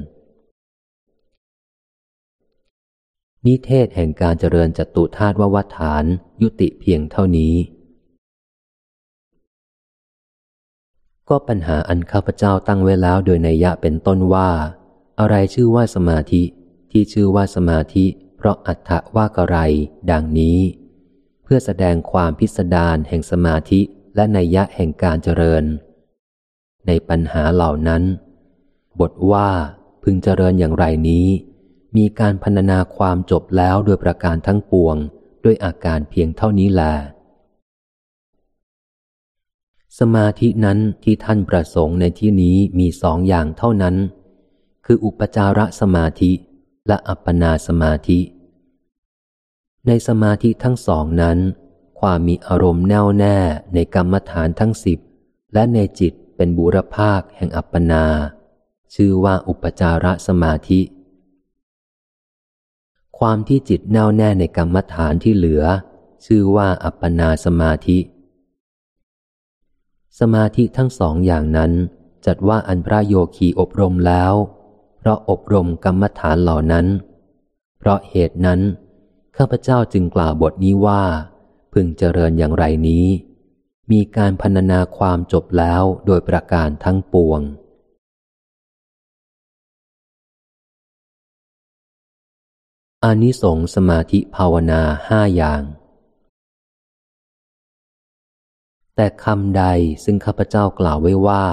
นิเทศแห่งการเจริญจตุธาตุววัฏฐานยุติเพียงเท่านี้ ก็ปัญหาอันข้าพเจ้าตั้งไว้แล้วโดยในยะเป็นต้นว่า อะไรชื่อว่าสมาธิ ที่ชื่อว่าสมาธิ ราะอัฏฐว่ากระไร ดังนี้ เพื่อแสดงความพิสดารแห่งสมาธิและนัยยะแห่งการเจริญ ในปัญหาเหล่านั้น บทว่าพึงเจริญอย่างไรนี้ มีการพรรณนาความจบแล้วโดยประการทั้งปวงด้วยอาการเพียงเท่านี้แล สมาธินั้นที่ท่านประสงค์ในที่นี้มีสองอย่างเท่านั้น คืออุปจารสมาธิและอัปปนาสมาธิ ในสมาธิทั้งสองนั้น ความมีอารมณ์แน่วแน่ในกรรมฐานทั้งสิบและในจิตเป็นบุรภาคแห่งอัปปนา ชื่อว่าอุปจารสมาธิ ความที่จิตแน่วแน่ในกรรมฐานที่เหลือ ชื่อว่าอัปปนาสมาธิ สมาธิทั้งสองอย่างนั้น จัดว่าอันพระโยคีอบรมแล้ว เพราะอบรมกรรมฐานเหล่านั้น เพราะเหตุนั้น ข้าพเจ้าจึงกล่าวบทนี้ว่า พึงเจริญอย่างไรนี้ มีการพรรณนาความจบแล้วโดยประการทั้งปวง อานิสงส์สมาธิภาวนาห้าอย่าง แต่คำใดซึ่งข้าพเจ้ากล่าวไว้ว่า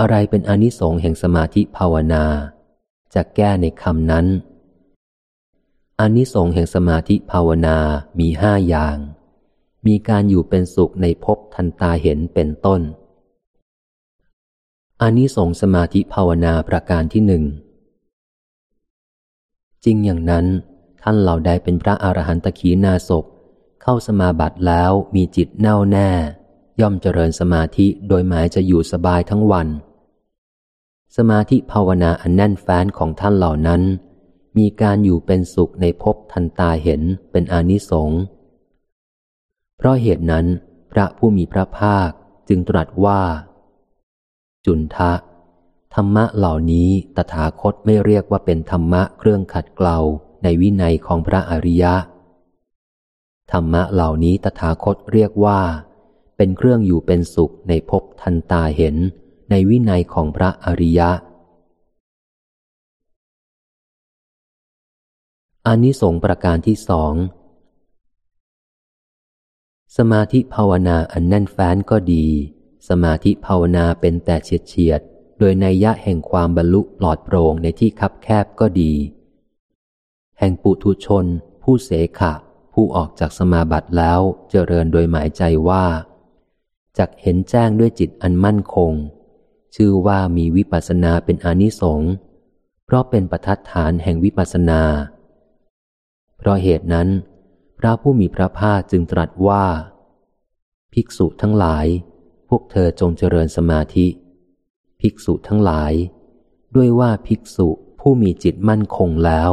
อะไรเป็นอานิสงส์แห่งสมาธิภาวนา จะแก้ในคำนั้น อานิสงส์แห่งสมาธิภาวนามีห้าอย่าง มีการอยู่เป็นสุขในภพทันตาเห็นเป็นต้นอานิสงส์สมาธิภาวนาประการที่หนึ่งจริงอย่างนั้น ท่านเหล่าใดเป็นพระอรหันตขีนาศพเข้าสมาบัติแล้วมีจิตแน่วแน่ ย่อมเจริญสมาธิโดยหมายจะอยู่สบายทั้งวัน สมาธิภาวนาอันแน่นแฟ้นของท่านเหล่านั้น มีการอยู่เป็นสุขในภพทันตาเห็นเป็นอนิสงส์เพราะเหตุนั้นพระผู้มีพระภาคจึงตรัสว่า จุนทะ ธรรมะเหล่านี้ตถาคตไม่เรียกว่าเป็นธรรมะเครื่องขัดเกลาในวินัยของพระอริยะ ธรรมะเหล่านี้ตถาคตเรียกว่า เป็นเครื่องอยู่เป็นสุขในภพทันตาเห็นในวินัยของพระอริยะ อานิสงส์ประการที่สอง สมาธิภาวนาอันแน่นแฟ้นก็ดี สมาธิภาวนาเป็นแต่เฉียดเฉียด โดยในยะแห่งความบรรลุปลอดโปร่งในที่คับแคบก็ดี แห่งปุถุชน ผู้เสขะ ผู้ออกจากสมาบัติแล้วเจริญโดยหมายใจว่าจักเห็นแจ้งด้วยจิตอันมั่นคง ชื่อว่ามีวิปัสสนาเป็นอนิสงส์เพราะเป็นประทัดฐานแห่งวิปัสสนา เพราะเหตุนั้น พระผู้มีพระภาคจึงตรัสว่า ภิกษุทั้งหลาย พวกเธอจงเจริญสมาธิ ภิกษุทั้งหลาย ด้วยว่าภิกษุผู้มีจิตมั่นคงแล้ว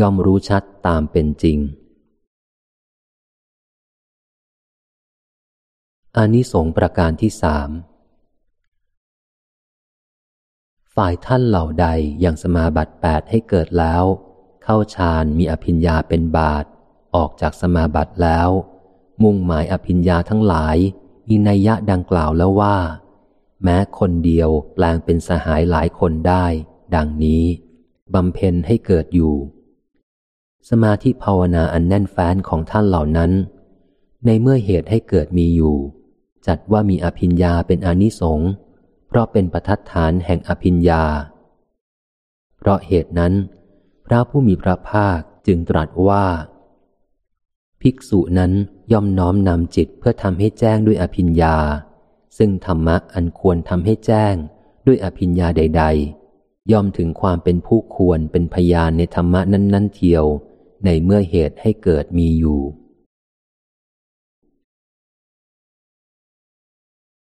ย่อมรู้ชัดตามเป็นจริงอานิสงส์ประการที่สามฝ่ายท่านเหล่าใดยังสมาบัติแปดให้เกิดแล้ว เข้าฌานมีอภิญญาเป็นบาท ออกจากสมาบัติแล้ว มุ่งหมายอภิญญาทั้งหลาย มีนัยยะดังกล่าวแล้วว่า แม้คนเดียวแปลงเป็นสหายหลายคนได้ ดังนี้บำเพ็ญให้เกิดอยู่ สมาธิภาวนาอันแน่นแฟ้นของท่านเหล่านั้น ในเมื่อเหตุให้เกิดมีอยู่ จัดว่ามีอภิญญาเป็นอนิสงส์เพราะเป็นประทัดฐานแห่งอภิญญา เพราะเหตุนั้น พระผู้มีพระภาคจึงตรัสว่า ภิกษุนั้นย่อมน้อมนำจิตเพื่อทำให้แจ้งด้วยอภิญญา ซึ่งธรรมะอันควรทำให้แจ้งด้วยอภิญญาใด ๆ ย่อมถึงความเป็นผู้ควรเป็นพยานในธรรมะนั้น ๆ เทียว ในเมื่อเหตุให้เกิดมีอยู่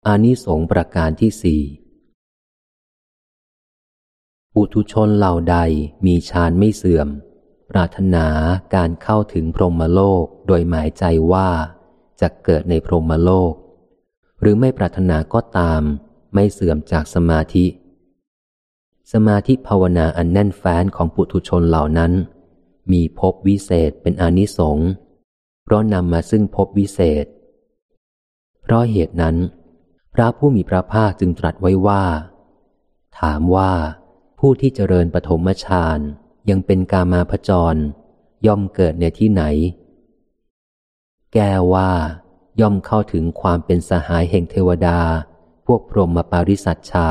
อานิสงส์ประการที่สี่ ปุถุชนเหล่าใดมีฌานไม่เสื่อม ปรารถนาการเข้าถึงพรหมโลกโดยหมายใจว่าจะเกิดในพรหมโลก หรือไม่ปรารถนาก็ตาม ไม่เสื่อมจากสมาธิ สมาธิภาวนาอันแน่นแฟ้นของปุถุชนเหล่านั้น มีภพวิเศษเป็นอนิสงส์เพราะนำมาซึ่งภพวิเศษ เพราะเหตุนั้น พระผู้มีพระภาคจึงตรัสไว้ว่า ถามว่า ผู้ที่เจริญปฐมฌานยังเป็นกามาพจร ย่อมเกิดในที่ไหน แก้ว่าย่อมเข้าถึงความเป็นสหายแห่งเทวดา พวกพรหมปาริสัชชา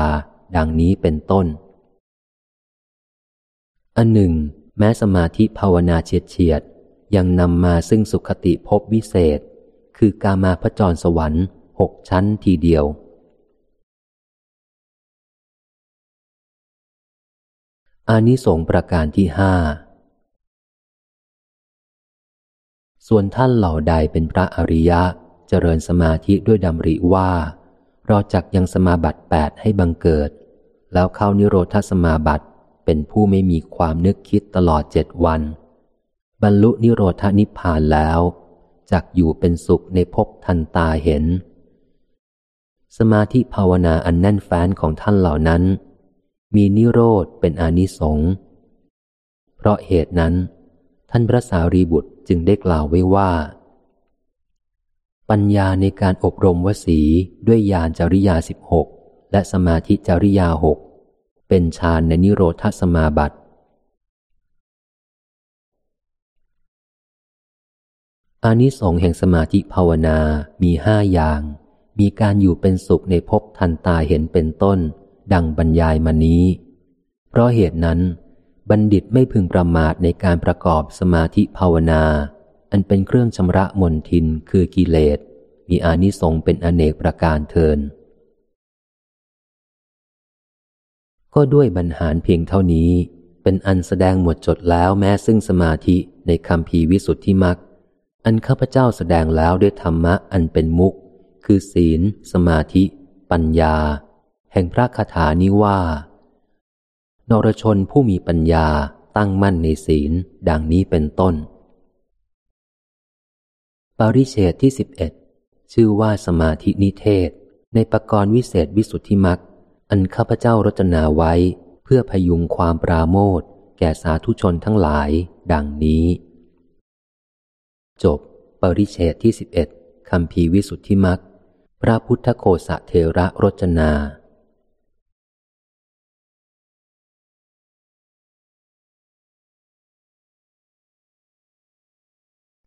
ดังนี้เป็นต้น อันหนึ่ง แม้สมาธิภาวนาเฉียดเฉียดยังนำมาซึ่งสุขติภพวิเศษ คือกามาพจรสวรรค์หกชั้นทีเดียว อานิสงส์ประการที่ห้า ส่วนท่านเหล่าใดเป็นพระอริยะ เจริญสมาธิด้วยดำริว่าเราจักยังสมาบัติแปดให้บังเกิด แล้วเข้านิโรธสมาบัติเป็นผู้ไม่มีความนึกคิดตลอดเจ็ดวัน บรรลุนิโรธนิพพานแล้วจักอยู่เป็นสุขในภพทันตาเห็น สมาธิภาวนาอันแน่นแฟ้นของท่านเหล่านั้น มีนิโรธเป็นอนิสงส์เพราะเหตุนั้น ท่านพระสารีบุตรจึงได้กล่าวไว้ว่า ปัญญาในการอบรมวสีด้วยญาณจริยาสิบหกและสมาธิจริยาหกเป็นฌานในนิโรธสมาบัติ อานิสงส์แห่งสมาธิภาวนามีห้าอย่าง มีการอยู่เป็นสุขในภพทันตาเห็นเป็นต้น ดังบรรยายมานี้ เพราะเหตุนั้น บัณฑิตไม่พึงประมาทในการประกอบสมาธิภาวนา อันเป็นเครื่องชำระมนทินคือกิเลส มีอานิสงส์เป็นอเนกประการเทิน ก็ด้วยบรรหารเพียงเท่านี้ เป็นอันแสดงหมดจดแล้วแม้ซึ่งสมาธิในคำพีวิสุทธิมักอันข้าพเจ้าแสดงแล้วด้วยธรรมะอันเป็นมุก คือศีล สมาธิ ปัญญา แห่งพระคาถานี้ว่า นรชนผู้มีปัญญาตั้งมั่นในศีลดังนี้เป็นต้นปริเชตที่สิบเอ็ดชื่อว่าสมาธินิเทศ ในปกรณ์วิเศษวิสุทธิมักอันข้าพเจ้ารจนาไว้เพื่อพยุงความปราโมทแก่สาธุชนทั้งหลาย ดังนี้ จบ ปริเชตที่สิบเอ็ดคำพีวิสุทธิมักพระพุทธโคสะเทระรจนา